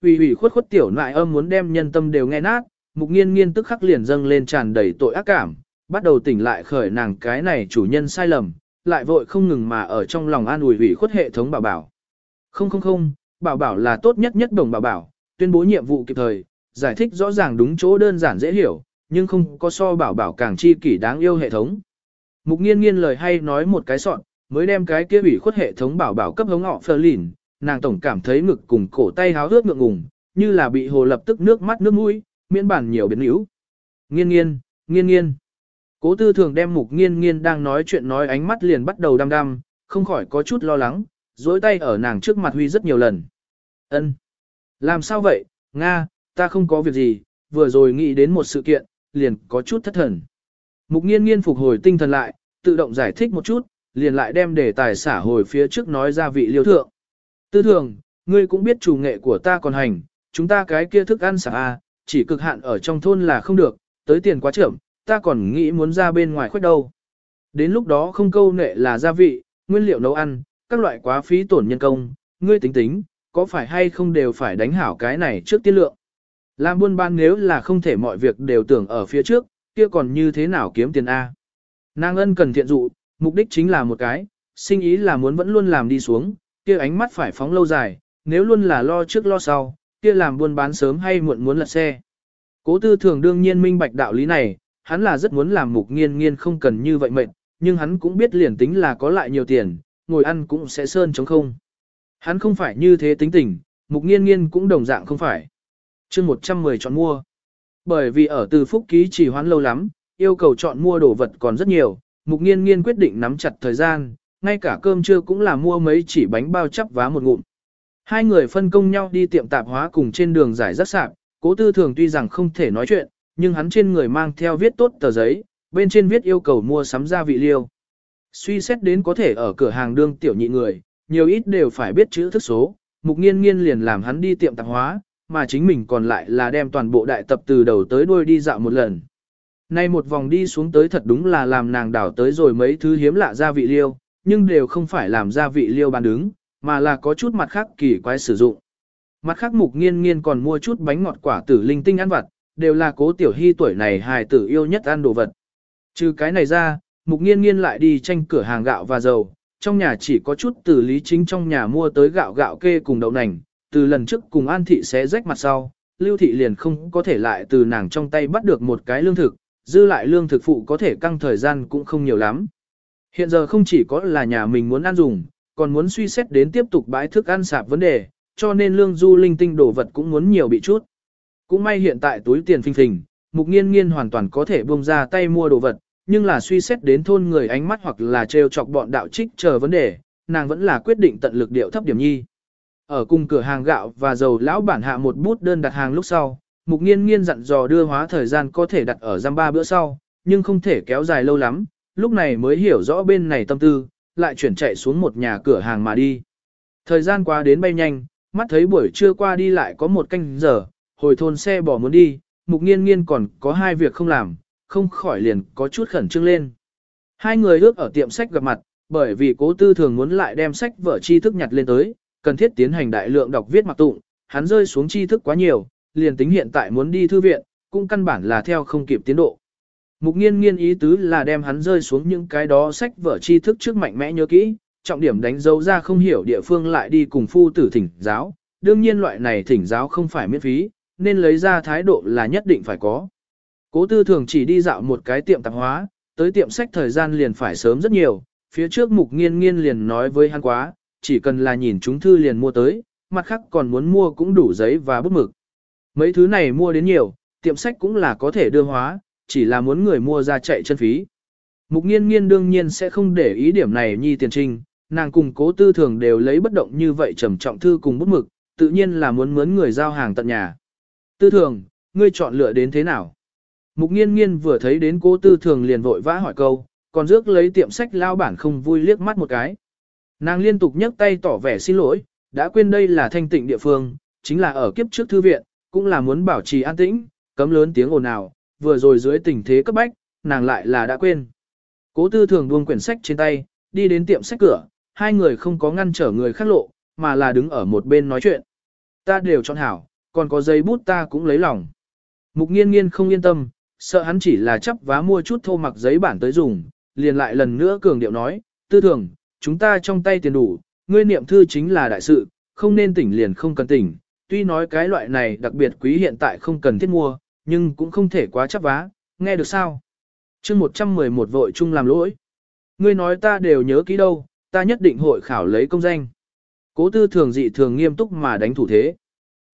A: Vì ủy khuất khuất tiểu nại âm muốn đem nhân tâm đều nghe nát, mục nghiên nghiên tức khắc liền dâng lên tràn đầy tội ác cảm, bắt đầu tỉnh lại khởi nàng cái này chủ nhân sai lầm, lại vội không ngừng mà ở trong lòng an ủi ủy khuất hệ thống bảo bảo. Không không không, bảo bảo là tốt nhất nhất đồng bảo bảo, tuyên bố nhiệm vụ kịp thời, giải thích rõ ràng đúng chỗ đơn giản dễ hiểu, nhưng không có so bảo bảo càng chi kỷ đáng yêu hệ thống. Mục nghiên nghiên lời hay nói một cái soạn, mới đem cái kia ủy khuất hệ thống bảo bảo cấp hống họ phơ lìn, nàng tổng cảm thấy ngực cùng cổ tay háo ướt ngượng ngùng, như là bị hồ lập tức nước mắt nước mũi, miễn bản nhiều biến yếu. Nghiên nghiên, nghiên nghiên. Cố tư thường đem mục nghiên nghiên đang nói chuyện nói ánh mắt liền bắt đầu đăm đăm, không khỏi có chút lo lắng, dối tay ở nàng trước mặt huy rất nhiều lần. ân Làm sao vậy, Nga, ta không có việc gì, vừa rồi nghĩ đến một sự kiện, liền có chút thất thần. Mục nghiên nghiên phục hồi tinh thần lại, tự động giải thích một chút, liền lại đem đề tài xả hồi phía trước nói ra vị liêu thượng. Tư thường, ngươi cũng biết chủ nghệ của ta còn hành, chúng ta cái kia thức ăn xả a, chỉ cực hạn ở trong thôn là không được, tới tiền quá trưởng, ta còn nghĩ muốn ra bên ngoài khuếch đâu. Đến lúc đó không câu nệ là gia vị, nguyên liệu nấu ăn, các loại quá phí tổn nhân công, ngươi tính tính, có phải hay không đều phải đánh hảo cái này trước tiên lượng. Làm buôn bán nếu là không thể mọi việc đều tưởng ở phía trước, kia còn như thế nào kiếm tiền A. Nàng ân cần thiện dụ, mục đích chính là một cái, sinh ý là muốn vẫn luôn làm đi xuống, kia ánh mắt phải phóng lâu dài, nếu luôn là lo trước lo sau, kia làm buôn bán sớm hay muộn muốn lật xe. Cố tư thường đương nhiên minh bạch đạo lý này, hắn là rất muốn làm mục nghiên nghiên không cần như vậy mệnh, nhưng hắn cũng biết liền tính là có lại nhiều tiền, ngồi ăn cũng sẽ sơn chống không. Hắn không phải như thế tính tình, mục nghiên nghiên cũng đồng dạng không phải chương 110 chọn mua. Bởi vì ở từ phúc ký chỉ hoán lâu lắm, yêu cầu chọn mua đồ vật còn rất nhiều, mục nghiên nghiên quyết định nắm chặt thời gian, ngay cả cơm trưa cũng là mua mấy chỉ bánh bao chắp vá một ngụm. Hai người phân công nhau đi tiệm tạp hóa cùng trên đường giải rác sạp, cố tư thường tuy rằng không thể nói chuyện, nhưng hắn trên người mang theo viết tốt tờ giấy, bên trên viết yêu cầu mua sắm gia vị liêu. Suy xét đến có thể ở cửa hàng đương tiểu nhị người, nhiều ít đều phải biết chữ thức số, mục nghiên nghiên liền làm hắn đi tiệm tạp hóa, mà chính mình còn lại là đem toàn bộ đại tập từ đầu tới đuôi đi dạo một lần. Nay một vòng đi xuống tới thật đúng là làm nàng đảo tới rồi mấy thứ hiếm lạ gia vị liêu, nhưng đều không phải làm gia vị liêu bán đứng, mà là có chút mặt khác kỳ quái sử dụng. Mặt khác mục nghiên nghiên còn mua chút bánh ngọt quả tử linh tinh ăn vặt, đều là cố tiểu hy tuổi này hài tử yêu nhất ăn đồ vật. Trừ cái này ra, mục nghiên nghiên lại đi tranh cửa hàng gạo và dầu, trong nhà chỉ có chút từ lý chính trong nhà mua tới gạo gạo kê cùng đậu nành, từ lần trước cùng an thị sẽ rách mặt sau, lưu thị liền không có thể lại từ nàng trong tay bắt được một cái lương thực, dư lại lương thực phụ có thể căng thời gian cũng không nhiều lắm. Hiện giờ không chỉ có là nhà mình muốn ăn dùng, còn muốn suy xét đến tiếp tục bãi thức ăn sạp vấn đề, cho nên lương du linh tinh đồ vật cũng muốn nhiều bị chút. Cũng may hiện tại túi tiền phình phình, mục nghiên nghiên hoàn toàn có thể buông ra tay mua đồ vật, nhưng là suy xét đến thôn người ánh mắt hoặc là trêu chọc bọn đạo trích chờ vấn đề, nàng vẫn là quyết định tận lực điệu thấp điểm nhi. Ở cùng cửa hàng gạo và dầu lão bản hạ một bút đơn đặt hàng lúc sau, mục nghiên nghiên dặn dò đưa hóa thời gian có thể đặt ở giam ba bữa sau, nhưng không thể kéo dài lâu lắm, lúc này mới hiểu rõ bên này tâm tư, lại chuyển chạy xuống một nhà cửa hàng mà đi. Thời gian qua đến bay nhanh, mắt thấy buổi trưa qua đi lại có một canh giờ, hồi thôn xe bỏ muốn đi, mục nghiên nghiên còn có hai việc không làm, không khỏi liền có chút khẩn trương lên. Hai người ước ở tiệm sách gặp mặt, bởi vì cố tư thường muốn lại đem sách vở tri thức nhặt lên tới, cần thiết tiến hành đại lượng đọc viết mặc tụng, hắn rơi xuống tri thức quá nhiều, liền tính hiện tại muốn đi thư viện, cũng căn bản là theo không kịp tiến độ. Mục nghiên nghiên ý tứ là đem hắn rơi xuống những cái đó sách vở tri thức trước mạnh mẽ nhớ kỹ, trọng điểm đánh dấu ra không hiểu địa phương lại đi cùng phu tử thỉnh giáo. Đương nhiên loại này thỉnh giáo không phải miễn phí, nên lấy ra thái độ là nhất định phải có. Cố tư thường chỉ đi dạo một cái tiệm tạp hóa, tới tiệm sách thời gian liền phải sớm rất nhiều, phía trước mục nghiên nghiên liền nói với hắn quá, chỉ cần là nhìn chúng thư liền mua tới, mặt khác còn muốn mua cũng đủ giấy và bút mực. Mấy thứ này mua đến nhiều, tiệm sách cũng là có thể đưa hóa, chỉ là muốn người mua ra chạy chân phí. Mục nghiên nghiên đương nhiên sẽ không để ý điểm này nhi tiền trinh, nàng cùng cố tư thường đều lấy bất động như vậy trầm trọng thư cùng bút mực, tự nhiên là muốn mướn người giao hàng tận nhà. Tư thường, ngươi chọn lựa đến thế nào? Mục nghiên nghiên vừa thấy đến cố tư thường liền vội vã hỏi câu, còn rước lấy tiệm sách lao bản không vui liếc mắt một cái. Nàng liên tục nhấc tay tỏ vẻ xin lỗi, đã quên đây là thanh tịnh địa phương, chính là ở kiếp trước thư viện, cũng là muốn bảo trì an tĩnh, cấm lớn tiếng ồn ào, vừa rồi dưới tình thế cấp bách, nàng lại là đã quên. Cố tư thường buông quyển sách trên tay, đi đến tiệm sách cửa, hai người không có ngăn trở người khác lộ, mà là đứng ở một bên nói chuyện. Ta đều chọn hảo, còn có giấy bút ta cũng lấy lòng. Mục nghiên nghiên không yên tâm, sợ hắn chỉ là chấp vá mua chút thô mặc giấy bản tới dùng, liền lại lần nữa cường điệu nói, tư thường, chúng ta trong tay tiền đủ, ngươi niệm thư chính là đại sự, không nên tỉnh liền không cần tỉnh, tuy nói cái loại này đặc biệt quý hiện tại không cần thiết mua, nhưng cũng không thể quá chấp vá, nghe được sao? chương 111 vội chung làm lỗi. Ngươi nói ta đều nhớ kỹ đâu, ta nhất định hội khảo lấy công danh. Cố tư thường dị thường nghiêm túc mà đánh thủ thế.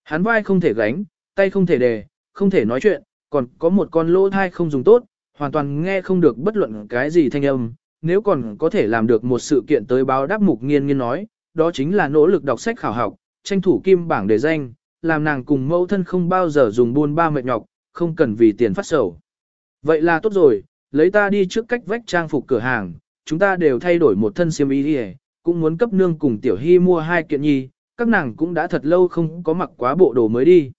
A: Hắn vai không thể gánh, tay không thể đề, không thể nói chuyện, còn có một con lỗ thai không dùng tốt, hoàn toàn nghe không được bất luận cái gì thanh âm. Nếu còn có thể làm được một sự kiện tới báo đáp mục nghiên nghiên nói, đó chính là nỗ lực đọc sách khảo học, tranh thủ kim bảng đề danh, làm nàng cùng mẫu thân không bao giờ dùng buôn ba mệt nhọc, không cần vì tiền phát sầu. Vậy là tốt rồi, lấy ta đi trước cách vách trang phục cửa hàng, chúng ta đều thay đổi một thân xiêm y đi cũng muốn cấp nương cùng tiểu hy mua hai kiện nhi, các nàng cũng đã thật lâu không có mặc quá bộ đồ mới đi.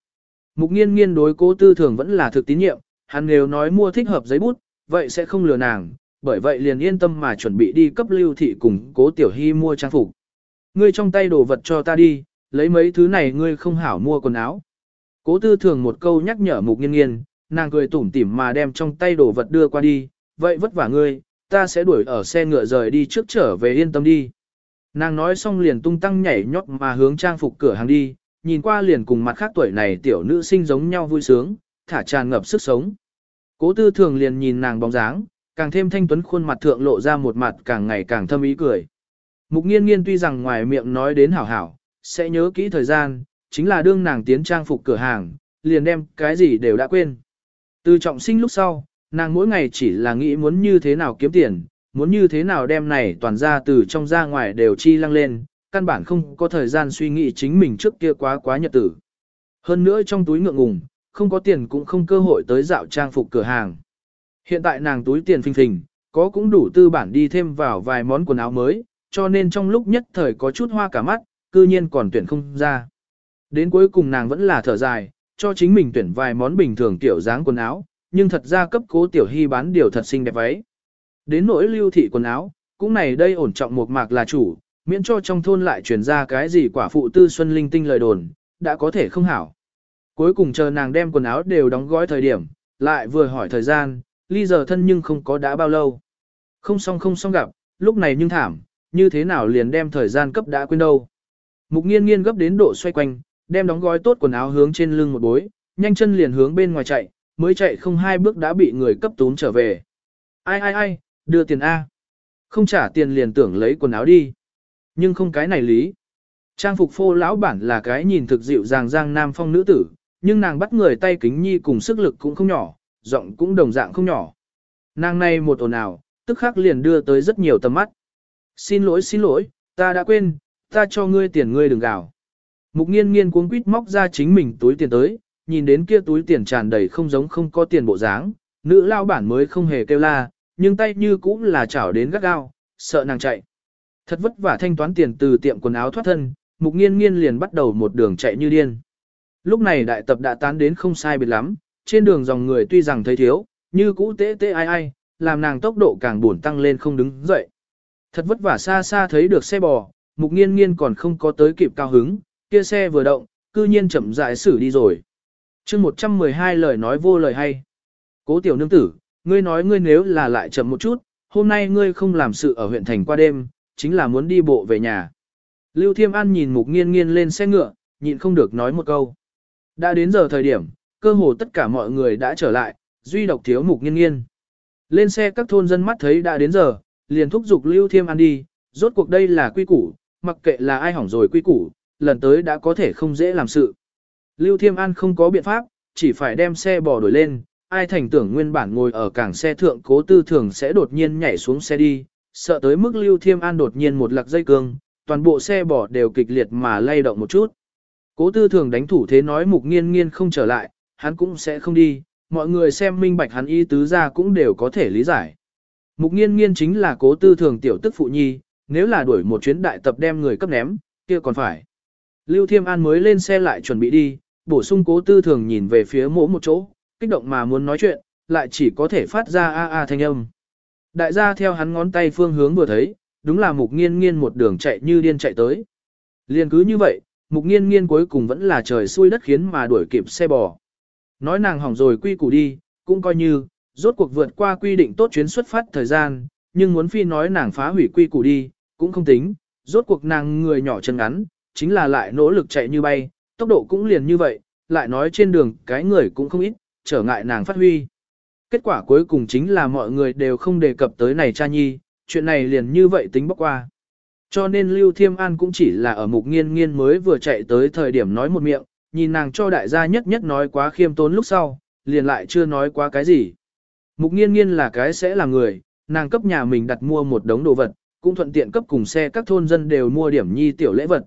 A: Mục nghiên nghiên đối cố tư thường vẫn là thực tín nhiệm, hắn nếu nói mua thích hợp giấy bút, vậy sẽ không lừa nàng, bởi vậy liền yên tâm mà chuẩn bị đi cấp lưu thị cùng cố tiểu hy mua trang phục. Ngươi trong tay đồ vật cho ta đi, lấy mấy thứ này ngươi không hảo mua quần áo. Cố tư thường một câu nhắc nhở mục nghiên nghiên, nàng cười tủm tỉm mà đem trong tay đồ vật đưa qua đi, vậy vất vả ngươi, ta sẽ đuổi ở xe ngựa rời đi trước trở về yên tâm đi. Nàng nói xong liền tung tăng nhảy nhót mà hướng trang phục cửa hàng đi, nhìn qua liền cùng mặt khác tuổi này tiểu nữ sinh giống nhau vui sướng, thả tràn ngập sức sống. Cố tư thường liền nhìn nàng bóng dáng, càng thêm thanh tuấn khuôn mặt thượng lộ ra một mặt càng ngày càng thâm ý cười. Mục nghiên nghiên tuy rằng ngoài miệng nói đến hảo hảo, sẽ nhớ kỹ thời gian, chính là đương nàng tiến trang phục cửa hàng, liền đem cái gì đều đã quên. Từ trọng sinh lúc sau, nàng mỗi ngày chỉ là nghĩ muốn như thế nào kiếm tiền, muốn như thế nào đem này toàn ra từ trong ra ngoài đều chi lăng lên, căn bản không có thời gian suy nghĩ chính mình trước kia quá quá nhật tử. Hơn nữa trong túi ngượng ngùng, không có tiền cũng không cơ hội tới dạo trang phục cửa hàng. Hiện tại nàng túi tiền phình phình, có cũng đủ tư bản đi thêm vào vài món quần áo mới, cho nên trong lúc nhất thời có chút hoa cả mắt, cư nhiên còn tuyển không ra. Đến cuối cùng nàng vẫn là thở dài, cho chính mình tuyển vài món bình thường tiểu dáng quần áo, nhưng thật ra cấp cố tiểu hy bán điều thật xinh đẹp váy. Đến nỗi lưu thị quần áo, cũng này đây ổn trọng một mạc là chủ, miễn cho trong thôn lại truyền ra cái gì quả phụ tư xuân linh tinh lời đồn, đã có thể không hảo. Cuối cùng chờ nàng đem quần áo đều đóng gói thời điểm, lại vừa hỏi thời gian, ly giờ thân nhưng không có đã bao lâu. Không xong không xong gặp, lúc này nhưng thảm, như thế nào liền đem thời gian cấp đã quên đâu. Mục nghiên nghiên gấp đến độ xoay quanh, đem đóng gói tốt quần áo hướng trên lưng một bối, nhanh chân liền hướng bên ngoài chạy, mới chạy không hai bước đã bị người cấp tún trở về. Ai ai ai, đưa tiền A. Không trả tiền liền tưởng lấy quần áo đi. Nhưng không cái này lý. Trang phục phô lão bản là cái nhìn thực dịu dàng giang nam phong nữ tử, nhưng nàng bắt người tay kính nhi cùng sức lực cũng không nhỏ, giọng cũng đồng dạng không nhỏ. Nàng này một ồn ào, tức khắc liền đưa tới rất nhiều tầm mắt. Xin lỗi xin lỗi, ta đã quên, ta cho ngươi tiền ngươi đừng gào. Mục nghiên nghiên cuống quýt móc ra chính mình túi tiền tới, nhìn đến kia túi tiền tràn đầy không giống không có tiền bộ dáng, nữ lao bản mới không hề kêu la, nhưng tay như cũng là chảo đến gắt gao, sợ nàng chạy. Thật vất vả thanh toán tiền từ tiệm quần áo thoát thân, mục nghiên nghiên liền bắt đầu một đường chạy như điên. Lúc này đại tập đã tán đến không sai biệt lắm, trên đường dòng người tuy rằng thấy thiếu, như cũ tế tế ai ai, làm nàng tốc độ càng buồn tăng lên không đứng dậy. Thật vất vả xa xa thấy được xe bò, mục nghiên nghiên còn không có tới kịp cao hứng, kia xe vừa động, cư nhiên chậm rãi xử đi rồi. chương 112 lời nói vô lời hay. Cố tiểu nương tử, ngươi nói ngươi nếu là lại chậm một chút, hôm nay ngươi không làm sự ở huyện thành qua đêm, chính là muốn đi bộ về nhà. Lưu Thiêm An nhìn mục nghiên nghiên lên xe ngựa, nhịn không được nói một câu. Đã đến giờ thời điểm, cơ hồ tất cả mọi người đã trở lại, duy độc thiếu mục nghiên nghiên. Lên xe các thôn dân mắt thấy đã đến giờ, liền thúc giục Lưu Thiêm ăn đi, rốt cuộc đây là quy củ, mặc kệ là ai hỏng rồi quy củ, lần tới đã có thể không dễ làm sự. Lưu Thiêm An không có biện pháp, chỉ phải đem xe bò đổi lên, ai thành tưởng nguyên bản ngồi ở cảng xe thượng cố tư thường sẽ đột nhiên nhảy xuống xe đi, sợ tới mức Lưu Thiêm An đột nhiên một lạc dây cương, toàn bộ xe bò đều kịch liệt mà lay động một chút. Cố tư thường đánh thủ thế nói mục nghiên nghiên không trở lại, hắn cũng sẽ không đi, mọi người xem minh bạch hắn y tứ ra cũng đều có thể lý giải. Mục nghiên nghiên chính là cố tư thường tiểu tức phụ nhi, nếu là đuổi một chuyến đại tập đem người cấp ném, kia còn phải. Lưu Thiêm An mới lên xe lại chuẩn bị đi, bổ sung cố tư thường nhìn về phía mỗ một chỗ, kích động mà muốn nói chuyện, lại chỉ có thể phát ra a a thanh âm. Đại gia theo hắn ngón tay phương hướng vừa thấy, đúng là mục nghiên nghiên một đường chạy như điên chạy tới. Liên cứ như vậy, mục nghiên nghiên cuối cùng vẫn là trời xui đất khiến mà đuổi kịp xe bò. Nói nàng hỏng rồi quy củ đi, cũng coi như, rốt cuộc vượt qua quy định tốt chuyến xuất phát thời gian, nhưng muốn phi nói nàng phá hủy quy củ đi, cũng không tính, rốt cuộc nàng người nhỏ chân ngắn, chính là lại nỗ lực chạy như bay, tốc độ cũng liền như vậy, lại nói trên đường cái người cũng không ít, trở ngại nàng phát huy. Kết quả cuối cùng chính là mọi người đều không đề cập tới này cha nhi, chuyện này liền như vậy tính bóc qua. Cho nên Lưu Thiêm An cũng chỉ là ở mục nghiên nghiên mới vừa chạy tới thời điểm nói một miệng, nhìn nàng cho đại gia nhất nhất nói quá khiêm tốn lúc sau, liền lại chưa nói quá cái gì. Mục nghiên nghiên là cái sẽ là người, nàng cấp nhà mình đặt mua một đống đồ vật, cũng thuận tiện cấp cùng xe các thôn dân đều mua điểm nhi tiểu lễ vật.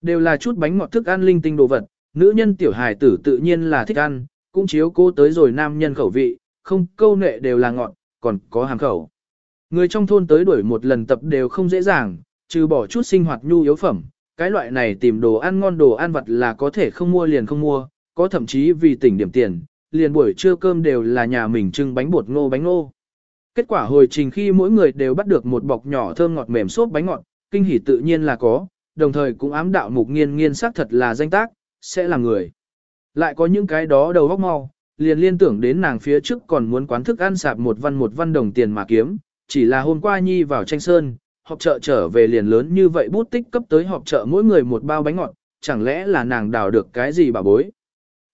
A: Đều là chút bánh ngọt thức ăn linh tinh đồ vật, nữ nhân tiểu hài tử tự nhiên là thích ăn, cũng chiếu cố tới rồi nam nhân khẩu vị, không câu nệ đều là ngọt, còn có hàng khẩu. Người trong thôn tới đuổi một lần tập đều không dễ dàng, trừ bỏ chút sinh hoạt nhu yếu phẩm, cái loại này tìm đồ ăn ngon đồ ăn vặt là có thể không mua liền không mua, có thậm chí vì tỉnh điểm tiền, liền buổi trưa cơm đều là nhà mình trưng bánh bột ngô bánh ngô. Kết quả hồi trình khi mỗi người đều bắt được một bọc nhỏ thơm ngọt mềm xốp bánh ngọt, kinh hỉ tự nhiên là có, đồng thời cũng ám đạo mục nghiên nghiên sắc thật là danh tác, sẽ là người. Lại có những cái đó đầu góc mau, liền liên tưởng đến nàng phía trước còn muốn quán thức ăn sạp một văn một văn đồng tiền mà kiếm, chỉ là hôm qua nhi vào tranh sơn, họp chợ trở về liền lớn như vậy bút tích cấp tới họp chợ mỗi người một bao bánh ngọt, chẳng lẽ là nàng đào được cái gì bà bối.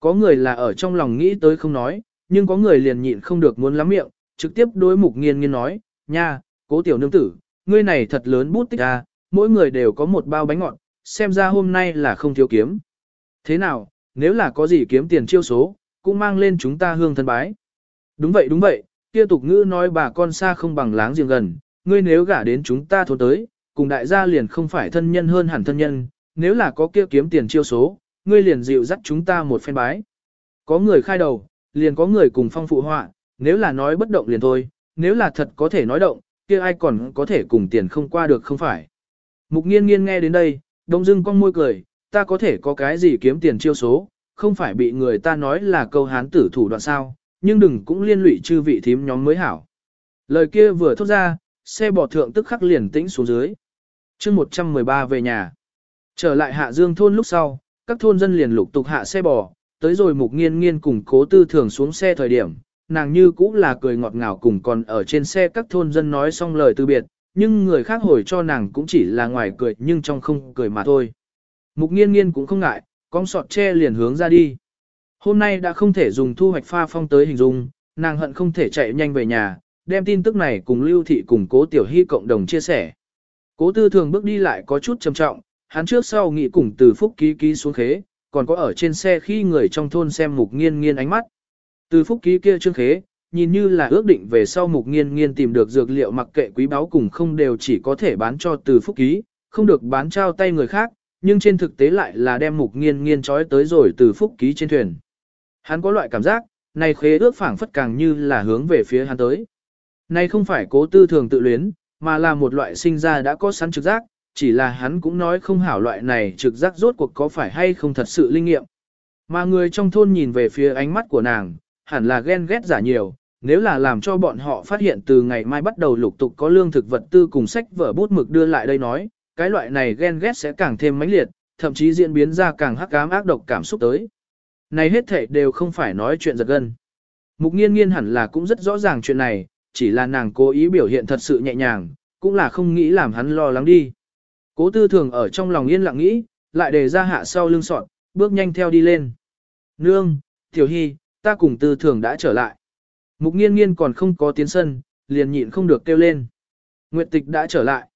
A: Có người là ở trong lòng nghĩ tới không nói, nhưng có người liền nhịn không được muốn lắm miệng, trực tiếp đối mục nghiên nghiên nói, nha, cố tiểu nương tử, ngươi này thật lớn bút tích à, mỗi người đều có một bao bánh ngọt, xem ra hôm nay là không thiếu kiếm. Thế nào, nếu là có gì kiếm tiền chiêu số, cũng mang lên chúng ta hương thân bái. Đúng vậy đúng vậy, kia tục ngữ nói bà con xa không bằng láng giềng gần, ngươi nếu gả đến chúng ta thôn tới, cùng đại gia liền không phải thân nhân hơn hẳn thân nhân, nếu là có kia kiếm tiền chiêu số, ngươi liền dịu dắt chúng ta một phen bái. Có người khai đầu, liền có người cùng phong phụ họa, nếu là nói bất động liền thôi, nếu là thật có thể nói động, kia ai còn có thể cùng tiền không qua được không phải. Mục nghiên nghiên nghe đến đây, đông dưng con môi cười, ta có thể có cái gì kiếm tiền chiêu số, không phải bị người ta nói là câu hán tử thủ đoạn sao, nhưng đừng cũng liên lụy chư vị thím nhóm mới hảo. Lời kia vừa thốt ra, xe bò thượng tức khắc liền tĩnh xuống dưới. chương 113 về nhà. Trở lại hạ dương thôn lúc sau, các thôn dân liền lục tục hạ xe bò, tới rồi mục nghiên nghiên cùng cố tư thường xuống xe thời điểm, nàng như cũng là cười ngọt ngào cùng còn ở trên xe các thôn dân nói xong lời từ biệt, nhưng người khác hồi cho nàng cũng chỉ là ngoài cười nhưng trong không cười mà thôi. Mục nghiên nghiên cũng không ngại, con sọt tre liền hướng ra đi. Hôm nay đã không thể dùng thu hoạch pha phong tới hình dung, nàng hận không thể chạy nhanh về nhà, đem tin tức này cùng Lưu Thị cùng Cố Tiểu Hy cộng đồng chia sẻ. Cố Tư Thường bước đi lại có chút trầm trọng, hắn trước sau nghĩ cùng từ phúc ký ký xuống khế, còn có ở trên xe khi người trong thôn xem mục nghiên nghiên ánh mắt. Từ phúc ký kia trương khế, nhìn như là ước định về sau mục nghiên nghiên tìm được dược liệu mặc kệ quý báu cùng không đều chỉ có thể bán cho từ phúc ký, không được bán trao tay người khác, nhưng trên thực tế lại là đem mục nghiên nghiên trói tới rồi từ phúc ký trên thuyền. Hắn có loại cảm giác, này khế ước phảng phất càng như là hướng về phía hắn tới. Này không phải cố tư thường tự luyến, mà là một loại sinh ra đã có sẵn trực giác, chỉ là hắn cũng nói không hảo loại này trực giác rốt cuộc có phải hay không thật sự linh nghiệm. Mà người trong thôn nhìn về phía ánh mắt của nàng, hẳn là ghen ghét giả nhiều, nếu là làm cho bọn họ phát hiện từ ngày mai bắt đầu lục tục có lương thực vật tư cùng sách vở bút mực đưa lại đây nói, cái loại này ghen ghét sẽ càng thêm mãnh liệt, thậm chí diễn biến ra càng hắc ám ác độc cảm xúc tới. Này hết thể đều không phải nói chuyện giật gân. Mục nghiên nghiên hẳn là cũng rất rõ ràng chuyện này, chỉ là nàng cố ý biểu hiện thật sự nhẹ nhàng, cũng là không nghĩ làm hắn lo lắng đi. Cố tư thường ở trong lòng yên lặng nghĩ, lại để ra hạ sau lưng sọt, bước nhanh theo đi lên. Nương, Tiểu Hy, ta cùng tư thường đã trở lại. Mục nghiên nghiên còn không có tiến sân, liền nhịn không được kêu lên. Nguyệt tịch đã trở lại.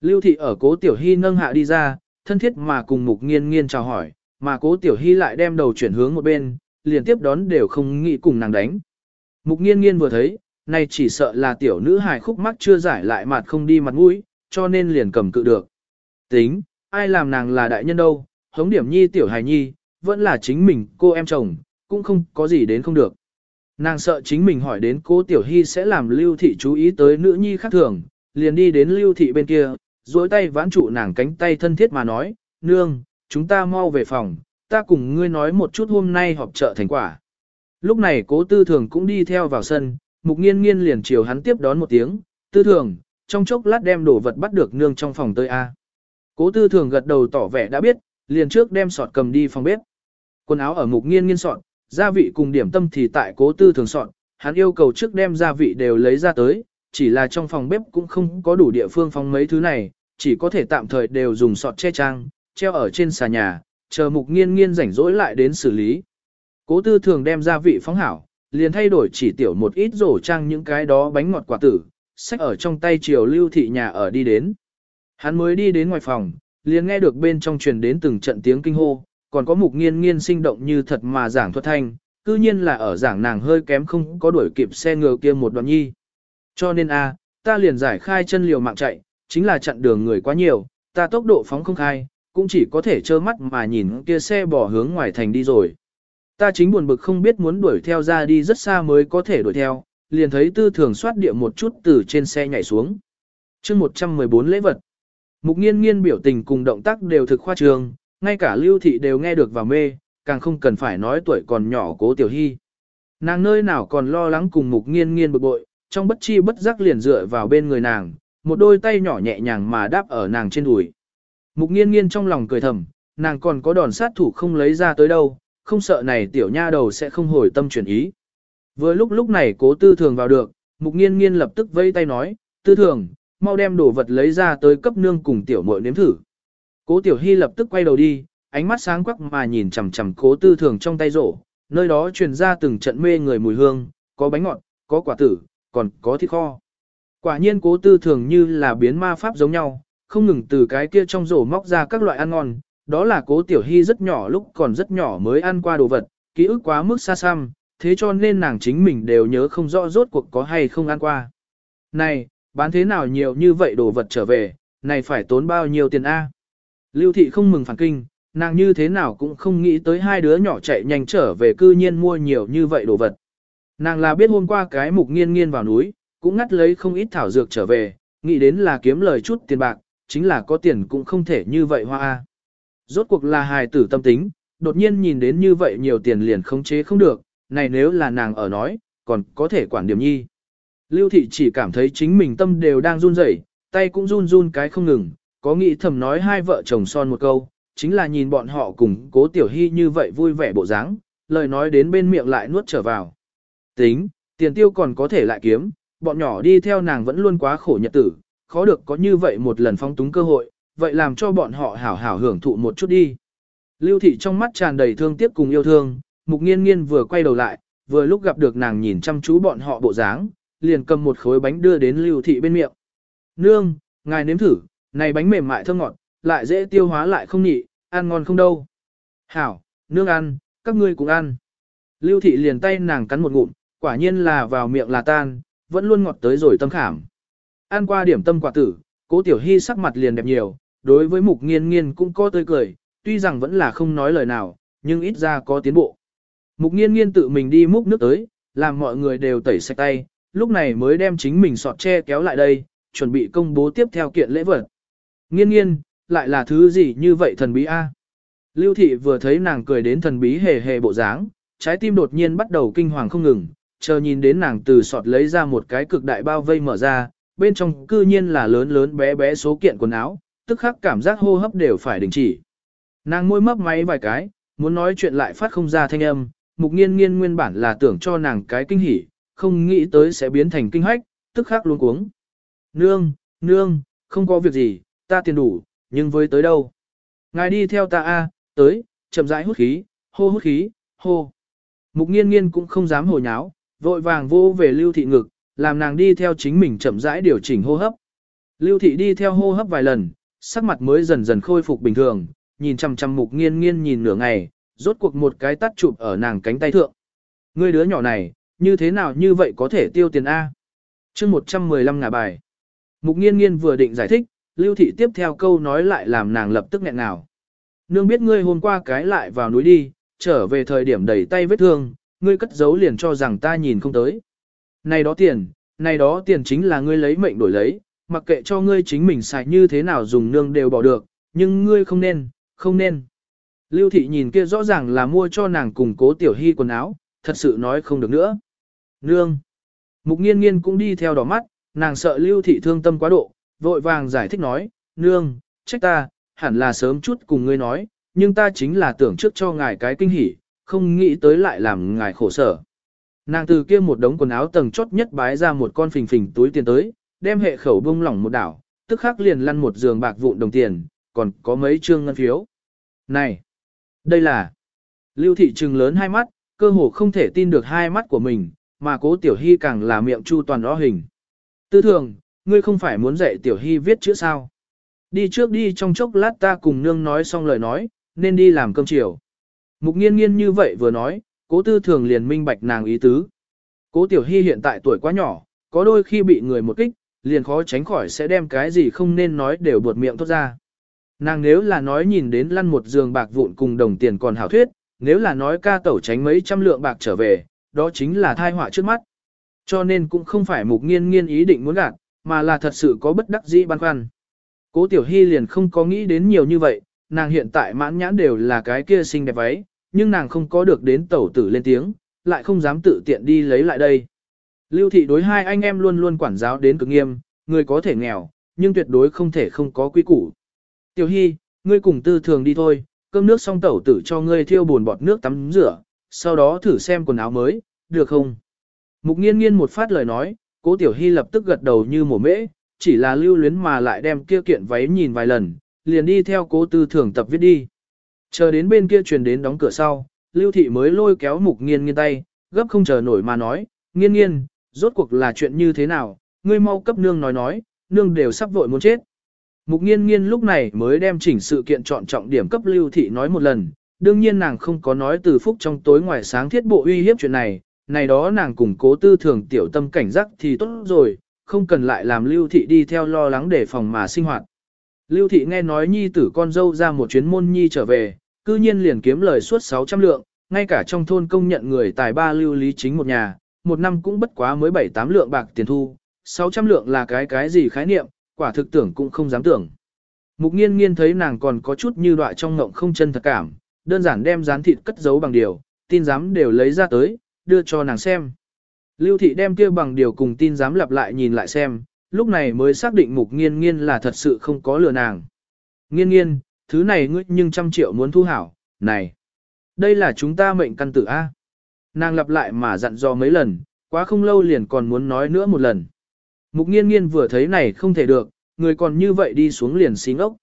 A: Lưu thị ở cố Tiểu Hy nâng hạ đi ra, thân thiết mà cùng mục nghiên nghiên chào hỏi, mà cố Tiểu Hy lại đem đầu chuyển hướng một bên, liền tiếp đón đều không nghĩ cùng nàng đánh. Mục nghiên nghiên vừa thấy, này chỉ sợ là tiểu nữ hài khúc mắc chưa giải lại mặt không đi mặt mũi, cho nên liền cầm cự được. Tính, ai làm nàng là đại nhân đâu, hống điểm nhi tiểu hài nhi, vẫn là chính mình cô em chồng, cũng không có gì đến không được. Nàng sợ chính mình hỏi đến cô tiểu hy sẽ làm lưu thị chú ý tới nữ nhi khác thường, liền đi đến lưu thị bên kia, duỗi tay vãn trụ nàng cánh tay thân thiết mà nói, nương, chúng ta mau về phòng, ta cùng ngươi nói một chút hôm nay họp chợ thành quả. Lúc này cố tư thường cũng đi theo vào sân, mục nghiên nghiên liền chiều hắn tiếp đón một tiếng, tư thường, trong chốc lát đem đồ vật bắt được nương trong phòng tới A. Cố tư thường gật đầu tỏ vẻ đã biết, liền trước đem sọt cầm đi phòng bếp. Quần áo ở mục nghiên nghiên sọt, gia vị cùng điểm tâm thì tại cố tư thường sọt, hắn yêu cầu trước đem gia vị đều lấy ra tới, chỉ là trong phòng bếp cũng không có đủ địa phương phong mấy thứ này, chỉ có thể tạm thời đều dùng sọt che trang, treo ở trên xà nhà, chờ mục nghiên nghiên rảnh rỗi lại đến xử lý. Cố tư thường đem gia vị phóng hảo, liền thay đổi chỉ tiểu một ít rổ trang những cái đó bánh ngọt quả tử, sách ở trong tay chiều lưu thị nhà ở đi đến. Hắn mới đi đến ngoài phòng, liền nghe được bên trong truyền đến từng trận tiếng kinh hô, còn có mục nghiên nghiên sinh động như thật mà giảng thuật thanh, cư nhiên là ở giảng nàng hơi kém không có đuổi kịp xe ngựa kia một đoạn nhi. Cho nên a, ta liền giải khai chân liều mạng chạy, chính là chặn đường người quá nhiều, ta tốc độ phóng không khai, cũng chỉ có thể trơ mắt mà nhìn kia xe bỏ hướng ngoài thành đi rồi. Ta chính buồn bực không biết muốn đuổi theo ra đi rất xa mới có thể đuổi theo, liền thấy tư thường soát địa một chút từ trên xe nhảy xuống. chương 114 lễ vật. Mục nghiên nghiên biểu tình cùng động tác đều thực khoa trường, ngay cả lưu thị đều nghe được và mê, càng không cần phải nói tuổi còn nhỏ cố tiểu hy. Nàng nơi nào còn lo lắng cùng mục nghiên nghiên bực bội, trong bất chi bất giác liền dựa vào bên người nàng, một đôi tay nhỏ nhẹ nhàng mà đáp ở nàng trên đùi. Mục nghiên nghiên trong lòng cười thầm, nàng còn có đòn sát thủ không lấy ra tới đâu, không sợ này tiểu nha đầu sẽ không hồi tâm chuyển ý. Vừa lúc lúc này cố tư thường vào được, mục nghiên nghiên lập tức vây tay nói, tư thường, mau đem đồ vật lấy ra tới cấp nương cùng tiểu muội nếm thử. Cố tiểu hy lập tức quay đầu đi, ánh mắt sáng quắc mà nhìn chằm chằm cố tư thường trong tay rổ, nơi đó truyền ra từng trận mê người mùi hương, có bánh ngọt, có quả tử, còn có thịt kho. Quả nhiên cố tư thường như là biến ma pháp giống nhau, không ngừng từ cái kia trong rổ móc ra các loại ăn ngon, đó là cố tiểu hy rất nhỏ lúc còn rất nhỏ mới ăn qua đồ vật, ký ức quá mức xa xăm, thế cho nên nàng chính mình đều nhớ không rõ rốt cuộc có hay không ăn qua. Này, bán thế nào nhiều như vậy đồ vật trở về, này phải tốn bao nhiêu tiền A. Lưu thị không mừng phản kinh, nàng như thế nào cũng không nghĩ tới hai đứa nhỏ chạy nhanh trở về cư nhiên mua nhiều như vậy đồ vật. Nàng là biết hôm qua cái mục nghiên nghiên vào núi, cũng ngắt lấy không ít thảo dược trở về, nghĩ đến là kiếm lời chút tiền bạc, chính là có tiền cũng không thể như vậy hoa A. Rốt cuộc là hài tử tâm tính, đột nhiên nhìn đến như vậy nhiều tiền liền khống chế không được, này nếu là nàng ở nói, còn có thể quản điểm nhi. Lưu thị chỉ cảm thấy chính mình tâm đều đang run rẩy, tay cũng run run cái không ngừng, có nghĩ thầm nói hai vợ chồng son một câu, chính là nhìn bọn họ cùng cố tiểu hy như vậy vui vẻ bộ dáng, lời nói đến bên miệng lại nuốt trở vào. Tính, tiền tiêu còn có thể lại kiếm, bọn nhỏ đi theo nàng vẫn luôn quá khổ nhật tử, khó được có như vậy một lần phong túng cơ hội, vậy làm cho bọn họ hảo hảo hưởng thụ một chút đi. Lưu thị trong mắt tràn đầy thương tiếc cùng yêu thương, mục nghiên nghiên vừa quay đầu lại, vừa lúc gặp được nàng nhìn chăm chú bọn họ bộ dáng, liền cầm một khối bánh đưa đến lưu thị bên miệng. Nương, ngài nếm thử, này bánh mềm mại thơm ngọt, lại dễ tiêu hóa lại không nhị, ăn ngon không đâu. Hảo, nương ăn, các ngươi cũng ăn. Lưu thị liền tay nàng cắn một ngụm, quả nhiên là vào miệng là tan, vẫn luôn ngọt tới rồi tâm khảm. Ăn qua điểm tâm quả tử, cố tiểu hy sắc mặt liền đẹp nhiều, đối với mục nghiên nghiên cũng có tươi cười, tuy rằng vẫn là không nói lời nào, nhưng ít ra có tiến bộ. Mục nghiên nghiên tự mình đi múc nước tới, làm mọi người đều tẩy sạch tay, lúc này mới đem chính mình sọt che kéo lại đây, chuẩn bị công bố tiếp theo kiện lễ vật. Nghiên nghiên, lại là thứ gì như vậy thần bí a? Lưu thị vừa thấy nàng cười đến thần bí hề hề bộ dáng, trái tim đột nhiên bắt đầu kinh hoàng không ngừng, chờ nhìn đến nàng từ sọt lấy ra một cái cực đại bao vây mở ra, bên trong cư nhiên là lớn lớn bé bé số kiện quần áo, tức khắc cảm giác hô hấp đều phải đình chỉ. Nàng môi mấp máy vài cái, muốn nói chuyện lại phát không ra thanh âm, mục nghiên nghiên nguyên bản là tưởng cho nàng cái kinh hỉ, không nghĩ tới sẽ biến thành kinh hách, tức khắc luôn cuống. Nương, nương, không có việc gì, ta tiền đủ, nhưng với tới đâu? Ngài đi theo ta a, tới, chậm rãi hút khí, hô hút khí, hô. Mục nghiên nghiên cũng không dám hồi nháo, vội vàng vô về lưu thị ngực, làm nàng đi theo chính mình chậm rãi điều chỉnh hô hấp. Lưu thị đi theo hô hấp vài lần, sắc mặt mới dần dần khôi phục bình thường, nhìn chằm chằm mục nghiên nghiên nhìn nửa ngày, rốt cuộc một cái tắt chụp ở nàng cánh tay thượng. Ngươi đứa nhỏ này, như thế nào như vậy có thể tiêu tiền A? chương 115 ngả bài. Mục nghiên nghiên vừa định giải thích, lưu thị tiếp theo câu nói lại làm nàng lập tức nghẹn nào. Nương biết ngươi hôm qua cái lại vào núi đi, trở về thời điểm đẩy tay vết thương, ngươi cất giấu liền cho rằng ta nhìn không tới. Này đó tiền, này đó tiền chính là ngươi lấy mệnh đổi lấy, mặc kệ cho ngươi chính mình xài như thế nào dùng nương đều bỏ được, nhưng ngươi không nên, không nên. Lưu thị nhìn kia rõ ràng là mua cho nàng cùng cố tiểu hy quần áo, thật sự nói không được nữa. Nương. Mục nghiên nghiên cũng đi theo đỏ mắt, nàng sợ lưu thị thương tâm quá độ, vội vàng giải thích nói, nương, trách ta, hẳn là sớm chút cùng ngươi nói, nhưng ta chính là tưởng trước cho ngài cái kinh hỉ, không nghĩ tới lại làm ngài khổ sở. Nàng từ kia một đống quần áo tầng chốt nhất bái ra một con phình phình túi tiền tới, đem hệ khẩu bung lỏng một đảo, tức khắc liền lăn một giường bạc vụn đồng tiền, còn có mấy trương ngân phiếu. Này, đây là... Lưu thị trừng lớn hai mắt, cơ hồ không thể tin được hai mắt của mình, mà cố tiểu hy càng là miệng chu toàn rõ hình. Tư thường, ngươi không phải muốn dạy tiểu hy viết chữ sao? Đi trước đi trong chốc lát ta cùng nương nói xong lời nói, nên đi làm cơm chiều. Mục nghiên nghiên như vậy vừa nói, cố tư thường liền minh bạch nàng ý tứ. Cố tiểu hy hiện tại tuổi quá nhỏ, có đôi khi bị người một kích, liền khó tránh khỏi sẽ đem cái gì không nên nói đều buột miệng thốt ra. Nàng nếu là nói nhìn đến lăn một giường bạc vụn cùng đồng tiền còn hảo thuyết, nếu là nói ca tẩu tránh mấy trăm lượng bạc trở về, đó chính là thai họa trước mắt. Cho nên cũng không phải mục nghiên nghiên ý định muốn gạt, mà là thật sự có bất đắc dĩ băn khoăn. Cố Tiểu Hy liền không có nghĩ đến nhiều như vậy, nàng hiện tại mãn nhãn đều là cái kia xinh đẹp váy, nhưng nàng không có được đến tẩu tử lên tiếng, lại không dám tự tiện đi lấy lại đây. Lưu thị đối hai anh em luôn luôn quản giáo đến cực nghiêm, người có thể nghèo, nhưng tuyệt đối không thể không có quy củ. Tiểu Hy, ngươi cùng tư thường đi thôi, cơm nước xong tẩu tử cho ngươi thiêu buồn bọt nước tắm rửa, sau đó thử xem quần áo mới, được không? Mục nghiên nghiên một phát lời nói, cố Tiểu Hy lập tức gật đầu như mổ mễ, chỉ là lưu luyến mà lại đem kia kiện váy nhìn vài lần, liền đi theo cố tư thường tập viết đi. Chờ đến bên kia truyền đến đóng cửa sau, lưu thị mới lôi kéo mục nghiên nghiên tay, gấp không chờ nổi mà nói, nghiên nghiên, rốt cuộc là chuyện như thế nào, ngươi mau cấp nương nói nói, nương đều sắp vội muốn chết. Mục nghiên nghiên lúc này mới đem chỉnh sự kiện chọn trọng điểm cấp lưu thị nói một lần, đương nhiên nàng không có nói từ phúc trong tối ngoài sáng thiết bộ uy hiếp chuyện này, này đó nàng cùng cố tư thường tiểu tâm cảnh giác thì tốt rồi, không cần lại làm lưu thị đi theo lo lắng để phòng mà sinh hoạt. Lưu thị nghe nói nhi tử con dâu ra một chuyến môn nhi trở về, cư nhiên liền kiếm lời suốt 600 lượng, ngay cả trong thôn công nhận người tài ba lưu lý chính một nhà, một năm cũng bất quá mới 7-8 lượng bạc tiền thu, 600 lượng là cái cái gì khái niệm, quả thực tưởng cũng không dám tưởng. Mục nghiên nghiên thấy nàng còn có chút như đoạ trong ngộng không chân thật cảm, đơn giản đem rán thịt cất giấu bằng điều, tin giám đều lấy ra tới, đưa cho nàng xem. Lưu thị đem kia bằng điều cùng tin giám lặp lại nhìn lại xem, lúc này mới xác định mục nghiên nghiên là thật sự không có lừa nàng. Nghiên nghiên, thứ này ngươi nhưng trăm triệu muốn thu hảo, này. Đây là chúng ta mệnh căn tử A. Nàng lặp lại mà dặn dò mấy lần, quá không lâu liền còn muốn nói nữa một lần. Mục nghiên nghiên vừa thấy này không thể được, người còn như vậy đi xuống liền xí ngốc.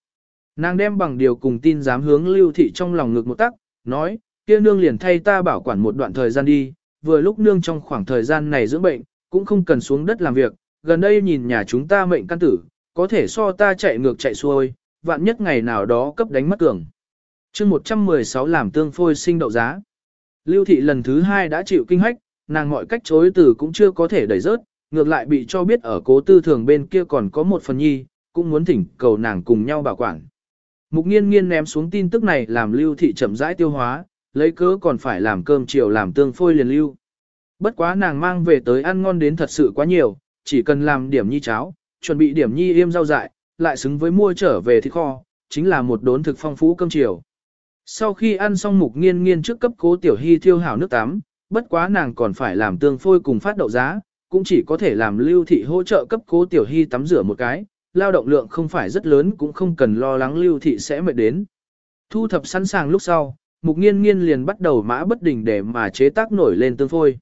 A: Nàng đem bằng điều cùng tin dám hướng lưu thị trong lòng ngực một tắc, nói, kia nương liền thay ta bảo quản một đoạn thời gian đi, vừa lúc nương trong khoảng thời gian này dưỡng bệnh, cũng không cần xuống đất làm việc, gần đây nhìn nhà chúng ta mệnh căn tử, có thể so ta chạy ngược chạy xuôi, vạn nhất ngày nào đó cấp đánh mất cường. chương 116 làm tương phôi sinh đậu giá. Lưu thị lần thứ hai đã chịu kinh hách, nàng mọi cách chối từ cũng chưa có thể đẩy rớt, ngược lại bị cho biết ở cố tư thường bên kia còn có một phần nhi, cũng muốn thỉnh cầu nàng cùng nhau bảo quản. Mục nghiên nghiên ném xuống tin tức này làm lưu thị chậm rãi tiêu hóa, lấy cớ còn phải làm cơm chiều làm tương phôi liền lưu. Bất quá nàng mang về tới ăn ngon đến thật sự quá nhiều, chỉ cần làm điểm nhi cháo, chuẩn bị điểm nhi yêm rau dại, lại xứng với mua trở về thịt kho, chính là một đốn thực phong phú cơm chiều. Sau khi ăn xong mục nghiên nghiên trước cấp cố tiểu hy thiêu hảo nước tắm, bất quá nàng còn phải làm tương phôi cùng phát đậu giá, cũng chỉ có thể làm lưu thị hỗ trợ cấp cố tiểu hy tắm rửa một cái, lao động lượng không phải rất lớn cũng không cần lo lắng lưu thị sẽ mệt đến. Thu thập sẵn sàng lúc sau, mục nghiên nghiên liền bắt đầu mã bất đình để mà chế tác nổi lên tương phôi.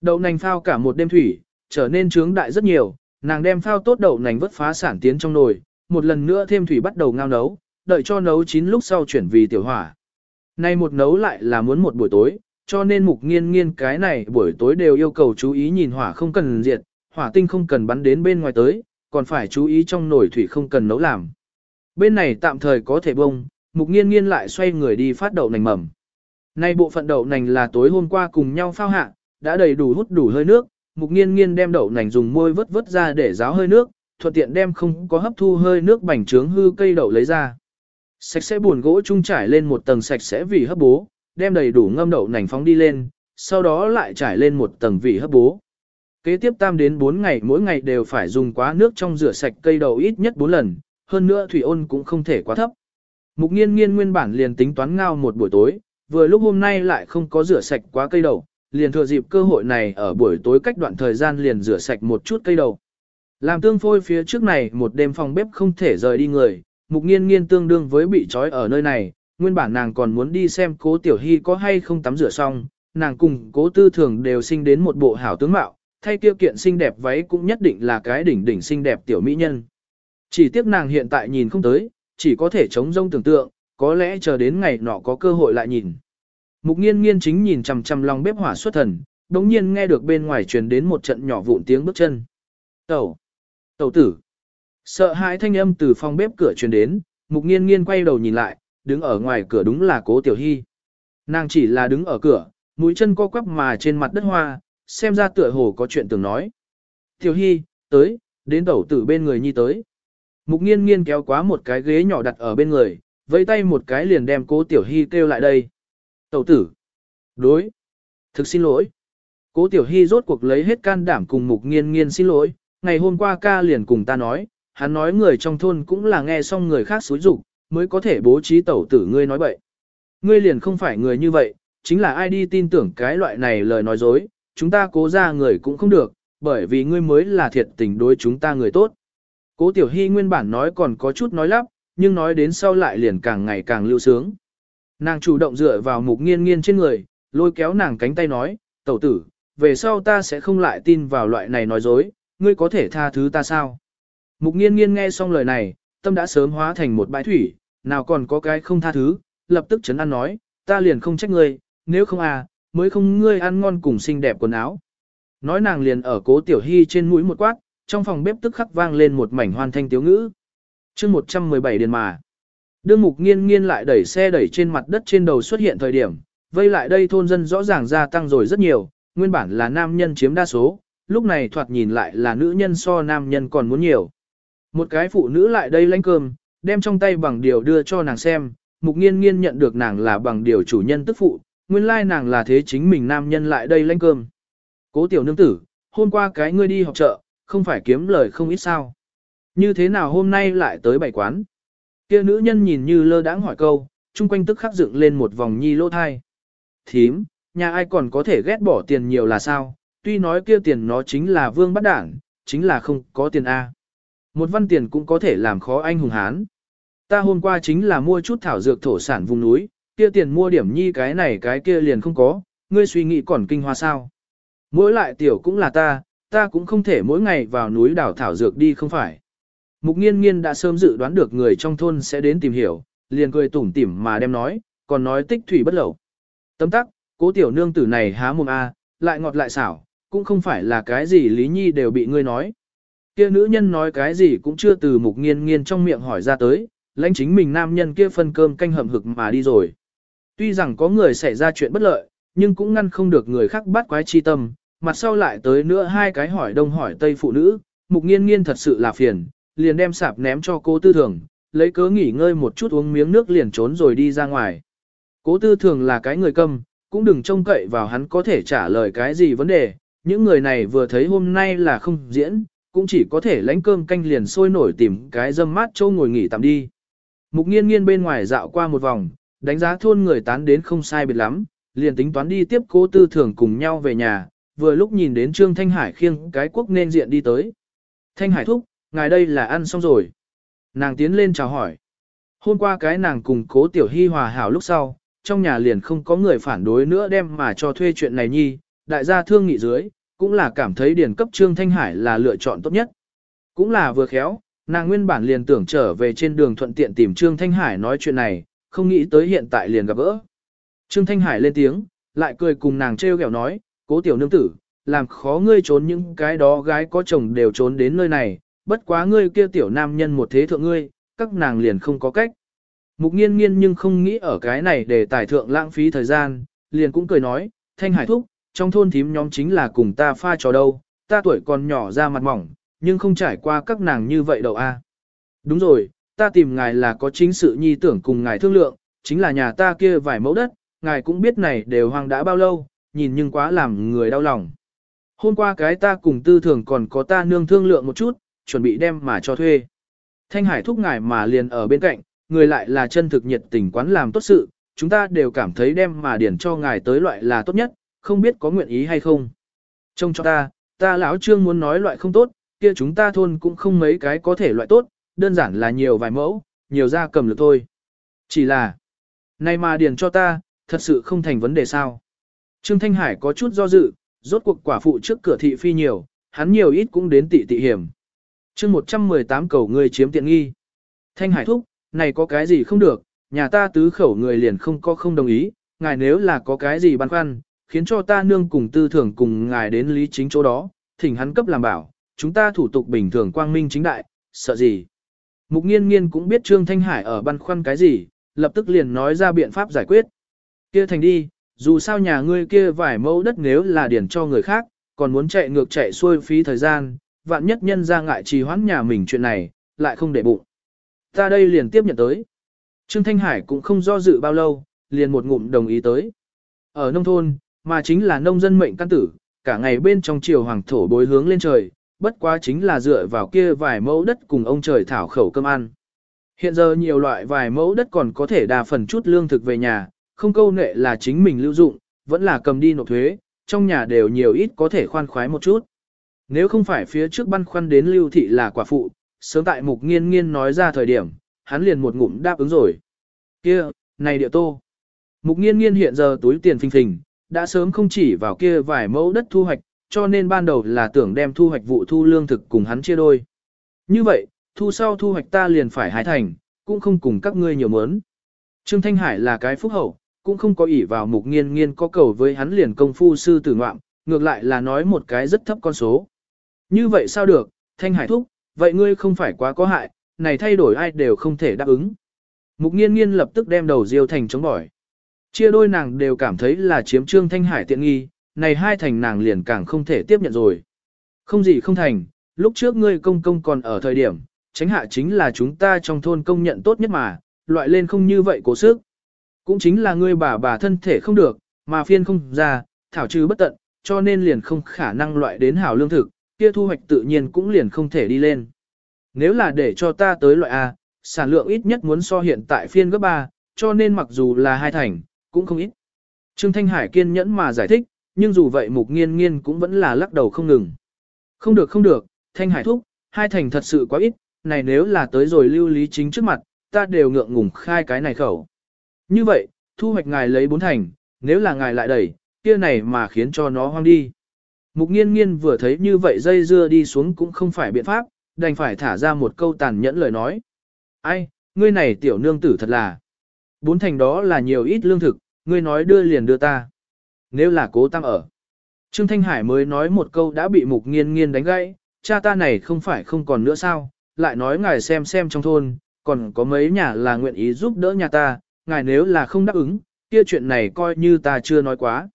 A: Đậu nành phao cả một đêm thủy, trở nên trướng đại rất nhiều, nàng đem phao tốt đậu nành vớt phá sản tiến trong nồi, một lần nữa thêm thủy bắt đầu ngao nấu, đợi cho nấu chín lúc sau chuyển vì tiểu hỏa. Nay một nấu lại là muốn một buổi tối, cho nên mục nghiên nghiên cái này buổi tối đều yêu cầu chú ý nhìn hỏa không cần diệt, hỏa tinh không cần bắn đến bên ngoài tới, còn phải chú ý trong nồi thủy không cần nấu làm. Bên này tạm thời có thể bông, mục nghiên nghiên lại xoay người đi phát đậu nành mầm. Nay bộ phận đậu nành là tối hôm qua cùng nhau phao hạ, đã đầy đủ hút đủ hơi nước, mục nghiên nghiên đem đậu nành dùng môi vớt vớt ra để ráo hơi nước, thuận tiện đem không có hấp thu hơi nước bành trướng hư cây đậu lấy ra. Sạch sẽ buồn gỗ trung trải lên một tầng sạch sẽ vì hấp bố, đem đầy đủ ngâm đậu nành phóng đi lên, sau đó lại trải lên một tầng vị hấp bố. Kế tiếp tam đến 4 ngày mỗi ngày đều phải dùng quá nước trong rửa sạch cây đậu ít nhất 4 lần, hơn nữa thủy ôn cũng không thể quá thấp. Mục nghiên nghiên nguyên bản liền tính toán ngao một buổi tối, vừa lúc hôm nay lại không có rửa sạch quá cây đậu, liền thừa dịp cơ hội này ở buổi tối cách đoạn thời gian liền rửa sạch một chút cây đậu. Làm tương phôi phía trước này một đêm phòng bếp không thể rời đi người, mục nghiên nghiên tương đương với bị trói ở nơi này, nguyên bản nàng còn muốn đi xem cố tiểu hy có hay không tắm rửa xong, nàng cùng cố tư thường đều sinh đến một bộ hảo tướng mạo, thay kia kiện xinh đẹp váy cũng nhất định là cái đỉnh đỉnh xinh đẹp tiểu mỹ nhân. Chỉ tiếc nàng hiện tại nhìn không tới, chỉ có thể chống rông tưởng tượng, có lẽ chờ đến ngày nọ có cơ hội lại nhìn. Mục nghiên nghiên chính nhìn chằm chằm lòng bếp hỏa xuất thần, đống nhiên nghe được bên ngoài truyền đến một trận nhỏ vụn tiếng bước chân. Tẩu! Tẩu tử! Sợ hãi thanh âm từ phòng bếp cửa truyền đến, mục nghiên nghiên quay đầu nhìn lại, đứng ở ngoài cửa đúng là cố tiểu hy. Nàng chỉ là đứng ở cửa, mũi chân co quắp mà trên mặt đất hoa, xem ra tựa hồ có chuyện tưởng nói. Tiểu hy, tới, đến tẩu tử bên người nhi tới. Mục nghiên nghiên kéo quá một cái ghế nhỏ đặt ở bên người, vẫy tay một cái liền đem cố tiểu hy kêu lại đây. Tẩu tử. Đối. Thực xin lỗi. Cố tiểu hy rốt cuộc lấy hết can đảm cùng mục nghiên nghiên xin lỗi. Ngày hôm qua ca liền cùng ta nói, hắn nói người trong thôn cũng là nghe xong người khác xúi rụng, mới có thể bố trí tẩu tử ngươi nói bậy. Ngươi liền không phải người như vậy, chính là ai đi tin tưởng cái loại này lời nói dối, chúng ta cố ra người cũng không được, bởi vì ngươi mới là thiệt tình đối chúng ta người tốt. Cố Tiểu Hy nguyên bản nói còn có chút nói lắp, nhưng nói đến sau lại liền càng ngày càng lưu sướng. Nàng chủ động dựa vào mục nghiên nghiên trên người, lôi kéo nàng cánh tay nói, tẩu tử, về sau ta sẽ không lại tin vào loại này nói dối, ngươi có thể tha thứ ta sao? Mục nghiên nghiên nghe xong lời này, tâm đã sớm hóa thành một bãi thủy, nào còn có cái không tha thứ, lập tức chấn an nói, ta liền không trách ngươi, nếu không à, mới không ngươi ăn ngon cùng xinh đẹp quần áo. Nói nàng liền ở cố tiểu hy trên mũi một quát, trong phòng bếp tức khắc vang lên một mảnh hoàn thanh tiếu ngữ. chương 117 điền mà. Đương mục nghiên nghiên lại đẩy xe đẩy trên mặt đất trên đầu xuất hiện thời điểm, vây lại đây thôn dân rõ ràng gia tăng rồi rất nhiều, nguyên bản là nam nhân chiếm đa số, lúc này thoạt nhìn lại là nữ nhân so nam nhân còn muốn nhiều. Một cái phụ nữ lại đây lánh cơm, đem trong tay bằng điều đưa cho nàng xem, mục nghiên nghiên nhận được nàng là bằng điều chủ nhân tức phụ, nguyên lai nàng là thế chính mình nam nhân lại đây lánh cơm. Cố tiểu nương tử, hôm qua cái ngươi đi học chợ, không phải kiếm lời không ít sao. Như thế nào hôm nay lại tới bảy quán? Kia nữ nhân nhìn như lơ đãng hỏi câu, chung quanh tức khắc dựng lên một vòng nhi lỗ thai. Thím, nhà ai còn có thể ghét bỏ tiền nhiều là sao? Tuy nói kia tiền nó chính là vương bắt đảng, chính là không có tiền A. Một văn tiền cũng có thể làm khó anh hùng hán. Ta hôm qua chính là mua chút thảo dược thổ sản vùng núi, kia tiền mua điểm nhi cái này cái kia liền không có, ngươi suy nghĩ còn kinh hoa sao. Mỗi lại tiểu cũng là ta, ta cũng không thể mỗi ngày vào núi đảo thảo dược đi không phải. Mục nghiên nghiên đã sớm dự đoán được người trong thôn sẽ đến tìm hiểu, liền cười tủm tỉm mà đem nói, còn nói tích thủy bất lẩu. Tấm tắc, cố tiểu nương tử này há mồm a, lại ngọt lại xảo, cũng không phải là cái gì lý nhi đều bị ngươi nói. Kia nữ nhân nói cái gì cũng chưa từ mục nghiên nghiên trong miệng hỏi ra tới, lãnh chính mình nam nhân kia phân cơm canh hầm hực mà đi rồi. Tuy rằng có người xảy ra chuyện bất lợi, nhưng cũng ngăn không được người khác bắt quái chi tâm, mặt sau lại tới nữa hai cái hỏi đông hỏi tây phụ nữ, mục nghiên nghiên thật sự là phiền, liền đem sạp ném cho cô tư thường, lấy cớ nghỉ ngơi một chút uống miếng nước liền trốn rồi đi ra ngoài. Cố tư thường là cái người câm, cũng đừng trông cậy vào hắn có thể trả lời cái gì vấn đề, những người này vừa thấy hôm nay là không diễn, cũng chỉ có thể lánh cơm canh liền sôi nổi tìm cái dâm mát châu ngồi nghỉ tạm đi. Mục nghiên nghiên bên ngoài dạo qua một vòng, đánh giá thôn người tán đến không sai biệt lắm, liền tính toán đi tiếp cố tư thường cùng nhau về nhà, vừa lúc nhìn đến Trương Thanh Hải khiêng cái quốc nên diện đi tới. Thanh Hải thúc, ngài đây là ăn xong rồi. Nàng tiến lên chào hỏi. Hôm qua cái nàng cùng cố tiểu hy hòa hảo lúc sau, trong nhà liền không có người phản đối nữa đem mà cho thuê chuyện này nhi, đại gia thương nghị dưới, cũng là cảm thấy điển cấp Trương Thanh Hải là lựa chọn tốt nhất. Cũng là vừa khéo, nàng nguyên bản liền tưởng trở về trên đường thuận tiện tìm Trương Thanh Hải nói chuyện này, không nghĩ tới hiện tại liền gặp gỡ. Trương Thanh Hải lên tiếng, lại cười cùng nàng trêu ghẹo nói, cố tiểu nương tử, làm khó ngươi trốn những cái đó gái có chồng đều trốn đến nơi này, bất quá ngươi kia tiểu nam nhân một thế thượng ngươi, các nàng liền không có cách. Mục nghiên nghiên nhưng không nghĩ ở cái này để tài thượng lãng phí thời gian, liền cũng cười nói, Thanh Hải thúc, trong thôn thím nhóm chính là cùng ta pha trò đâu, ta tuổi còn nhỏ ra mặt mỏng, nhưng không trải qua các nàng như vậy đâu a. Đúng rồi, ta tìm ngài là có chính sự nhi tưởng cùng ngài thương lượng, chính là nhà ta kia vài mẫu đất, ngài cũng biết này đều hoang đã bao lâu, nhìn nhưng quá làm người đau lòng. Hôm qua cái ta cùng tư thường còn có ta nương thương lượng một chút, chuẩn bị đem mà cho thuê. Thanh Hải thúc ngài mà liền ở bên cạnh, người lại là chân thực nhiệt tình quán làm tốt sự, chúng ta đều cảm thấy đem mà điển cho ngài tới loại là tốt nhất, không biết có nguyện ý hay không. Trông cho ta, ta lão trương muốn nói loại không tốt, kia chúng ta thôn cũng không mấy cái có thể loại tốt, đơn giản là nhiều vài mẫu, nhiều ra cầm được thôi. Chỉ là, này mà điền cho ta, thật sự không thành vấn đề sao. Trương Thanh Hải có chút do dự, rốt cuộc quả phụ trước cửa thị phi nhiều, hắn nhiều ít cũng đến tỷ tỷ hiểm. chương 118 cầu người chiếm tiện nghi. Thanh Hải thúc, này có cái gì không được, nhà ta tứ khẩu người liền không có không đồng ý, ngài nếu là có cái gì băn khoăn, khiến cho ta nương cùng tư thưởng cùng ngài đến lý chính chỗ đó, thỉnh hắn cấp làm bảo, chúng ta thủ tục bình thường quang minh chính đại, sợ gì. Mục nghiên nghiên cũng biết Trương Thanh Hải ở băn khoăn cái gì, lập tức liền nói ra biện pháp giải quyết. Kia thành đi, dù sao nhà ngươi kia vài mẫu đất nếu là điển cho người khác, còn muốn chạy ngược chạy xuôi phí thời gian, vạn nhất nhân ra ngại trì hoãn nhà mình chuyện này, lại không để bụng. Ta đây liền tiếp nhận tới. Trương Thanh Hải cũng không do dự bao lâu, liền một ngụm đồng ý tới. Ở nông thôn, mà chính là nông dân mệnh căn tử, cả ngày bên trong chiều hoàng thổ bối hướng lên trời, bất quá chính là dựa vào kia vài mẫu đất cùng ông trời thảo khẩu cơm ăn. Hiện giờ nhiều loại vài mẫu đất còn có thể đa phần chút lương thực về nhà, không câu nệ là chính mình lưu dụng, vẫn là cầm đi nộp thuế, trong nhà đều nhiều ít có thể khoan khoái một chút. Nếu không phải phía trước băn khoăn đến lưu thị là quả phụ, sớm tại mục nghiên nghiên nói ra thời điểm, hắn liền một ngụm đáp ứng rồi. kia này địa tô. Mục nghiên nghiên hiện giờ túi tiền phình phình, đã sớm không chỉ vào kia vài mẫu đất thu hoạch, cho nên ban đầu là tưởng đem thu hoạch vụ thu lương thực cùng hắn chia đôi. Như vậy, thu sau thu hoạch ta liền phải hái thành, cũng không cùng các ngươi nhiều mớn. Trương Thanh Hải là cái phúc hậu, cũng không có ỷ vào mục nghiên nghiên có cầu với hắn liền công phu sư tử ngoạm, ngược lại là nói một cái rất thấp con số. Như vậy sao được, Thanh Hải thúc, vậy ngươi không phải quá có hại, này thay đổi ai đều không thể đáp ứng. Mục nghiên nghiên lập tức đem đầu diêu thành chống bỏi. Chia đôi nàng đều cảm thấy là chiếm Trương Thanh Hải tiện nghi, này hai thành nàng liền càng không thể tiếp nhận rồi. Không gì không thành, lúc trước ngươi công công còn ở thời điểm, tránh hạ chính là chúng ta trong thôn công nhận tốt nhất mà, loại lên không như vậy cố sức. Cũng chính là ngươi bà bà thân thể không được, mà phiên không ra, thảo trừ bất tận, cho nên liền không khả năng loại đến hảo lương thực, kia thu hoạch tự nhiên cũng liền không thể đi lên. Nếu là để cho ta tới loại A, sản lượng ít nhất muốn so hiện tại phiên gấp 3, cho nên mặc dù là hai thành, cũng không ít. Trương Thanh Hải kiên nhẫn mà giải thích, nhưng dù vậy mục nghiên nghiên cũng vẫn là lắc đầu không ngừng. Không được không được, Thanh Hải thúc, hai thành thật sự quá ít, này nếu là tới rồi lưu lý chính trước mặt, ta đều ngượng ngùng khai cái này khẩu. Như vậy, thu hoạch ngài lấy bốn thành, nếu là ngài lại đẩy, kia này mà khiến cho nó hoang đi. Mục nghiên nghiên vừa thấy như vậy dây dưa đi xuống cũng không phải biện pháp, đành phải thả ra một câu tàn nhẫn lời nói. Ai, ngươi này tiểu nương tử thật là. Bốn thành đó là nhiều ít lương thực, ngươi nói đưa liền đưa ta. Nếu là cố tăng ở. Trương Thanh Hải mới nói một câu đã bị mục nghiên nghiên đánh gãy, cha ta này không phải không còn nữa sao, lại nói ngài xem xem trong thôn, còn có mấy nhà là nguyện ý giúp đỡ nhà ta, ngài nếu là không đáp ứng, kia chuyện này coi như ta chưa nói quá.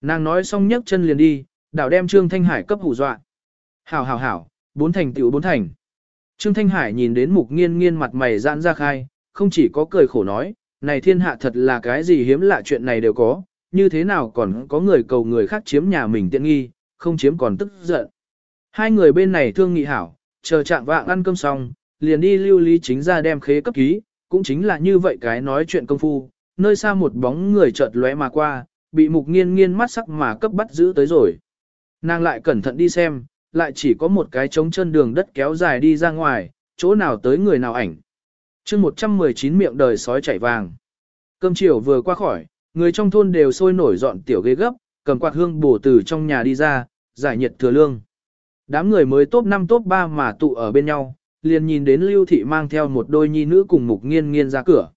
A: Nàng nói xong nhấc chân liền đi, đảo đem Trương Thanh Hải cấp hù dọa. Hảo hảo hảo, bốn thành tiểu bốn thành. Trương Thanh Hải nhìn đến mục nghiên nghiên mặt mày giãn ra khai, không chỉ có cười khổ nói, này thiên hạ thật là cái gì hiếm lạ chuyện này đều có, như thế nào còn có người cầu người khác chiếm nhà mình tiện nghi, không chiếm còn tức giận. Hai người bên này thương nghị hảo, chờ trạng vạng ăn cơm xong, liền đi lưu lý chính ra đem khế cấp ký, cũng chính là như vậy cái nói chuyện công phu, nơi xa một bóng người chợt lóe mà qua, bị mục nghiên nghiên mắt sắc mà cấp bắt giữ tới rồi. Nàng lại cẩn thận đi xem, lại chỉ có một cái trống chân đường đất kéo dài đi ra ngoài, chỗ nào tới người nào ảnh chương 119 miệng đời sói chảy vàng. Cơm chiều vừa qua khỏi, người trong thôn đều sôi nổi dọn tiểu ghế gấp, cầm quạt hương bổ từ trong nhà đi ra, giải nhiệt thừa lương. Đám người mới top 5 top 3 mà tụ ở bên nhau, liền nhìn đến Lưu Thị mang theo một đôi nhi nữ cùng mục nghiên nghiên ra cửa.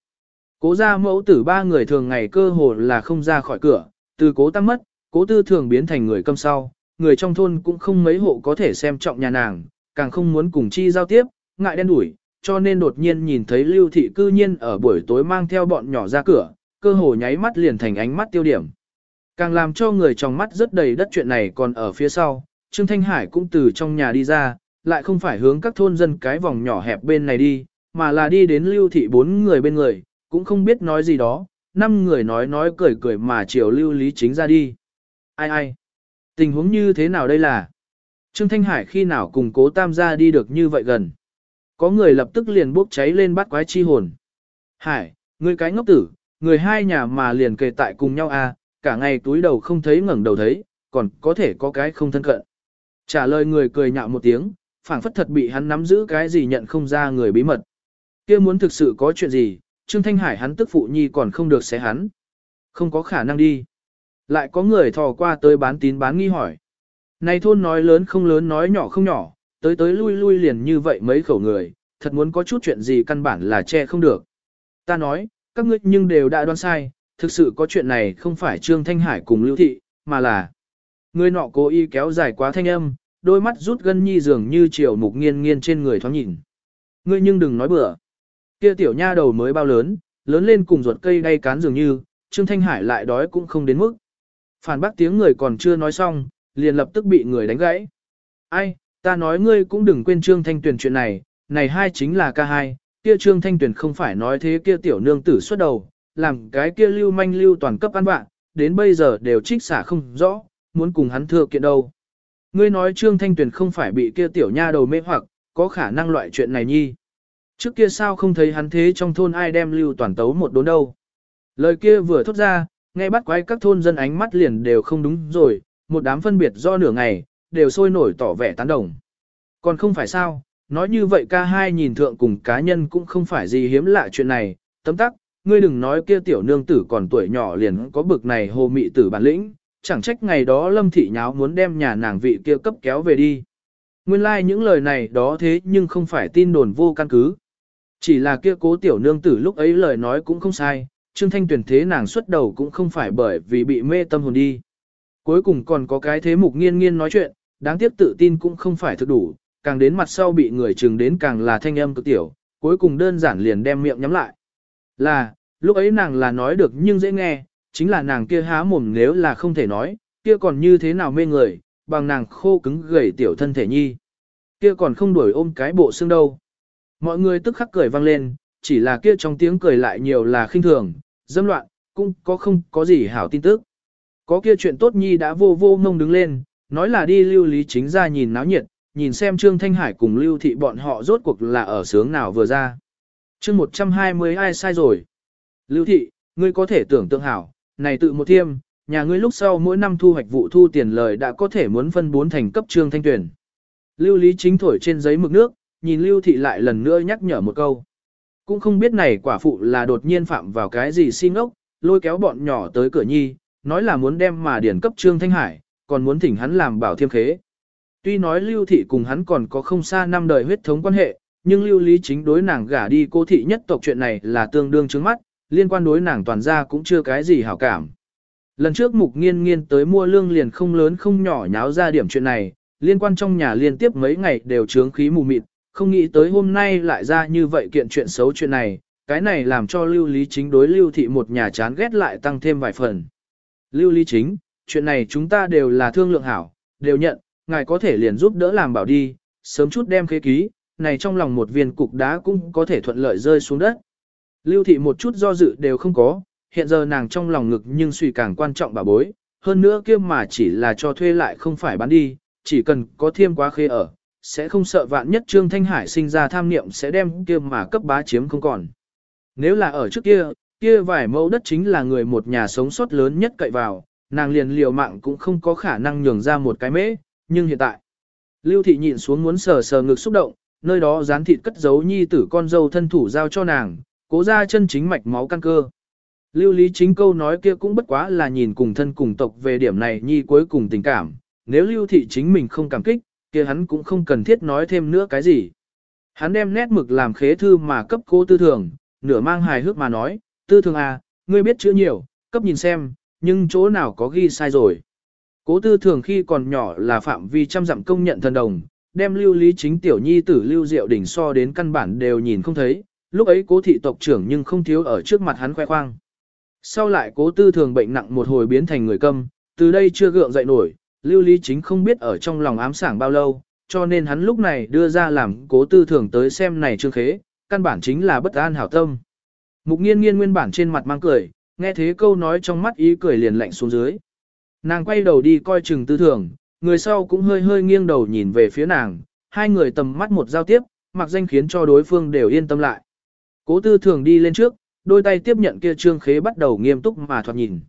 A: Cố ra mẫu tử ba người thường ngày cơ hồ là không ra khỏi cửa, từ cố tăng mất, cố tư thường biến thành người câm sau, người trong thôn cũng không mấy hộ có thể xem trọng nhà nàng, càng không muốn cùng chi giao tiếp, ngại đen đuổi cho nên đột nhiên nhìn thấy Lưu Thị cư nhiên ở buổi tối mang theo bọn nhỏ ra cửa, cơ hồ nháy mắt liền thành ánh mắt tiêu điểm. Càng làm cho người trong mắt rất đầy đất chuyện này còn ở phía sau, Trương Thanh Hải cũng từ trong nhà đi ra, lại không phải hướng các thôn dân cái vòng nhỏ hẹp bên này đi, mà là đi đến lưu thị bốn người bên người, cũng không biết nói gì đó, năm người nói nói cười cười mà chiều lưu lý chính ra đi. Ai ai? Tình huống như thế nào đây là? Trương Thanh Hải khi nào cùng cố tam gia đi được như vậy gần? Có người lập tức liền bốc cháy lên bắt quái chi hồn. Hải, người cái ngốc tử, người hai nhà mà liền kề tại cùng nhau à, cả ngày túi đầu không thấy ngẩng đầu thấy, còn có thể có cái không thân cận. Trả lời người cười nhạo một tiếng, phảng phất thật bị hắn nắm giữ cái gì nhận không ra người bí mật. kia muốn thực sự có chuyện gì, Trương Thanh Hải hắn tức phụ nhi còn không được xé hắn. Không có khả năng đi. Lại có người thò qua tới bán tín bán nghi hỏi. Này thôn nói lớn không lớn nói nhỏ không nhỏ, tới tới lui lui liền như vậy mấy khẩu người, thật muốn có chút chuyện gì căn bản là che không được. Ta nói, các ngươi nhưng đều đã đoán sai, thực sự có chuyện này không phải Trương Thanh Hải cùng Lưu Thị, mà là người nọ cố ý kéo dài quá thanh âm, đôi mắt rút gân nhi dường như chiều mục nghiên nghiên trên người thoáng nhìn. Ngươi nhưng đừng nói bừa. Kia tiểu nha đầu mới bao lớn, lớn lên cùng ruột cây đay cán dường như, Trương Thanh Hải lại đói cũng không đến mức. Phản bác tiếng người còn chưa nói xong, liền lập tức bị người đánh gãy. Ai, ta nói ngươi cũng đừng quên Trương Thanh Tuyền chuyện này, này hai chính là ca hai, kia Trương Thanh Tuyền không phải nói thế kia tiểu nương tử xuất đầu, làm cái kia lưu manh lưu toàn cấp ăn bạn, đến bây giờ đều trích xả không rõ, muốn cùng hắn thừa kiện đâu. Ngươi nói Trương Thanh Tuyền không phải bị kia tiểu nha đầu mê hoặc, có khả năng loại chuyện này nhi. Trước kia sao không thấy hắn thế trong thôn ai đem lưu toàn tấu một đốn đâu. Lời kia vừa thốt ra, nghe bắt quái các thôn dân ánh mắt liền đều không đúng rồi, một đám phân biệt do nửa ngày, đều sôi nổi tỏ vẻ tán đồng. Còn không phải sao, nói như vậy ca hai nhìn thượng cùng cá nhân cũng không phải gì hiếm lạ chuyện này, tấm tắc, ngươi đừng nói kia tiểu nương tử còn tuổi nhỏ liền có bực này hồ mị tử bản lĩnh, chẳng trách ngày đó lâm thị nháo muốn đem nhà nàng vị kia cấp kéo về đi. Nguyên lai like những lời này đó thế nhưng không phải tin đồn vô căn cứ. Chỉ là kia cố tiểu nương tử lúc ấy lời nói cũng không sai, Trương Thanh tuyển thế nàng xuất đầu cũng không phải bởi vì bị mê tâm hồn đi. Cuối cùng còn có cái thế mục nghiên nghiên nói chuyện, đáng tiếc tự tin cũng không phải thực đủ, càng đến mặt sau bị người chừng đến càng là thanh âm cực tiểu, cuối cùng đơn giản liền đem miệng nhắm lại. Là, lúc ấy nàng là nói được nhưng dễ nghe, chính là nàng kia há mồm nếu là không thể nói, kia còn như thế nào mê người, bằng nàng khô cứng gầy tiểu thân thể nhi. Kia còn không đuổi ôm cái bộ xương đâu. Mọi người tức khắc cười vang lên, chỉ là kia trong tiếng cười lại nhiều là khinh thường, dâm loạn, cũng có không có gì hảo tin tức. Có kia chuyện tốt nhi đã vô vô ngông đứng lên, nói là đi lưu lý chính ra nhìn náo nhiệt, nhìn xem Trương Thanh Hải cùng lưu thị bọn họ rốt cuộc là ở sướng nào vừa ra. chương 120 ai sai rồi? Lưu thị, ngươi có thể tưởng tượng hảo, này tự một thiêm, nhà ngươi lúc sau mỗi năm thu hoạch vụ thu tiền lời đã có thể muốn phân bốn thành cấp trương thanh tuyển. Lưu Lý chính thổi trên giấy mực nước, nhìn Lưu Thị lại lần nữa nhắc nhở một câu. Cũng không biết này quả phụ là đột nhiên phạm vào cái gì si ngốc, lôi kéo bọn nhỏ tới cửa nhi, nói là muốn đem mà điển cấp trương thanh hải, còn muốn thỉnh hắn làm bảo thiêm khế. Tuy nói Lưu Thị cùng hắn còn có không xa năm đời huyết thống quan hệ, nhưng Lưu Lý chính đối nàng gả đi cô thị nhất tộc chuyện này là tương đương chứng mắt, liên quan đối nàng toàn ra cũng chưa cái gì hảo cảm. Lần trước mục nghiên nghiên tới mua lương liền không lớn không nhỏ nháo ra điểm chuyện này, liên quan trong nhà liên tiếp mấy ngày đều trướng khí mù mịt, không nghĩ tới hôm nay lại ra như vậy kiện chuyện xấu chuyện này, cái này làm cho lưu lý chính đối lưu thị một nhà chán ghét lại tăng thêm vài phần. Lưu lý chính, chuyện này chúng ta đều là thương lượng hảo, đều nhận, ngài có thể liền giúp đỡ làm bảo đi, sớm chút đem khế ký, này trong lòng một viên cục đá cũng có thể thuận lợi rơi xuống đất. Lưu thị một chút do dự đều không có, hiện giờ nàng trong lòng ngực nhưng suy càng quan trọng bà bối, hơn nữa kia mà chỉ là cho thuê lại không phải bán đi, chỉ cần có thêm quá khế ở, sẽ không sợ vạn nhất Trương Thanh Hải sinh ra tham niệm sẽ đem kia mà cấp bá chiếm không còn. Nếu là ở trước kia, kia vài mẫu đất chính là người một nhà sống sót lớn nhất cậy vào, nàng liền liều mạng cũng không có khả năng nhường ra một cái mễ, nhưng hiện tại, Lưu thị nhịn xuống muốn sờ sờ ngực xúc động, nơi đó dán thịt cất giấu nhi tử con dâu thân thủ giao cho nàng, cố ra chân chính mạch máu căn cơ. Lưu lý chính câu nói kia cũng bất quá là nhìn cùng thân cùng tộc về điểm này nhi cuối cùng tình cảm, nếu lưu thị chính mình không cảm kích, kia hắn cũng không cần thiết nói thêm nữa cái gì. Hắn đem nét mực làm khế thư mà cấp cô tư thường, nửa mang hài hước mà nói, tư thường à, ngươi biết chữ nhiều, cấp nhìn xem, nhưng chỗ nào có ghi sai rồi. Cố tư thường khi còn nhỏ là phạm vi trăm dặm công nhận thần đồng, đem lưu lý chính tiểu nhi tử lưu diệu đỉnh so đến căn bản đều nhìn không thấy, lúc ấy cố thị tộc trưởng nhưng không thiếu ở trước mặt hắn khoe khoang. Sau lại cố tư thường bệnh nặng một hồi biến thành người câm, từ đây chưa gượng dậy nổi, lưu lý chính không biết ở trong lòng ám sảng bao lâu, cho nên hắn lúc này đưa ra làm cố tư thường tới xem này trương khế, căn bản chính là bất an hảo tâm. Mục nghiên nghiên nguyên bản trên mặt mang cười, nghe thế câu nói trong mắt ý cười liền lạnh xuống dưới. Nàng quay đầu đi coi chừng tư thường, người sau cũng hơi hơi nghiêng đầu nhìn về phía nàng, hai người tầm mắt một giao tiếp, mặc danh khiến cho đối phương đều yên tâm lại. Cố tư thường đi lên trước, đôi tay tiếp nhận kia trương khế bắt đầu nghiêm túc mà thoạt nhìn.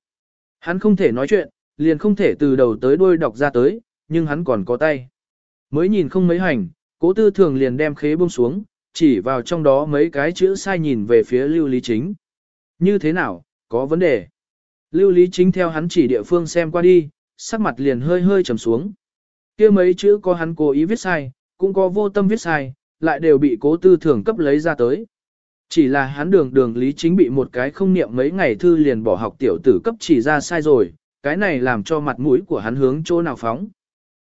A: Hắn không thể nói chuyện, liền không thể từ đầu tới đuôi đọc ra tới, nhưng hắn còn có tay. Mới nhìn không mấy hành, cố tư thường liền đem khế buông xuống, chỉ vào trong đó mấy cái chữ sai nhìn về phía lưu lý chính. Như thế nào, có vấn đề. Lưu lý chính theo hắn chỉ địa phương xem qua đi, sắc mặt liền hơi hơi trầm xuống. kia mấy chữ có hắn cố ý viết sai, cũng có vô tâm viết sai, lại đều bị cố tư thường cấp lấy ra tới. Chỉ là hắn đường đường lý chính bị một cái không niệm mấy ngày thư liền bỏ học tiểu tử cấp chỉ ra sai rồi, cái này làm cho mặt mũi của hắn hướng chỗ nào phóng.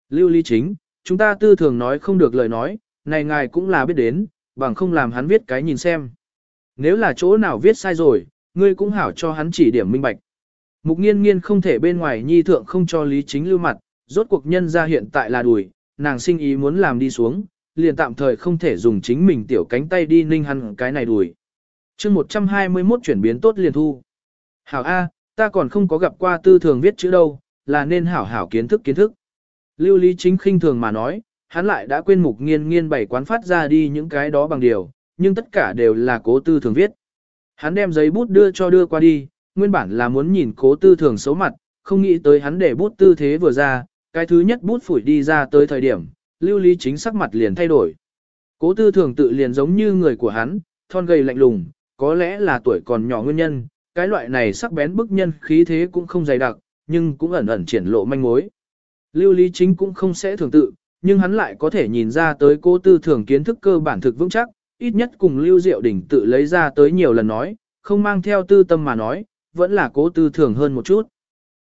A: Lưu lý chính, chúng ta tư thường nói không được lời nói, này ngài cũng là biết đến, bằng không làm hắn viết cái nhìn xem. Nếu là chỗ nào viết sai rồi, ngươi cũng hảo cho hắn chỉ điểm minh bạch. Mục nghiên nghiên không thể bên ngoài nhi thượng không cho lý chính lưu mặt, rốt cuộc nhân ra hiện tại là đùi, nàng sinh ý muốn làm đi xuống, liền tạm thời không thể dùng chính mình tiểu cánh tay đi ninh hắn cái này đùi. chương 121 chuyển biến tốt liền thu. Hảo A, ta còn không có gặp qua tư thường viết chữ đâu, là nên hảo hảo kiến thức kiến thức. Lưu Lý Chính khinh thường mà nói, hắn lại đã quên mục nghiên nghiên bảy quán phát ra đi những cái đó bằng điều, nhưng tất cả đều là cố tư thường viết. Hắn đem giấy bút đưa cho đưa qua đi, nguyên bản là muốn nhìn cố tư thường xấu mặt, không nghĩ tới hắn để bút tư thế vừa ra, cái thứ nhất bút phủi đi ra tới thời điểm, lưu lý chính sắc mặt liền thay đổi. Cố tư thường tự liền giống như người của hắn, thon gầy lạnh lùng, có lẽ là tuổi còn nhỏ nguyên nhân, cái loại này sắc bén bức nhân khí thế cũng không dày đặc, nhưng cũng ẩn ẩn triển lộ manh mối. Lưu lý chính cũng không sẽ thường tự, nhưng hắn lại có thể nhìn ra tới cố tư thường kiến thức cơ bản thực vững chắc, ít nhất cùng Lưu Diệu Đình tự lấy ra tới nhiều lần nói, không mang theo tư tâm mà nói, vẫn là cố tư thường hơn một chút.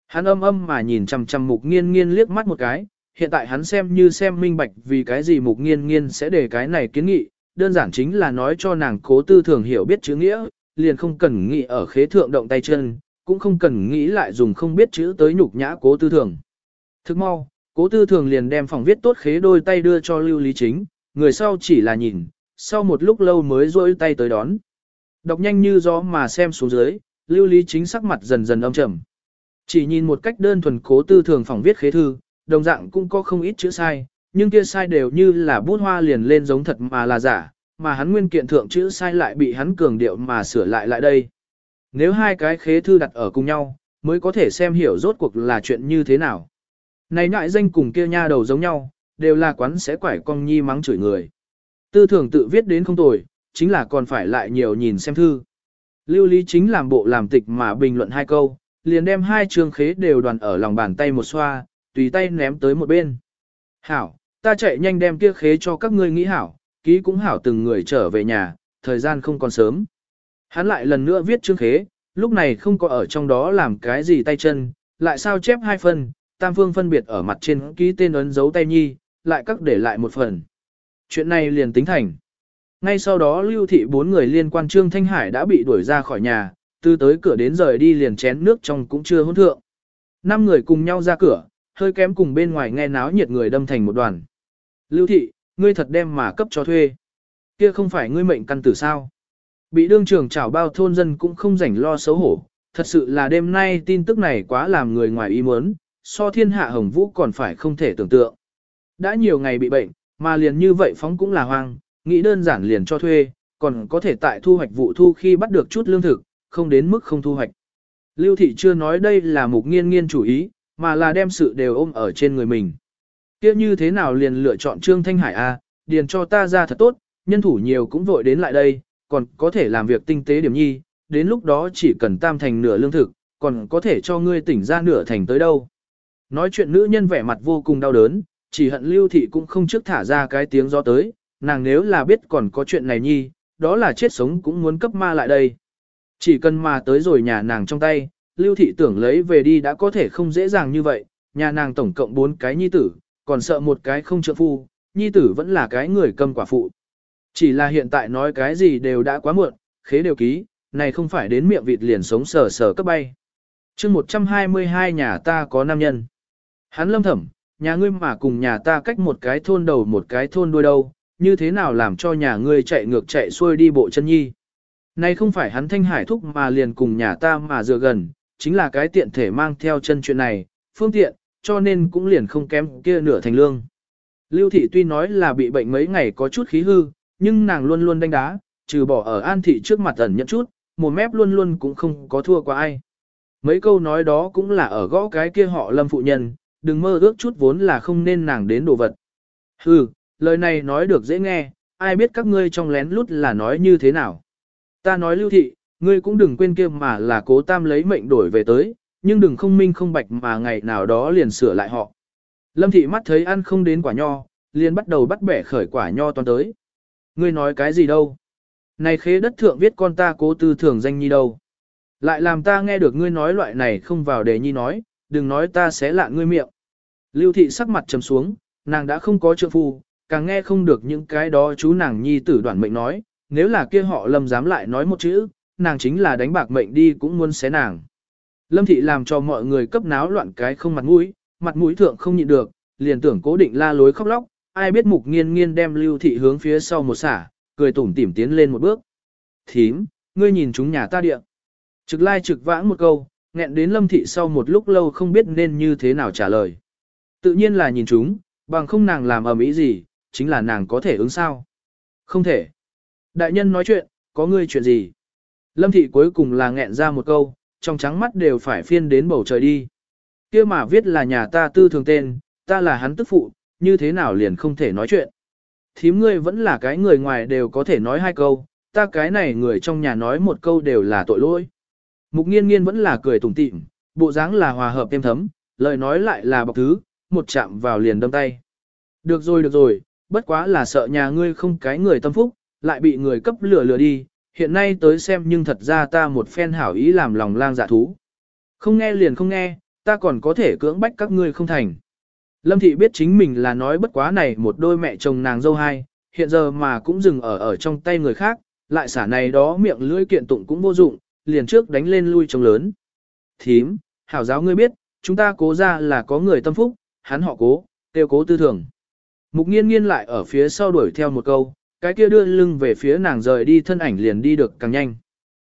A: Hắn âm âm mà nhìn chằm chằm mục nghiên nghiên liếc mắt một cái, hiện tại hắn xem như xem minh bạch vì cái gì mục nghiên nghiên sẽ để cái này kiến nghị, đơn giản chính là nói cho nàng cố tư thường hiểu biết chữ nghĩa, liền không cần nghĩ ở khế thượng động tay chân, cũng không cần nghĩ lại dùng không biết chữ tới nhục nhã cố tư thường. Thức mau, cố tư thường liền đem phòng viết tốt khế đôi tay đưa cho lưu lý chính, người sau chỉ là nhìn, sau một lúc lâu mới rôi tay tới đón. Đọc nhanh như gió mà xem xuống dưới, lưu lý chính sắc mặt dần dần âm trầm. Chỉ nhìn một cách đơn thuần cố tư thường phỏng viết khế thư, đồng dạng cũng có không ít chữ sai, nhưng kia sai đều như là bút hoa liền lên giống thật mà là giả, mà hắn nguyên kiện thượng chữ sai lại bị hắn cường điệu mà sửa lại lại đây. Nếu hai cái khế thư đặt ở cùng nhau, mới có thể xem hiểu rốt cuộc là chuyện như thế nào. Này ngại danh cùng kia nha đầu giống nhau, đều là quán sẽ quải con nhi mắng chửi người. Tư thường tự viết đến không tồi, chính là còn phải lại nhiều nhìn xem thư. Lưu Lý chính làm bộ làm tịch mà bình luận hai câu, liền đem hai trường khế đều đoàn ở lòng bàn tay một xoa, tùy tay ném tới một bên. Hảo, ta chạy nhanh đem kia khế cho các ngươi nghĩ hảo, ký cũng hảo từng người trở về nhà, thời gian không còn sớm. Hắn lại lần nữa viết chương khế, lúc này không có ở trong đó làm cái gì tay chân, lại sao chép hai phần, tam phương phân biệt ở mặt trên ký tên ấn dấu tay nhi, lại các để lại một phần. Chuyện này liền tính thành. Ngay sau đó lưu thị bốn người liên quan Trương Thanh Hải đã bị đuổi ra khỏi nhà, từ tới cửa đến rời đi liền chén nước trong cũng chưa hôn thượng. năm người cùng nhau ra cửa, hơi kém cùng bên ngoài nghe náo nhiệt người đâm thành một đoàn. Lưu thị, ngươi thật đem mà cấp cho thuê. Kia không phải ngươi mệnh căn tử sao. Bị đương trưởng chảo bao thôn dân cũng không rảnh lo xấu hổ, thật sự là đêm nay tin tức này quá làm người ngoài ý muốn, so thiên hạ hồng vũ còn phải không thể tưởng tượng. Đã nhiều ngày bị bệnh, mà liền như vậy phóng cũng là hoang, nghĩ đơn giản liền cho thuê, còn có thể tại thu hoạch vụ thu khi bắt được chút lương thực, không đến mức không thu hoạch. Lưu thị chưa nói đây là mục nghiên nghiên chủ ý, mà là đem sự đều ôm ở trên người mình. Kia như thế nào liền lựa chọn Trương Thanh Hải A, điền cho ta ra thật tốt, nhân thủ nhiều cũng vội đến lại đây, còn có thể làm việc tinh tế điểm nhi, đến lúc đó chỉ cần tam thành nửa lương thực, còn có thể cho ngươi tỉnh ra nửa thành tới đâu. Nói chuyện nữ nhân vẻ mặt vô cùng đau đớn, chỉ hận lưu thị cũng không trước thả ra cái tiếng gió tới, nàng nếu là biết còn có chuyện này nhi, đó là chết sống cũng muốn cấp ma lại đây. Chỉ cần mà tới rồi nhà nàng trong tay, lưu thị tưởng lấy về đi đã có thể không dễ dàng như vậy, nhà nàng tổng cộng 4 cái nhi tử, còn sợ một cái không trợ phu, nhi tử vẫn là cái người cầm quả phụ. Chỉ là hiện tại nói cái gì đều đã quá muộn, khế đều ký, này không phải đến miệng vịt liền sống sờ sờ cấp bay. chương 122 nhà ta có nam nhân. Hắn lâm thẩm, nhà ngươi mà cùng nhà ta cách một cái thôn đầu một cái thôn đuôi đâu, như thế nào làm cho nhà ngươi chạy ngược chạy xuôi đi bộ chân nhi. Này không phải hắn thanh hải thúc mà liền cùng nhà ta mà dựa gần, chính là cái tiện thể mang theo chân chuyện này, phương tiện, cho nên cũng liền không kém kia nửa thành lương. Lưu thị tuy nói là bị bệnh mấy ngày có chút khí hư, nhưng nàng luôn luôn đánh đá, trừ bỏ ở an thị trước mặt ẩn nhận chút, một mép luôn luôn cũng không có thua qua ai. Mấy câu nói đó cũng là ở gõ cái kia họ lâm phụ nhân, đừng mơ ước chút vốn là không nên nàng đến đồ vật. Hừ, lời này nói được dễ nghe, ai biết các ngươi trong lén lút là nói như thế nào. Ta nói lưu thị, ngươi cũng đừng quên kia mà là cố tam lấy mệnh đổi về tới, nhưng đừng không minh không bạch mà ngày nào đó liền sửa lại họ. Lâm thị mắt thấy ăn không đến quả nho, liền bắt đầu bắt bẻ khởi quả nho toàn tới. Ngươi nói cái gì đâu? Này khế đất thượng viết con ta cố tư thường danh nhi đâu? Lại làm ta nghe được ngươi nói loại này không vào đề nhi nói, đừng nói ta sẽ lạ ngươi miệng. Lưu thị sắc mặt trầm xuống, nàng đã không có trượng phu, càng nghe không được những cái đó chú nàng nhi tử đoạn mệnh nói, nếu là kia họ lâm dám lại nói một chữ, nàng chính là đánh bạc mệnh đi cũng muốn xé nàng. Lâm thị làm cho mọi người cấp náo loạn cái không mặt mũi, mặt mũi thượng không nhịn được, liền tưởng cố định la lối khóc lóc, ai biết mục nghiên nghiên đem lưu thị hướng phía sau một xả, cười tủm tỉm tiến lên một bước. Thím, ngươi nhìn chúng nhà ta địa. Trực lai trực vãng một câu, nghẹn đến lâm thị sau một lúc lâu không biết nên như thế nào trả lời. Tự nhiên là nhìn chúng, bằng không nàng làm ầm ĩ gì, chính là nàng có thể ứng sao. Không thể. Đại nhân nói chuyện, có ngươi chuyện gì? Lâm thị cuối cùng là nghẹn ra một câu, trong trắng mắt đều phải phiên đến bầu trời đi. kia mà viết là nhà ta tư thường tên, ta là hắn tức phụ, như thế nào liền không thể nói chuyện. Thím ngươi vẫn là cái người ngoài đều có thể nói hai câu, ta cái này người trong nhà nói một câu đều là tội lỗi. Mục nghiên nghiên vẫn là cười tủm tỉm, bộ dáng là hòa hợp êm thấm, lời nói lại là bọc thứ, một chạm vào liền đâm tay. Được rồi được rồi, bất quá là sợ nhà ngươi không cái người tâm phúc, lại bị người cấp lừa lừa đi, hiện nay tới xem nhưng thật ra ta một phen hảo ý làm lòng lang dạ thú. Không nghe liền không nghe, ta còn có thể cưỡng bách các ngươi không thành. Lâm thị biết chính mình là nói bất quá này một đôi mẹ chồng nàng dâu hai, hiện giờ mà cũng dừng ở ở trong tay người khác, lại xả này đó miệng lưỡi kiện tụng cũng vô dụng, liền trước đánh lên lui trông lớn. Thím, hảo giáo ngươi biết, chúng ta cố ra là có người tâm phúc, hắn họ cố, tiêu cố tư thường. Mục nghiên nghiên lại ở phía sau đuổi theo một câu, cái kia đưa lưng về phía nàng rời đi thân ảnh liền đi được càng nhanh.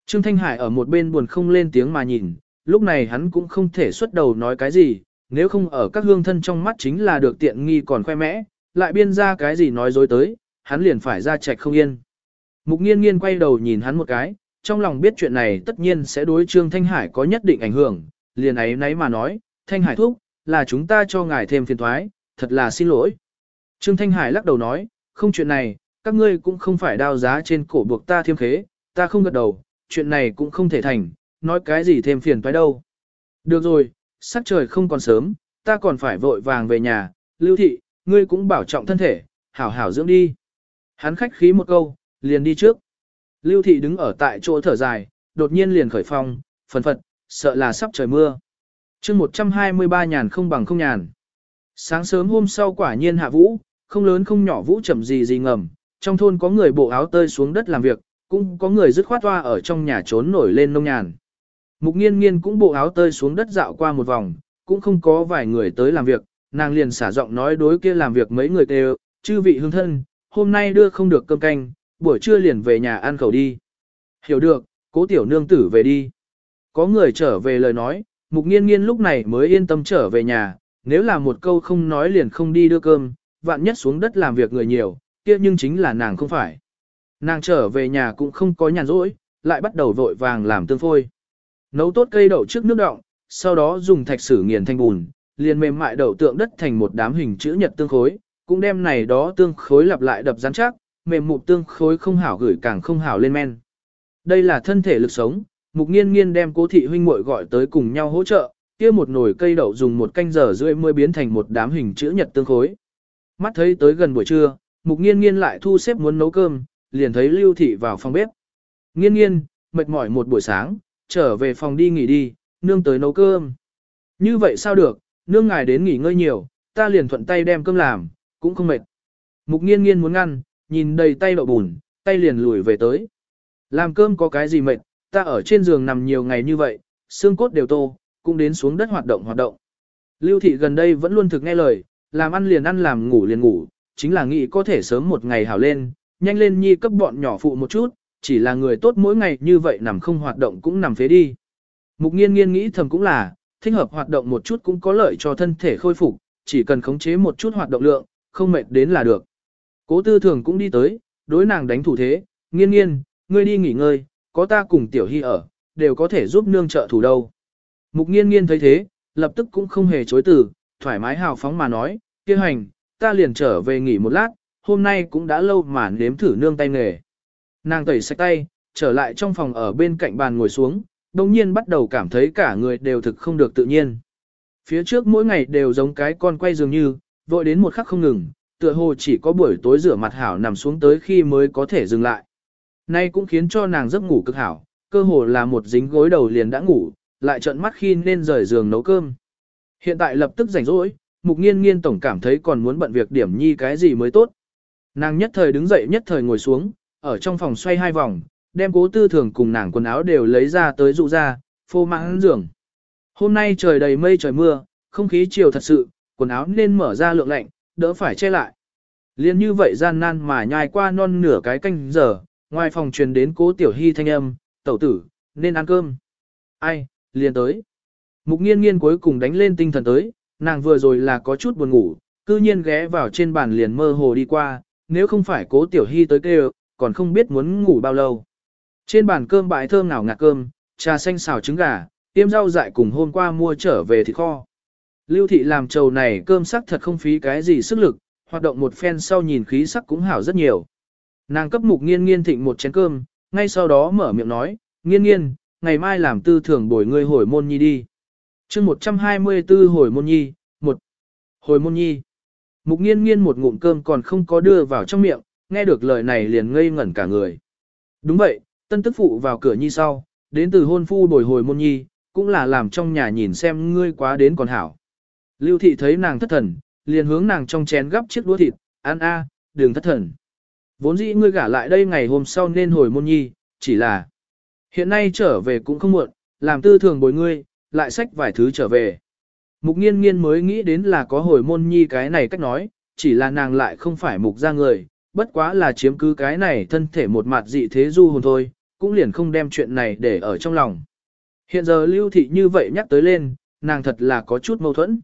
A: Trương Thanh Hải ở một bên buồn không lên tiếng mà nhìn, lúc này hắn cũng không thể xuất đầu nói cái gì, nếu không ở các hương thân trong mắt chính là được tiện nghi còn khoe mẽ, lại biên ra cái gì nói dối tới, hắn liền phải ra chạch không yên. Mục nghiên nghiên quay đầu nhìn hắn một cái, trong lòng biết chuyện này tất nhiên sẽ đối Trương Thanh Hải có nhất định ảnh hưởng, liền ấy nấy mà nói, Thanh Hải thúc, là chúng ta cho ngài thêm phiền thoái, thật là xin lỗi. Trương Thanh Hải lắc đầu nói, không chuyện này, các ngươi cũng không phải đao giá trên cổ buộc ta thiêm khế, ta không gật đầu, chuyện này cũng không thể thành, nói cái gì thêm phiền toái đâu. Được rồi, sắc trời không còn sớm, ta còn phải vội vàng về nhà, lưu thị, ngươi cũng bảo trọng thân thể, hảo hảo dưỡng đi. Hắn khách khí một câu, liền đi trước. Lưu thị đứng ở tại chỗ thở dài, đột nhiên liền khởi phong, phần phật, sợ là sắp trời mưa. chương 123 nhàn không bằng không nhàn. Sáng sớm hôm sau quả nhiên hạ vũ, không lớn không nhỏ vũ chậm gì gì ngầm, trong thôn có người bộ áo tơi xuống đất làm việc, cũng có người dứt khoát hoa ở trong nhà trốn nổi lên nông nhàn. Mục nghiên nghiên cũng bộ áo tơi xuống đất dạo qua một vòng, cũng không có vài người tới làm việc, nàng liền xả giọng nói đối kia làm việc mấy người đều, chư vị hương thân, hôm nay đưa không được cơm canh, buổi trưa liền về nhà ăn khẩu đi. Hiểu được, cố tiểu nương tử về đi. Có người trở về lời nói, mục nghiên nghiên lúc này mới yên tâm trở về nhà, nếu là một câu không nói liền không đi đưa cơm, vạn nhất xuống đất làm việc người nhiều, kia nhưng chính là nàng không phải. Nàng trở về nhà cũng không có nhàn rỗi, lại bắt đầu vội vàng làm tương phôi. Nấu tốt cây đậu trước nước đọng, sau đó dùng thạch sử nghiền thành bùn, liền mềm mại đậu tượng đất thành một đám hình chữ nhật tương khối, cũng đem này đó tương khối lặp lại đập rắn chắc, mềm mụn tương khối không hảo gửi càng không hảo lên men. Đây là thân thể lực sống, mục nghiên nghiên đem cố thị huynh muội gọi tới cùng nhau hỗ trợ, kia một nồi cây đậu dùng một canh giờ rưỡi mới biến thành một đám hình chữ nhật tương khối. Mắt thấy tới gần buổi trưa, mục nghiên nghiên lại thu xếp muốn nấu cơm, liền thấy lưu thị vào phòng bếp. Nghiên nghiên, mệt mỏi một buổi sáng, trở về phòng đi nghỉ đi, nương tới nấu cơm. Như vậy sao được, nương ngài đến nghỉ ngơi nhiều, ta liền thuận tay đem cơm làm, cũng không mệt. Mục nghiên nghiên muốn ngăn, nhìn đầy tay đậu bùn, tay liền lùi về tới. Làm cơm có cái gì mệt, ta ở trên giường nằm nhiều ngày như vậy, xương cốt đều tô, cũng đến xuống đất hoạt động hoạt động. Lưu thị gần đây vẫn luôn thực nghe lời, làm ăn liền ăn làm ngủ liền ngủ, chính là nghĩ có thể sớm một ngày hảo lên, nhanh lên nhi cấp bọn nhỏ phụ một chút, chỉ là người tốt mỗi ngày như vậy nằm không hoạt động cũng nằm phế đi. Mục nghiên nghiên nghĩ thầm cũng là, thích hợp hoạt động một chút cũng có lợi cho thân thể khôi phục, chỉ cần khống chế một chút hoạt động lượng, không mệt đến là được. Cố tư thường cũng đi tới, đối nàng đánh thủ thế, nghiên nghiên, ngươi đi nghỉ ngơi, có ta cùng tiểu hy ở, đều có thể giúp nương trợ thủ đâu. Mục nghiên nghiên thấy thế, lập tức cũng không hề chối từ, thoải mái hào phóng mà nói, kia hành, ta liền trở về nghỉ một lát, hôm nay cũng đã lâu mà nếm thử nương tay nghề. Nàng tẩy sạch tay, trở lại trong phòng ở bên cạnh bàn ngồi xuống, đồng nhiên bắt đầu cảm thấy cả người đều thực không được tự nhiên. Phía trước mỗi ngày đều giống cái con quay dường như, vội đến một khắc không ngừng, tựa hồ chỉ có buổi tối rửa mặt hảo nằm xuống tới khi mới có thể dừng lại. Nay cũng khiến cho nàng giấc ngủ cực hảo, cơ hồ là một dính gối đầu liền đã ngủ, lại trợn mắt khi nên rời giường nấu cơm. Hiện tại lập tức rảnh rỗi, mục nghiên nghiên tổng cảm thấy còn muốn bận việc điểm nhi cái gì mới tốt. Nàng nhất thời đứng dậy nhất thời ngồi xuống, ở trong phòng xoay hai vòng, đem cố tư thường cùng nàng quần áo đều lấy ra tới dụ ra, phô mãn giường. Hôm nay trời đầy mây trời mưa, không khí chiều thật sự, quần áo nên mở ra lượng lạnh, đỡ phải che lại. Liên như vậy gian nan mà nhai qua non nửa cái canh giờ, ngoài phòng truyền đến cố tiểu hy thanh âm, tẩu tử, nên ăn cơm. Ai, liền tới. Mục nghiên nghiên cuối cùng đánh lên tinh thần tới, nàng vừa rồi là có chút buồn ngủ, cư nhiên ghé vào trên bàn liền mơ hồ đi qua, nếu không phải cố tiểu hy tới kêu, còn không biết muốn ngủ bao lâu. Trên bàn cơm bãi thơm nào ngạt cơm, trà xanh xào trứng gà, tiêm rau dại cùng hôm qua mua trở về thịt kho. Lưu thị làm trầu này cơm sắc thật không phí cái gì sức lực, hoạt động một phen sau nhìn khí sắc cũng hảo rất nhiều. Nàng cấp mục nghiên nghiên thịnh một chén cơm, ngay sau đó mở miệng nói, nghiên nghiên, ngày mai làm tư thưởng bồi ngươi hồi môn nhi đi. chương 124 hồi môn nhi, một Hồi môn nhi. Mục nghiên nghiên một ngụm cơm còn không có đưa vào trong miệng, nghe được lời này liền ngây ngẩn cả người. Đúng vậy, tân tức phụ vào cửa nhi sau, đến từ hôn phu bồi hồi môn nhi, cũng là làm trong nhà nhìn xem ngươi quá đến còn hảo. Lưu thị thấy nàng thất thần, liền hướng nàng trong chén gắp chiếc đũa thịt, ăn a, đừng thất thần. Vốn dĩ ngươi gả lại đây ngày hôm sau nên hồi môn nhi, chỉ là hiện nay trở về cũng không muộn, làm tư thường bồi ngươi, lại xách vài thứ trở về. Mục nghiên nghiên mới nghĩ đến là có hồi môn nhi cái này cách nói, chỉ là nàng lại không phải mục ra người, bất quá là chiếm cứ cái này thân thể một mặt dị thế du hồn thôi, cũng liền không đem chuyện này để ở trong lòng. Hiện giờ lưu thị như vậy nhắc tới lên, nàng thật là có chút mâu thuẫn.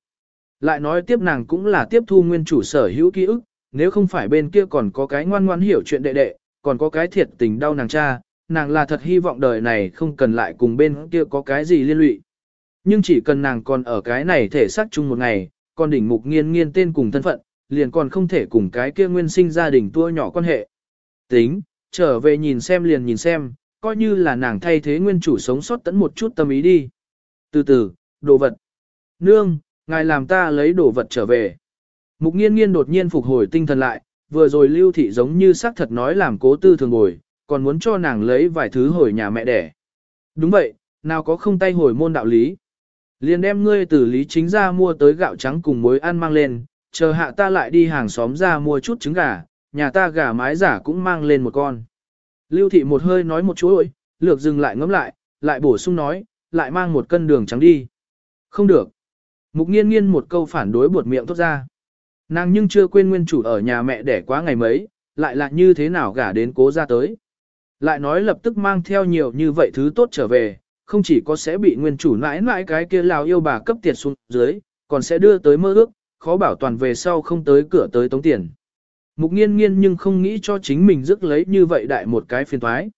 A: Lại nói tiếp nàng cũng là tiếp thu nguyên chủ sở hữu ký ức, nếu không phải bên kia còn có cái ngoan ngoan hiểu chuyện đệ đệ, còn có cái thiệt tình đau nàng cha, nàng là thật hy vọng đời này không cần lại cùng bên kia có cái gì liên lụy. Nhưng chỉ cần nàng còn ở cái này thể xác chung một ngày, còn đỉnh mục nghiên nghiên tên cùng thân phận, liền còn không thể cùng cái kia nguyên sinh gia đình tua nhỏ quan hệ. Tính, trở về nhìn xem liền nhìn xem, coi như là nàng thay thế nguyên chủ sống sót tẫn một chút tâm ý đi. Từ từ, đồ vật. Nương, ngài làm ta lấy đồ vật trở về. Mục nghiên nghiên đột nhiên phục hồi tinh thần lại, vừa rồi lưu thị giống như xác thật nói làm cố tư thường bồi, còn muốn cho nàng lấy vài thứ hồi nhà mẹ đẻ. Đúng vậy, nào có không tay hồi môn đạo lý. Liền đem ngươi từ lý chính ra mua tới gạo trắng cùng muối ăn mang lên, chờ hạ ta lại đi hàng xóm ra mua chút trứng gà, nhà ta gà mái giả cũng mang lên một con. Lưu thị một hơi nói một chuỗi, lược dừng lại ngẫm lại, lại bổ sung nói, lại mang một cân đường trắng đi. Không được. Mục nghiên nghiên một câu phản đối buột miệng thốt ra. Nàng nhưng chưa quên nguyên chủ ở nhà mẹ đẻ quá ngày mấy, lại là như thế nào gả đến cố ra tới. Lại nói lập tức mang theo nhiều như vậy thứ tốt trở về, không chỉ có sẽ bị nguyên chủ nãi nãi cái kia lào yêu bà cấp tiền xuống dưới, còn sẽ đưa tới mơ ước, khó bảo toàn về sau không tới cửa tới tống tiền. Mục nghiên nghiên nhưng không nghĩ cho chính mình rước lấy như vậy đại một cái phiền thoái.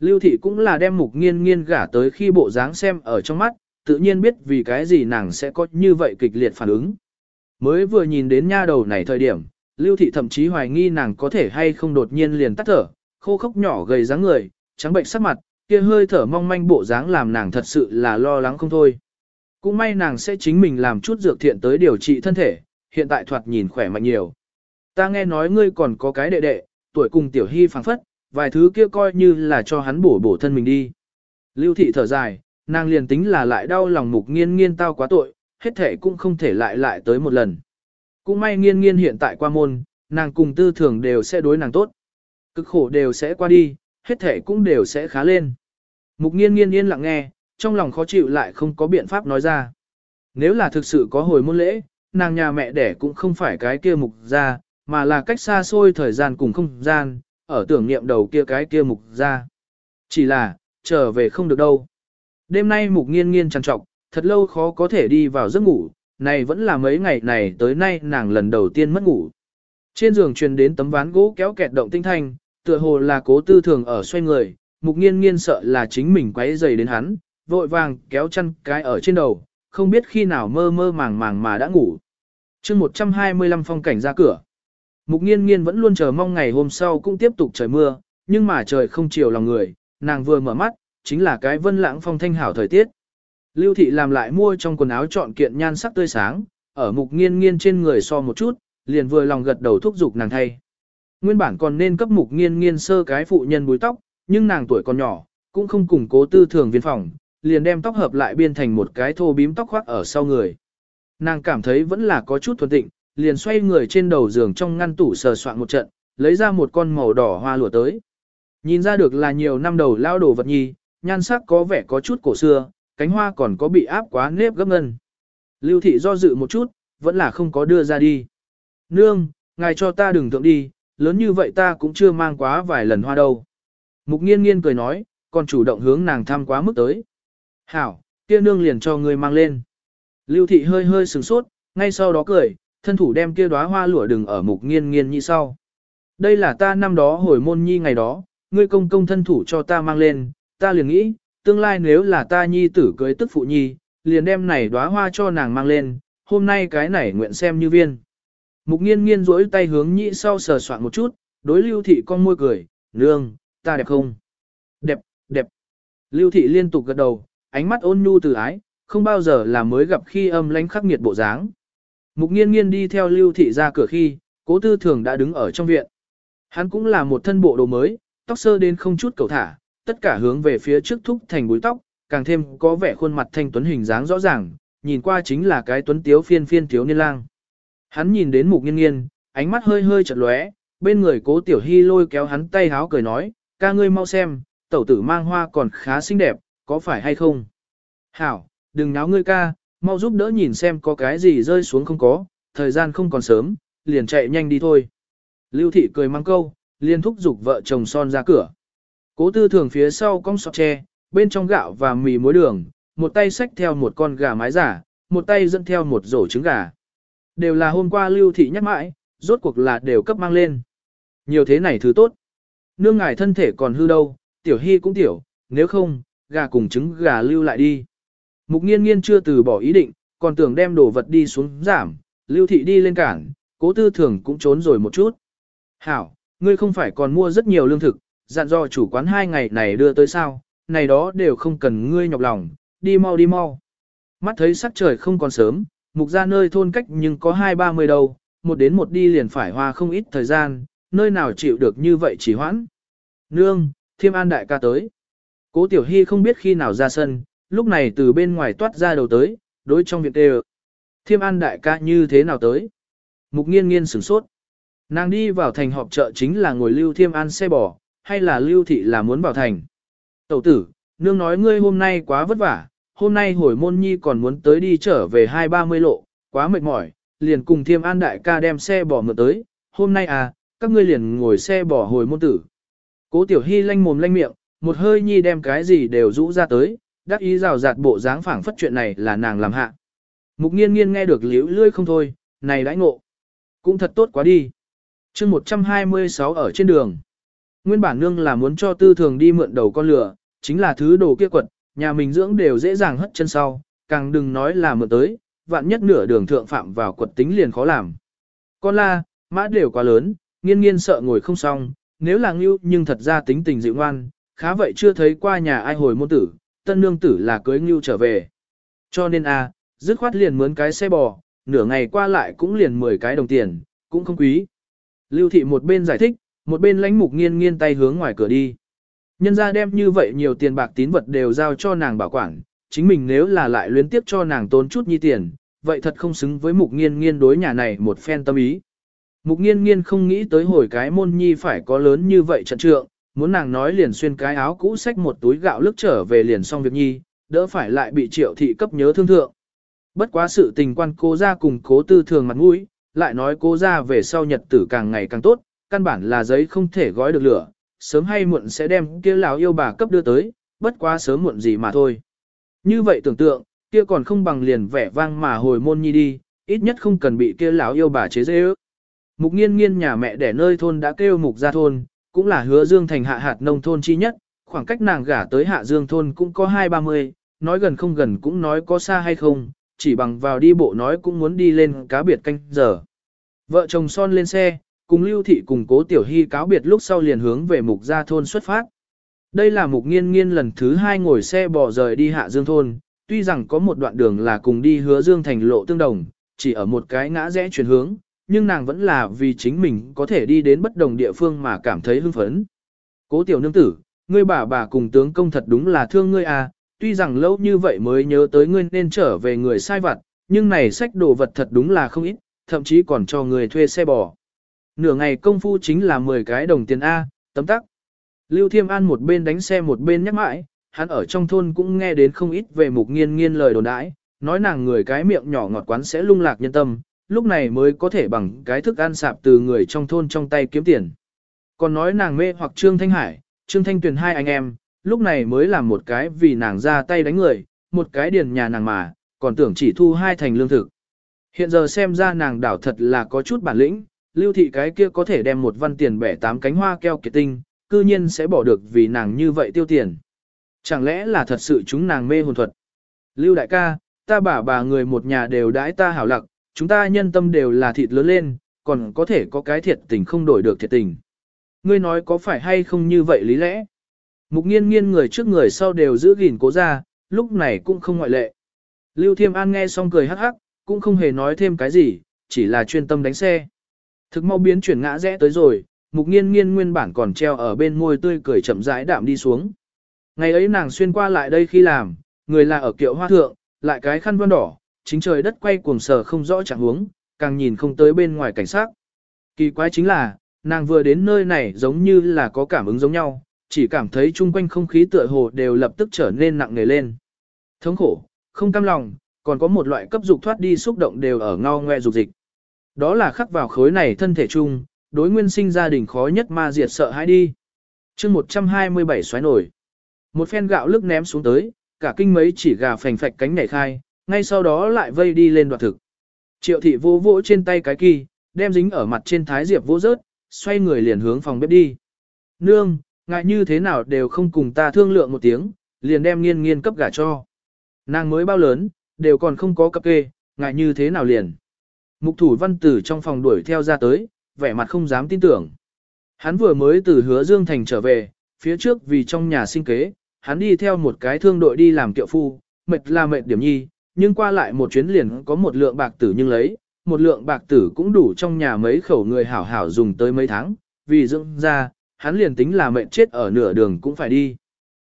A: Lưu thị cũng là đem mục nghiên nghiên gả tới khi bộ dáng xem ở trong mắt, tự nhiên biết vì cái gì nàng sẽ có như vậy kịch liệt phản ứng. Mới vừa nhìn đến nha đầu này thời điểm, Lưu thị thậm chí hoài nghi nàng có thể hay không đột nhiên liền tắt thở, khô khốc nhỏ gầy dáng người, trắng bệnh sắc mặt, kia hơi thở mong manh bộ dáng làm nàng thật sự là lo lắng không thôi. Cũng may nàng sẽ chính mình làm chút dược thiện tới điều trị thân thể, hiện tại thoạt nhìn khỏe mạnh nhiều. Ta nghe nói ngươi còn có cái đệ đệ, tuổi cùng tiểu hy phảng phất, vài thứ kia coi như là cho hắn bổ bổ thân mình đi. Lưu thị thở dài, nàng liền tính là lại đau lòng mục nghiên nghiên tao quá tội, hết thể cũng không thể lại lại tới một lần. Cũng may nghiên nghiên hiện tại qua môn, nàng cùng tư thường đều sẽ đối nàng tốt. Cực khổ đều sẽ qua đi, hết thể cũng đều sẽ khá lên. Mục nghiên nghiên yên lặng nghe, trong lòng khó chịu lại không có biện pháp nói ra. Nếu là thực sự có hồi môn lễ, nàng nhà mẹ đẻ cũng không phải cái kia mục ra, mà là cách xa xôi thời gian cùng không gian, ở tưởng niệm đầu kia cái kia mục ra. Chỉ là, trở về không được đâu. Đêm nay mục nghiên nghiên trằn trọc, thật lâu khó có thể đi vào giấc ngủ, này vẫn là mấy ngày này tới nay nàng lần đầu tiên mất ngủ. Trên giường truyền đến tấm ván gỗ kéo kẹt động tinh thanh, tựa hồ là cố tư thường ở xoay người, mục nghiên nghiên sợ là chính mình quấy dày đến hắn, vội vàng kéo chăn cái ở trên đầu, không biết khi nào mơ mơ màng màng mà đã ngủ. chương 125 phong cảnh ra cửa. Mục nghiên nghiên vẫn luôn chờ mong ngày hôm sau cũng tiếp tục trời mưa, nhưng mà trời không chiều lòng người, nàng vừa mở mắt, chính là cái vân lãng phong thanh hảo thời tiết. Lưu thị làm lại mua trong quần áo chọn kiện nhan sắc tươi sáng, ở mục nghiên nghiên trên người so một chút, liền vừa lòng gật đầu thúc giục nàng thay. Nguyên bản còn nên cấp mục nghiên nghiên sơ cái phụ nhân búi tóc, nhưng nàng tuổi còn nhỏ, cũng không củng cố tư thường viên phòng, liền đem tóc hợp lại biên thành một cái thô bím tóc khoác ở sau người. Nàng cảm thấy vẫn là có chút thuần tịnh, liền xoay người trên đầu giường trong ngăn tủ sờ soạn một trận, lấy ra một con màu đỏ hoa lụa tới. Nhìn ra được là nhiều năm đầu lao đồ vật nhi, nhan sắc có vẻ có chút cổ xưa, cánh hoa còn có bị áp quá nếp gấp ngân. Lưu thị do dự một chút, vẫn là không có đưa ra đi. Nương, ngài cho ta đừng thượng đi, lớn như vậy ta cũng chưa mang quá vài lần hoa đâu. Mục nghiên nghiên cười nói, còn chủ động hướng nàng thăm quá mức tới. Hảo, kia nương liền cho ngươi mang lên. Lưu thị hơi hơi sừng sốt, ngay sau đó cười, thân thủ đem kia đóa hoa lụa đừng ở mục nghiên nghiên như sau. Đây là ta năm đó hồi môn nhi ngày đó, ngươi công công thân thủ cho ta mang lên, ta liền nghĩ, tương lai nếu là ta nhi tử cưới tức phụ nhi, liền đem này đóa hoa cho nàng mang lên, hôm nay cái này nguyện xem như viên. Mục nghiên nghiên rỗi tay hướng nhị sau sờ soạn một chút, đối lưu thị con môi cười, nương, ta đẹp không? Đẹp, đẹp. Lưu thị liên tục gật đầu, ánh mắt ôn nhu từ ái, không bao giờ là mới gặp khi âm lãnh khắc nghiệt bộ dáng. Mục nghiên nghiên đi theo lưu thị ra cửa khi, cố tư thường đã đứng ở trong viện. Hắn cũng là một thân bộ đồ mới, tóc sơ đến không chút cầu thả, tất cả hướng về phía trước thúc thành búi tóc, càng thêm có vẻ khuôn mặt thanh tuấn hình dáng rõ ràng, nhìn qua chính là cái tuấn tiếu phiên phiên thiếu niên lang. Hắn nhìn đến mục nghiên nghiên, ánh mắt hơi hơi chật lóe, bên người cố tiểu hy lôi kéo hắn tay háo cười nói, ca ngươi mau xem, tẩu tử mang hoa còn khá xinh đẹp, có phải hay không? Hảo, đừng náo ngươi ca, mau giúp đỡ nhìn xem có cái gì rơi xuống không có, thời gian không còn sớm, liền chạy nhanh đi thôi. Lưu thị cười mang câu, liền thúc giục vợ chồng son ra cửa. Cố tư thường phía sau cong sọt tre, bên trong gạo và mì muối đường, một tay xách theo một con gà mái giả, một tay dẫn theo một rổ trứng gà. Đều là hôm qua lưu thị nhắc mãi, rốt cuộc là đều cấp mang lên. Nhiều thế này thứ tốt. Nương ngài thân thể còn hư đâu, tiểu hy cũng tiểu, nếu không, gà cùng trứng gà lưu lại đi. Mục nghiên nghiên chưa từ bỏ ý định, còn tưởng đem đồ vật đi xuống giảm, lưu thị đi lên cảng, cố tư thường cũng trốn rồi một chút. Hảo, ngươi không phải còn mua rất nhiều lương thực, dặn dò chủ quán hai ngày này đưa tới sao, này đó đều không cần ngươi nhọc lòng, đi mau đi mau. Mắt thấy sắc trời không còn sớm, mục ra nơi thôn cách nhưng có hai ba mươi đầu một đến một đi liền phải hoa không ít thời gian, nơi nào chịu được như vậy chỉ hoãn. Nương, thiêm an đại ca tới. Cố tiểu hy không biết khi nào ra sân, lúc này từ bên ngoài toát ra đầu tới, đối trong viện đều. Thiêm an đại ca như thế nào tới? Mục nghiên nghiên sửng sốt. Nàng đi vào thành họp chợ chính là ngồi lưu thiêm an xe bò, hay là lưu thị là muốn vào thành. Tẩu tử, nương nói ngươi hôm nay quá vất vả, hôm nay hồi môn nhi còn muốn tới đi trở về hai ba mươi lộ, quá mệt mỏi, liền cùng thiêm an đại ca đem xe bỏ mượn tới, hôm nay à, các ngươi liền ngồi xe bỏ hồi môn tử. Cố tiểu hy lanh mồm lanh miệng, một hơi nhi đem cái gì đều rũ ra tới, đắc ý rào rạt bộ dáng phảng phất chuyện này là nàng làm hạ. Mục nghiên nghiên nghe được liễu lươi không thôi, này đãi ngộ. Cũng thật tốt quá đi. chương 126 ở trên đường. Nguyên bản nương là muốn cho tư thường đi mượn đầu con lửa, chính là thứ đồ kia quật, nhà mình dưỡng đều dễ dàng hất chân sau, càng đừng nói là mượn tới, vạn nhất nửa đường thượng phạm vào quật tính liền khó làm. Con la, mã đều quá lớn, nghiên nghiên sợ ngồi không xong, nếu là ngưu nhưng thật ra tính tình dịu ngoan, khá vậy chưa thấy qua nhà ai hồi môn tử, tân nương tử là cưới ngưu trở về. Cho nên a, dứt khoát liền mướn cái xe bò, nửa ngày qua lại cũng liền 10 cái đồng tiền, cũng không quý. Lưu thị một bên giải thích, một bên lãnh mục nghiên nghiên tay hướng ngoài cửa đi. Nhân ra đem như vậy nhiều tiền bạc tín vật đều giao cho nàng bảo quản, chính mình nếu là lại luyến tiếp cho nàng tốn chút nhi tiền, vậy thật không xứng với mục nghiên nghiên đối nhà này một phen tâm ý. Mục nghiên nghiên không nghĩ tới hồi cái môn nhi phải có lớn như vậy trận trượng, muốn nàng nói liền xuyên cái áo cũ xách một túi gạo lức trở về liền xong việc nhi, đỡ phải lại bị triệu thị cấp nhớ thương thượng. Bất quá sự tình quan cố ra cùng cố tư thường mặt mũi, lại nói cố ra về sau nhật tử càng ngày càng tốt, căn bản là giấy không thể gói được lửa, sớm hay muộn sẽ đem kia lão yêu bà cấp đưa tới, bất quá sớm muộn gì mà thôi. Như vậy tưởng tượng, kia còn không bằng liền vẻ vang mà hồi môn nhi đi, ít nhất không cần bị kia lão yêu bà chế dễ ước. Mục nghiên nghiên nhà mẹ đẻ nơi thôn đã kêu mục ra thôn, cũng là hứa dương thành hạ hạt nông thôn chi nhất, khoảng cách nàng gả tới hạ dương thôn cũng có hai ba mươi, nói gần không gần cũng nói có xa hay không, chỉ bằng vào đi bộ nói cũng muốn đi lên cá biệt canh giờ. Vợ chồng son lên xe, cùng lưu thị cùng cố tiểu hy cáo biệt lúc sau liền hướng về mục gia thôn xuất phát. Đây là mục nghiên nghiên lần thứ hai ngồi xe bò rời đi hạ dương thôn, tuy rằng có một đoạn đường là cùng đi hứa dương thành lộ tương đồng, chỉ ở một cái ngã rẽ chuyển hướng, nhưng nàng vẫn là vì chính mình có thể đi đến bất đồng địa phương mà cảm thấy hưng phấn. Cố tiểu nương tử, ngươi bà bà cùng tướng công thật đúng là thương ngươi à, tuy rằng lâu như vậy mới nhớ tới ngươi nên trở về người sai vặt, nhưng này sách đồ vật thật đúng là không ít, thậm chí còn cho người thuê xe bò. Nửa ngày công phu chính là 10 cái đồng tiền A, tấm tắc. Lưu Thiêm An một bên đánh xe một bên nhắc mãi, hắn ở trong thôn cũng nghe đến không ít về mục nghiên nghiên lời đồn đãi, nói nàng người cái miệng nhỏ ngọt quán sẽ lung lạc nhân tâm, lúc này mới có thể bằng cái thức ăn sạp từ người trong thôn trong tay kiếm tiền. Còn nói nàng mê hoặc Trương Thanh Hải, Trương Thanh Tuyền hai anh em, lúc này mới làm một cái vì nàng ra tay đánh người, một cái điền nhà nàng mà, còn tưởng chỉ thu hai thành lương thực. Hiện giờ xem ra nàng đảo thật là có chút bản lĩnh, lưu thị cái kia có thể đem một văn tiền bẻ tám cánh hoa keo kiệt tinh, cư nhiên sẽ bỏ được vì nàng như vậy tiêu tiền. Chẳng lẽ là thật sự chúng nàng mê hồn thuật? Lưu đại ca, ta bà bà người một nhà đều đãi ta hảo lặc, chúng ta nhân tâm đều là thịt lớn lên, còn có thể có cái thiệt tình không đổi được thiệt tình. Ngươi nói có phải hay không như vậy lý lẽ? Mục nghiên nghiên người trước người sau đều giữ gìn cố ra, lúc này cũng không ngoại lệ. Lưu Thiêm An nghe xong cười hắc hắc, cũng không hề nói thêm cái gì, chỉ là chuyên tâm đánh xe. Thực mau biến chuyển ngã rẽ tới rồi, mục nghiên nghiên nguyên bản còn treo ở bên môi tươi cười chậm rãi đạm đi xuống. Ngày ấy nàng xuyên qua lại đây khi làm, người là ở kiệu hoa thượng, lại cái khăn vân đỏ, chính trời đất quay cuồng sờ không rõ chẳng huống, càng nhìn không tới bên ngoài cảnh sát. Kỳ quái chính là, nàng vừa đến nơi này giống như là có cảm ứng giống nhau, chỉ cảm thấy chung quanh không khí tựa hồ đều lập tức trở nên nặng nề lên. Thống khổ, không cam lòng, còn có một loại cấp dục thoát đi xúc động đều ở ngao ngoe dục dịch. Đó là khắc vào khối này thân thể chung, đối nguyên sinh gia đình khó nhất ma diệt sợ hãi đi. chương 127 xoáy nổi. Một phen gạo lức ném xuống tới, cả kinh mấy chỉ gà phành phạch cánh nhảy khai, ngay sau đó lại vây đi lên đoạt thực. Triệu thị vô vỗ trên tay cái kỳ, đem dính ở mặt trên thái diệp vô rớt, xoay người liền hướng phòng bếp đi. Nương, ngại như thế nào đều không cùng ta thương lượng một tiếng, liền đem nghiên nghiên cấp gà cho. Nàng mới bao lớn, đều còn không có cấp kê, ngại như thế nào liền. Mục thủ văn tử trong phòng đuổi theo ra tới, vẻ mặt không dám tin tưởng. Hắn vừa mới từ hứa Dương Thành trở về, phía trước vì trong nhà sinh kế, hắn đi theo một cái thương đội đi làm kiệu phu, mệt là mệt điểm nhi, nhưng qua lại một chuyến liền có một lượng bạc tử nhưng lấy, một lượng bạc tử cũng đủ trong nhà mấy khẩu người hảo hảo dùng tới mấy tháng, vì dưỡng ra, hắn liền tính là mệt chết ở nửa đường cũng phải đi.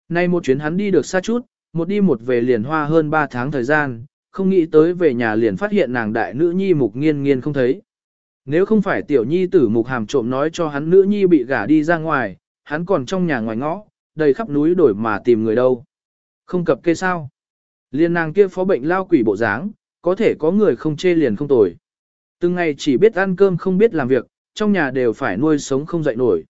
A: Nay một chuyến hắn đi được xa chút, một đi một về liền hoa hơn 3 tháng thời gian, không nghĩ tới về nhà liền phát hiện nàng đại nữ nhi mục nghiên nghiên không thấy. Nếu không phải tiểu nhi tử mục hàm trộm nói cho hắn nữ nhi bị gả đi ra ngoài, hắn còn trong nhà ngoài ngõ, đầy khắp núi đổi mà tìm người đâu. Không cập kê sao. Liên nàng kia phó bệnh lao quỷ bộ dáng, có thể có người không chê liền không tồi. Từng ngày chỉ biết ăn cơm không biết làm việc, trong nhà đều phải nuôi sống không dậy nổi.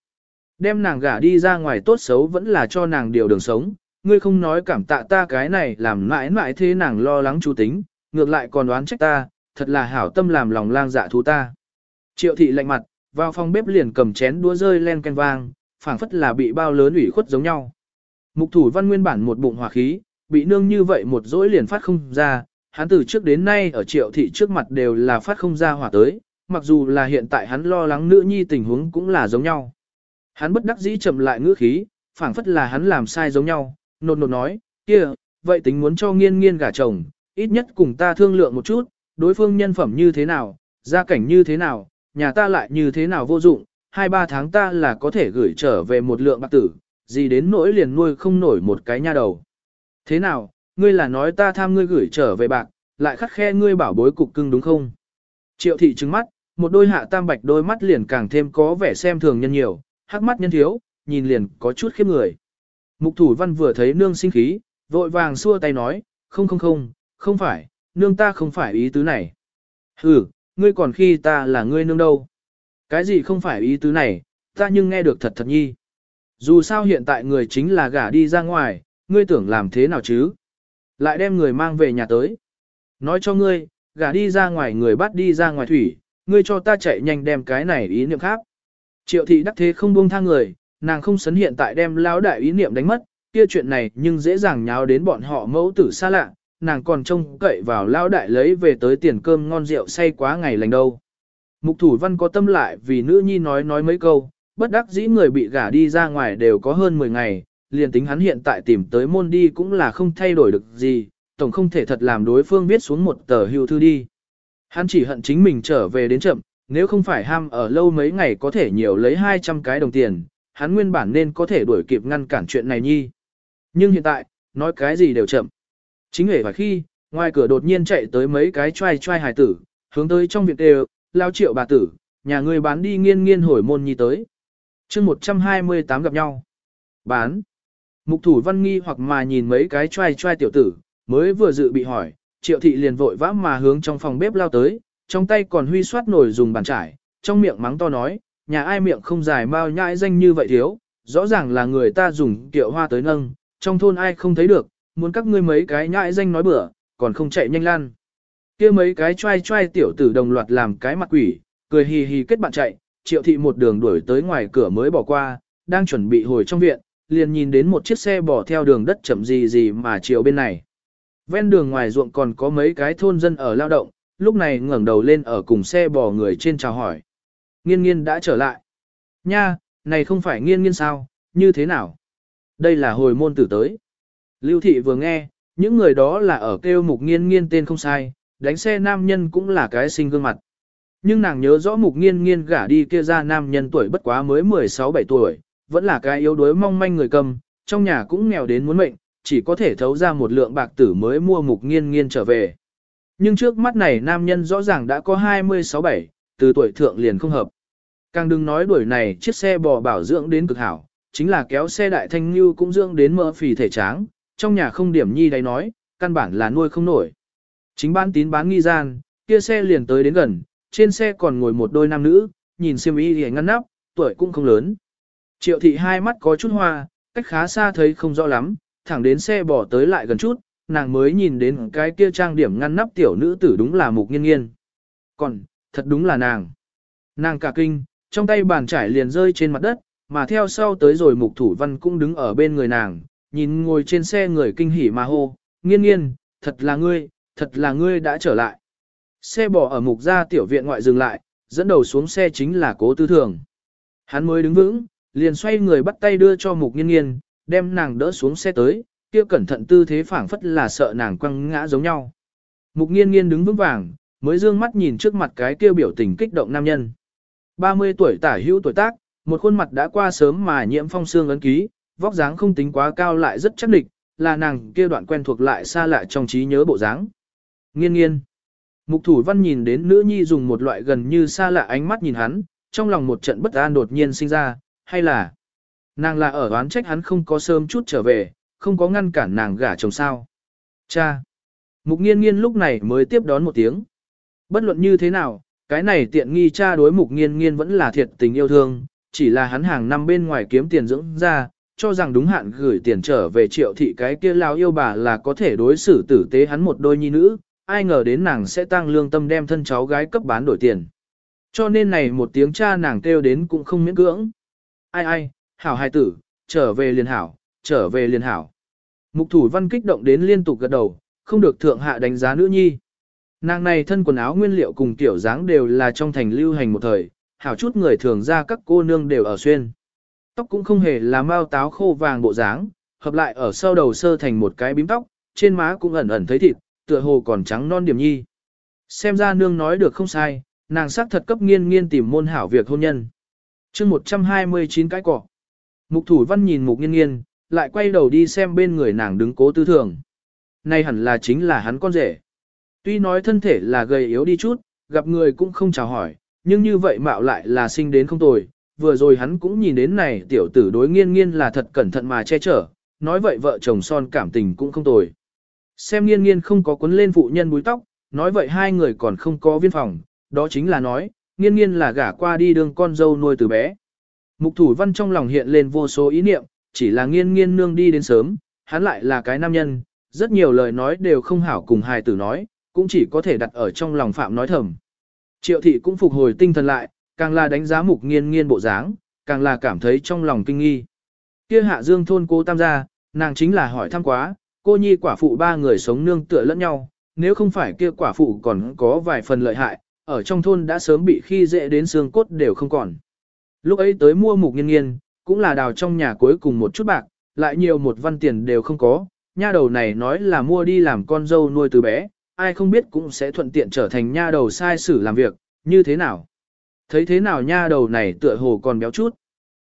A: Đem nàng gả đi ra ngoài tốt xấu vẫn là cho nàng điều đường sống, ngươi không nói cảm tạ ta cái này làm mãi mãi thế nàng lo lắng chú tính, ngược lại còn đoán trách ta, thật là hảo tâm làm lòng lang dạ thú ta. Triệu thị lạnh mặt, vào phòng bếp liền cầm chén đũa rơi len canh vang, phảng phất là bị bao lớn ủy khuất giống nhau. Mục thủ văn nguyên bản một bụng hỏa khí, bị nương như vậy một dỗi liền phát không ra, hắn từ trước đến nay ở triệu thị trước mặt đều là phát không ra hỏa tới, mặc dù là hiện tại hắn lo lắng nữ nhi tình huống cũng là giống nhau. Hắn bất đắc dĩ chậm lại ngữ khí, phảng phất là hắn làm sai giống nhau, nột nột nói, kia, vậy tính muốn cho nghiên nghiên gả chồng, ít nhất cùng ta thương lượng một chút, đối phương nhân phẩm như thế nào, gia cảnh như thế nào, nhà ta lại như thế nào vô dụng, hai ba tháng ta là có thể gửi trở về một lượng bạc tử, gì đến nỗi liền nuôi không nổi một cái nha đầu. Thế nào, ngươi là nói ta tham ngươi gửi trở về bạc, lại khắt khe ngươi bảo bối cục cưng đúng không? Triệu thị trừng mắt, một đôi hạ tam bạch đôi mắt liền càng thêm có vẻ xem thường nhân nhiều, hắc mắt nhân thiếu, nhìn liền có chút khiếp người. Mục thủ văn vừa thấy nương sinh khí, vội vàng xua tay nói, không không không, không phải, nương ta không phải ý tứ này. Ừ, ngươi còn khi ta là ngươi nương đâu. Cái gì không phải ý tứ này, ta nhưng nghe được thật thật nhi. Dù sao hiện tại người chính là gả đi ra ngoài, ngươi tưởng làm thế nào chứ? Lại đem người mang về nhà tới. Nói cho ngươi, gả đi ra ngoài người bắt đi ra ngoài thủy, ngươi cho ta chạy nhanh đem cái này ý niệm khác. Triệu thị đắc thế không buông tha người, nàng không sấn hiện tại đem lão đại ý niệm đánh mất, kia chuyện này nhưng dễ dàng nháo đến bọn họ mẫu tử xa lạ, nàng còn trông cậy vào lão đại lấy về tới tiền cơm ngon rượu say quá ngày lành đâu. Mục thủ văn có tâm lại vì nữ nhi nói nói mấy câu, bất đắc dĩ người bị gả đi ra ngoài đều có hơn 10 ngày, liền tính hắn hiện tại tìm tới môn đi cũng là không thay đổi được gì, tổng không thể thật làm đối phương viết xuống một tờ hưu thư đi. Hắn chỉ hận chính mình trở về đến chậm, nếu không phải ham ở lâu mấy ngày có thể nhiều lấy 200 cái đồng tiền, hắn nguyên bản nên có thể đuổi kịp ngăn cản chuyện này nhi. Nhưng hiện tại, nói cái gì đều chậm. Chính hề và khi, ngoài cửa đột nhiên chạy tới mấy cái trai trai hài tử, hướng tới trong viện đều, lao triệu bà tử, nhà người bán đi nghiên nghiên hồi môn nhi tới. chương 128 gặp nhau. Bán. Mục thủ văn nghi hoặc mà nhìn mấy cái trai trai tiểu tử, mới vừa dự bị hỏi, triệu thị liền vội vã mà hướng trong phòng bếp lao tới, trong tay còn huy soát nổi dùng bàn trải, trong miệng mắng to nói, nhà ai miệng không dài mao nhãi danh như vậy thiếu, rõ ràng là người ta dùng kiệu hoa tới nâng, trong thôn ai không thấy được, muốn các ngươi mấy cái nhãi danh nói bữa, còn không chạy nhanh lan. kia mấy cái trai trai tiểu tử đồng loạt làm cái mặt quỷ, cười hì hì kết bạn chạy, triệu thị một đường đuổi tới ngoài cửa mới bỏ qua, đang chuẩn bị hồi trong viện, liền nhìn đến một chiếc xe bỏ theo đường đất chậm gì gì mà chiều bên này. Ven đường ngoài ruộng còn có mấy cái thôn dân ở lao động, lúc này ngẩng đầu lên ở cùng xe bò người trên chào hỏi. Nghiên nghiên đã trở lại. Nha, này không phải nghiên nghiên sao, như thế nào? Đây là hồi môn tử tới. Lưu thị vừa nghe, những người đó là ở kêu mục nghiên nghiên tên không sai, đánh xe nam nhân cũng là cái sinh gương mặt. Nhưng nàng nhớ rõ mục nghiên nghiên gả đi kia ra nam nhân tuổi bất quá mới 16-17 tuổi, vẫn là cái yếu đuối mong manh người cầm, trong nhà cũng nghèo đến muốn mệnh, chỉ có thể thấu ra một lượng bạc tử mới mua mục nghiên nghiên trở về. Nhưng trước mắt này nam nhân rõ ràng đã có 26-7, từ tuổi thượng liền không hợp. Càng đừng nói đuổi này chiếc xe bò bảo dưỡng đến cực hảo, chính là kéo xe đại thanh như cũng dưỡng đến mỡ phì thể tráng, trong nhà không điểm nhi đấy nói, căn bản là nuôi không nổi. Chính bán tín bán nghi gian, kia xe liền tới đến gần, trên xe còn ngồi một đôi nam nữ, nhìn xem y thì ngăn nắp, tuổi cũng không lớn. Triệu thị hai mắt có chút hoa, cách khá xa thấy không rõ lắm, thẳng đến xe bỏ tới lại gần chút, nàng mới nhìn đến cái kia trang điểm ngăn nắp tiểu nữ tử đúng là mục nghiên nghiên. Còn, thật đúng là nàng. Nàng cả kinh, trong tay bàn trải liền rơi trên mặt đất, mà theo sau tới rồi mục thủ văn cũng đứng ở bên người nàng, nhìn ngồi trên xe người kinh hỉ mà hô, nghiên nghiên, thật là ngươi, thật là ngươi đã trở lại. Xe bỏ ở mục gia tiểu viện ngoại dừng lại, dẫn đầu xuống xe chính là cố tư thường. Hắn mới đứng vững, liền xoay người bắt tay đưa cho mục nghiên nghiên, đem nàng đỡ xuống xe tới, kia cẩn thận tư thế phảng phất là sợ nàng quăng ngã giống nhau. Mục nghiên nghiên đứng vững vàng, mới dương mắt nhìn trước mặt cái kia biểu tình kích động nam nhân. 30 tuổi tả hữu tuổi tác, một khuôn mặt đã qua sớm mà nhiễm phong xương ấn ký, vóc dáng không tính quá cao lại rất chắc địch, là nàng kia đoạn quen thuộc lại xa lạ trong trí nhớ bộ dáng. Nghiên nghiên. Mục thủ văn nhìn đến nữ nhi dùng một loại gần như xa lạ ánh mắt nhìn hắn, trong lòng một trận bất an đột nhiên sinh ra, hay là nàng là ở oán trách hắn không có sớm chút trở về, không có ngăn cản nàng gả chồng sao. Cha, Mục nghiên nghiên lúc này mới tiếp đón một tiếng. Bất luận như thế nào, cái này tiện nghi cha đối mục nghiên nghiên vẫn là thiệt tình yêu thương, chỉ là hắn hàng năm bên ngoài kiếm tiền dưỡng ra, cho rằng đúng hạn gửi tiền trở về triệu thị cái kia lao yêu bà là có thể đối xử tử tế hắn một đôi nhi nữ, ai ngờ đến nàng sẽ tăng lương tâm đem thân cháu gái cấp bán đổi tiền. Cho nên này một tiếng cha nàng kêu đến cũng không miễn cưỡng. Ai ai, hảo hài tử, trở về liền hảo, trở về liền hảo. Mục thủ văn kích động đến liên tục gật đầu, không được thượng hạ đánh giá nữ nhi. Nàng này thân quần áo nguyên liệu cùng tiểu dáng đều là trong thành lưu hành một thời, hảo chút người thường ra các cô nương đều ở xuyên. Tóc cũng không hề là mau táo khô vàng bộ dáng, hợp lại ở sau đầu sơ thành một cái bím tóc, trên má cũng ẩn ẩn thấy thịt, tựa hồ còn trắng non điểm nhi. Xem ra nương nói được không sai, nàng sắc thật cấp nghiên nghiên tìm môn hảo việc hôn nhân. chương 129 cái cỏ. Mục thủ văn nhìn mục nghiên nghiên, lại quay đầu đi xem bên người nàng đứng cố tư thường. Này hẳn là chính là hắn con rể. Tuy nói thân thể là gầy yếu đi chút, gặp người cũng không chào hỏi, nhưng như vậy mạo lại là sinh đến không tồi. Vừa rồi hắn cũng nhìn đến này tiểu tử đối nghiên nghiên là thật cẩn thận mà che chở, nói vậy vợ chồng son cảm tình cũng không tồi. Xem nghiên nghiên không có quấn lên phụ nhân búi tóc, nói vậy hai người còn không có viên phòng, đó chính là nói, nghiên nghiên là gả qua đi đường con dâu nuôi từ bé. Mục thủ văn trong lòng hiện lên vô số ý niệm, chỉ là nghiên nghiên nương đi đến sớm, hắn lại là cái nam nhân, rất nhiều lời nói đều không hảo cùng hài tử nói, cũng chỉ có thể đặt ở trong lòng phạm nói thầm. Triệu thị cũng phục hồi tinh thần lại, càng là đánh giá mục nghiên nghiên bộ dáng, càng là cảm thấy trong lòng kinh nghi. Kia hạ dương thôn cô tam gia, nàng chính là hỏi thăm quá, cô nhi quả phụ ba người sống nương tựa lẫn nhau, nếu không phải kia quả phụ còn có vài phần lợi hại, ở trong thôn đã sớm bị khi dễ đến xương cốt đều không còn. Lúc ấy tới mua mục nghiên nghiên, cũng là đào trong nhà cuối cùng một chút bạc, lại nhiều một văn tiền đều không có, nha đầu này nói là mua đi làm con dâu nuôi từ bé, ai không biết cũng sẽ thuận tiện trở thành nha đầu sai sử làm việc, như thế nào? Thấy thế nào nha đầu này tựa hồ còn béo chút.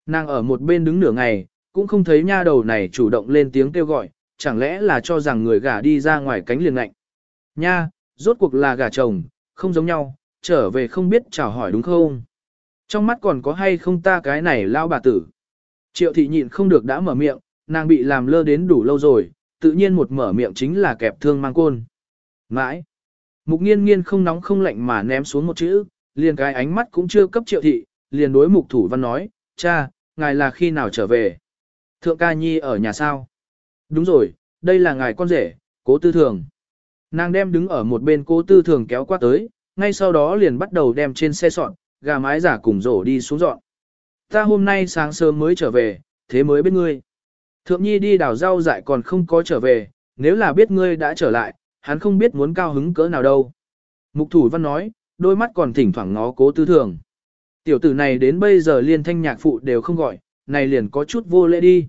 A: Nàng ở một bên đứng nửa ngày, cũng không thấy nha đầu này chủ động lên tiếng kêu gọi, chẳng lẽ là cho rằng người gả đi ra ngoài cánh liền lạnh. Nha, rốt cuộc là gả chồng, không giống nhau, trở về không biết chào hỏi đúng không? Trong mắt còn có hay không ta cái này lao bà tử? Triệu thị nhịn không được đã mở miệng, nàng bị làm lơ đến đủ lâu rồi, tự nhiên một mở miệng chính là kẹp thương mang côn. Mãi. Mục nghiên nghiên không nóng không lạnh mà ném xuống một chữ, liền cái ánh mắt cũng chưa cấp triệu thị, liền đối mục thủ văn nói, cha, ngài là khi nào trở về? Thượng ca nhi ở nhà sao? Đúng rồi, đây là ngài con rể, cố tư thường. Nàng đem đứng ở một bên cố tư thường kéo qua tới, ngay sau đó liền bắt đầu đem trên xe sọn, gà mái giả cùng rổ đi xuống dọn. Ta hôm nay sáng sớm mới trở về, thế mới biết ngươi. Thượng nhi đi đào rau dại còn không có trở về, nếu là biết ngươi đã trở lại, hắn không biết muốn cao hứng cỡ nào đâu. Mục thủ văn nói, đôi mắt còn thỉnh thoảng ngó cố tư thường. Tiểu tử này đến bây giờ liên thanh nhạc phụ đều không gọi, này liền có chút vô lễ đi.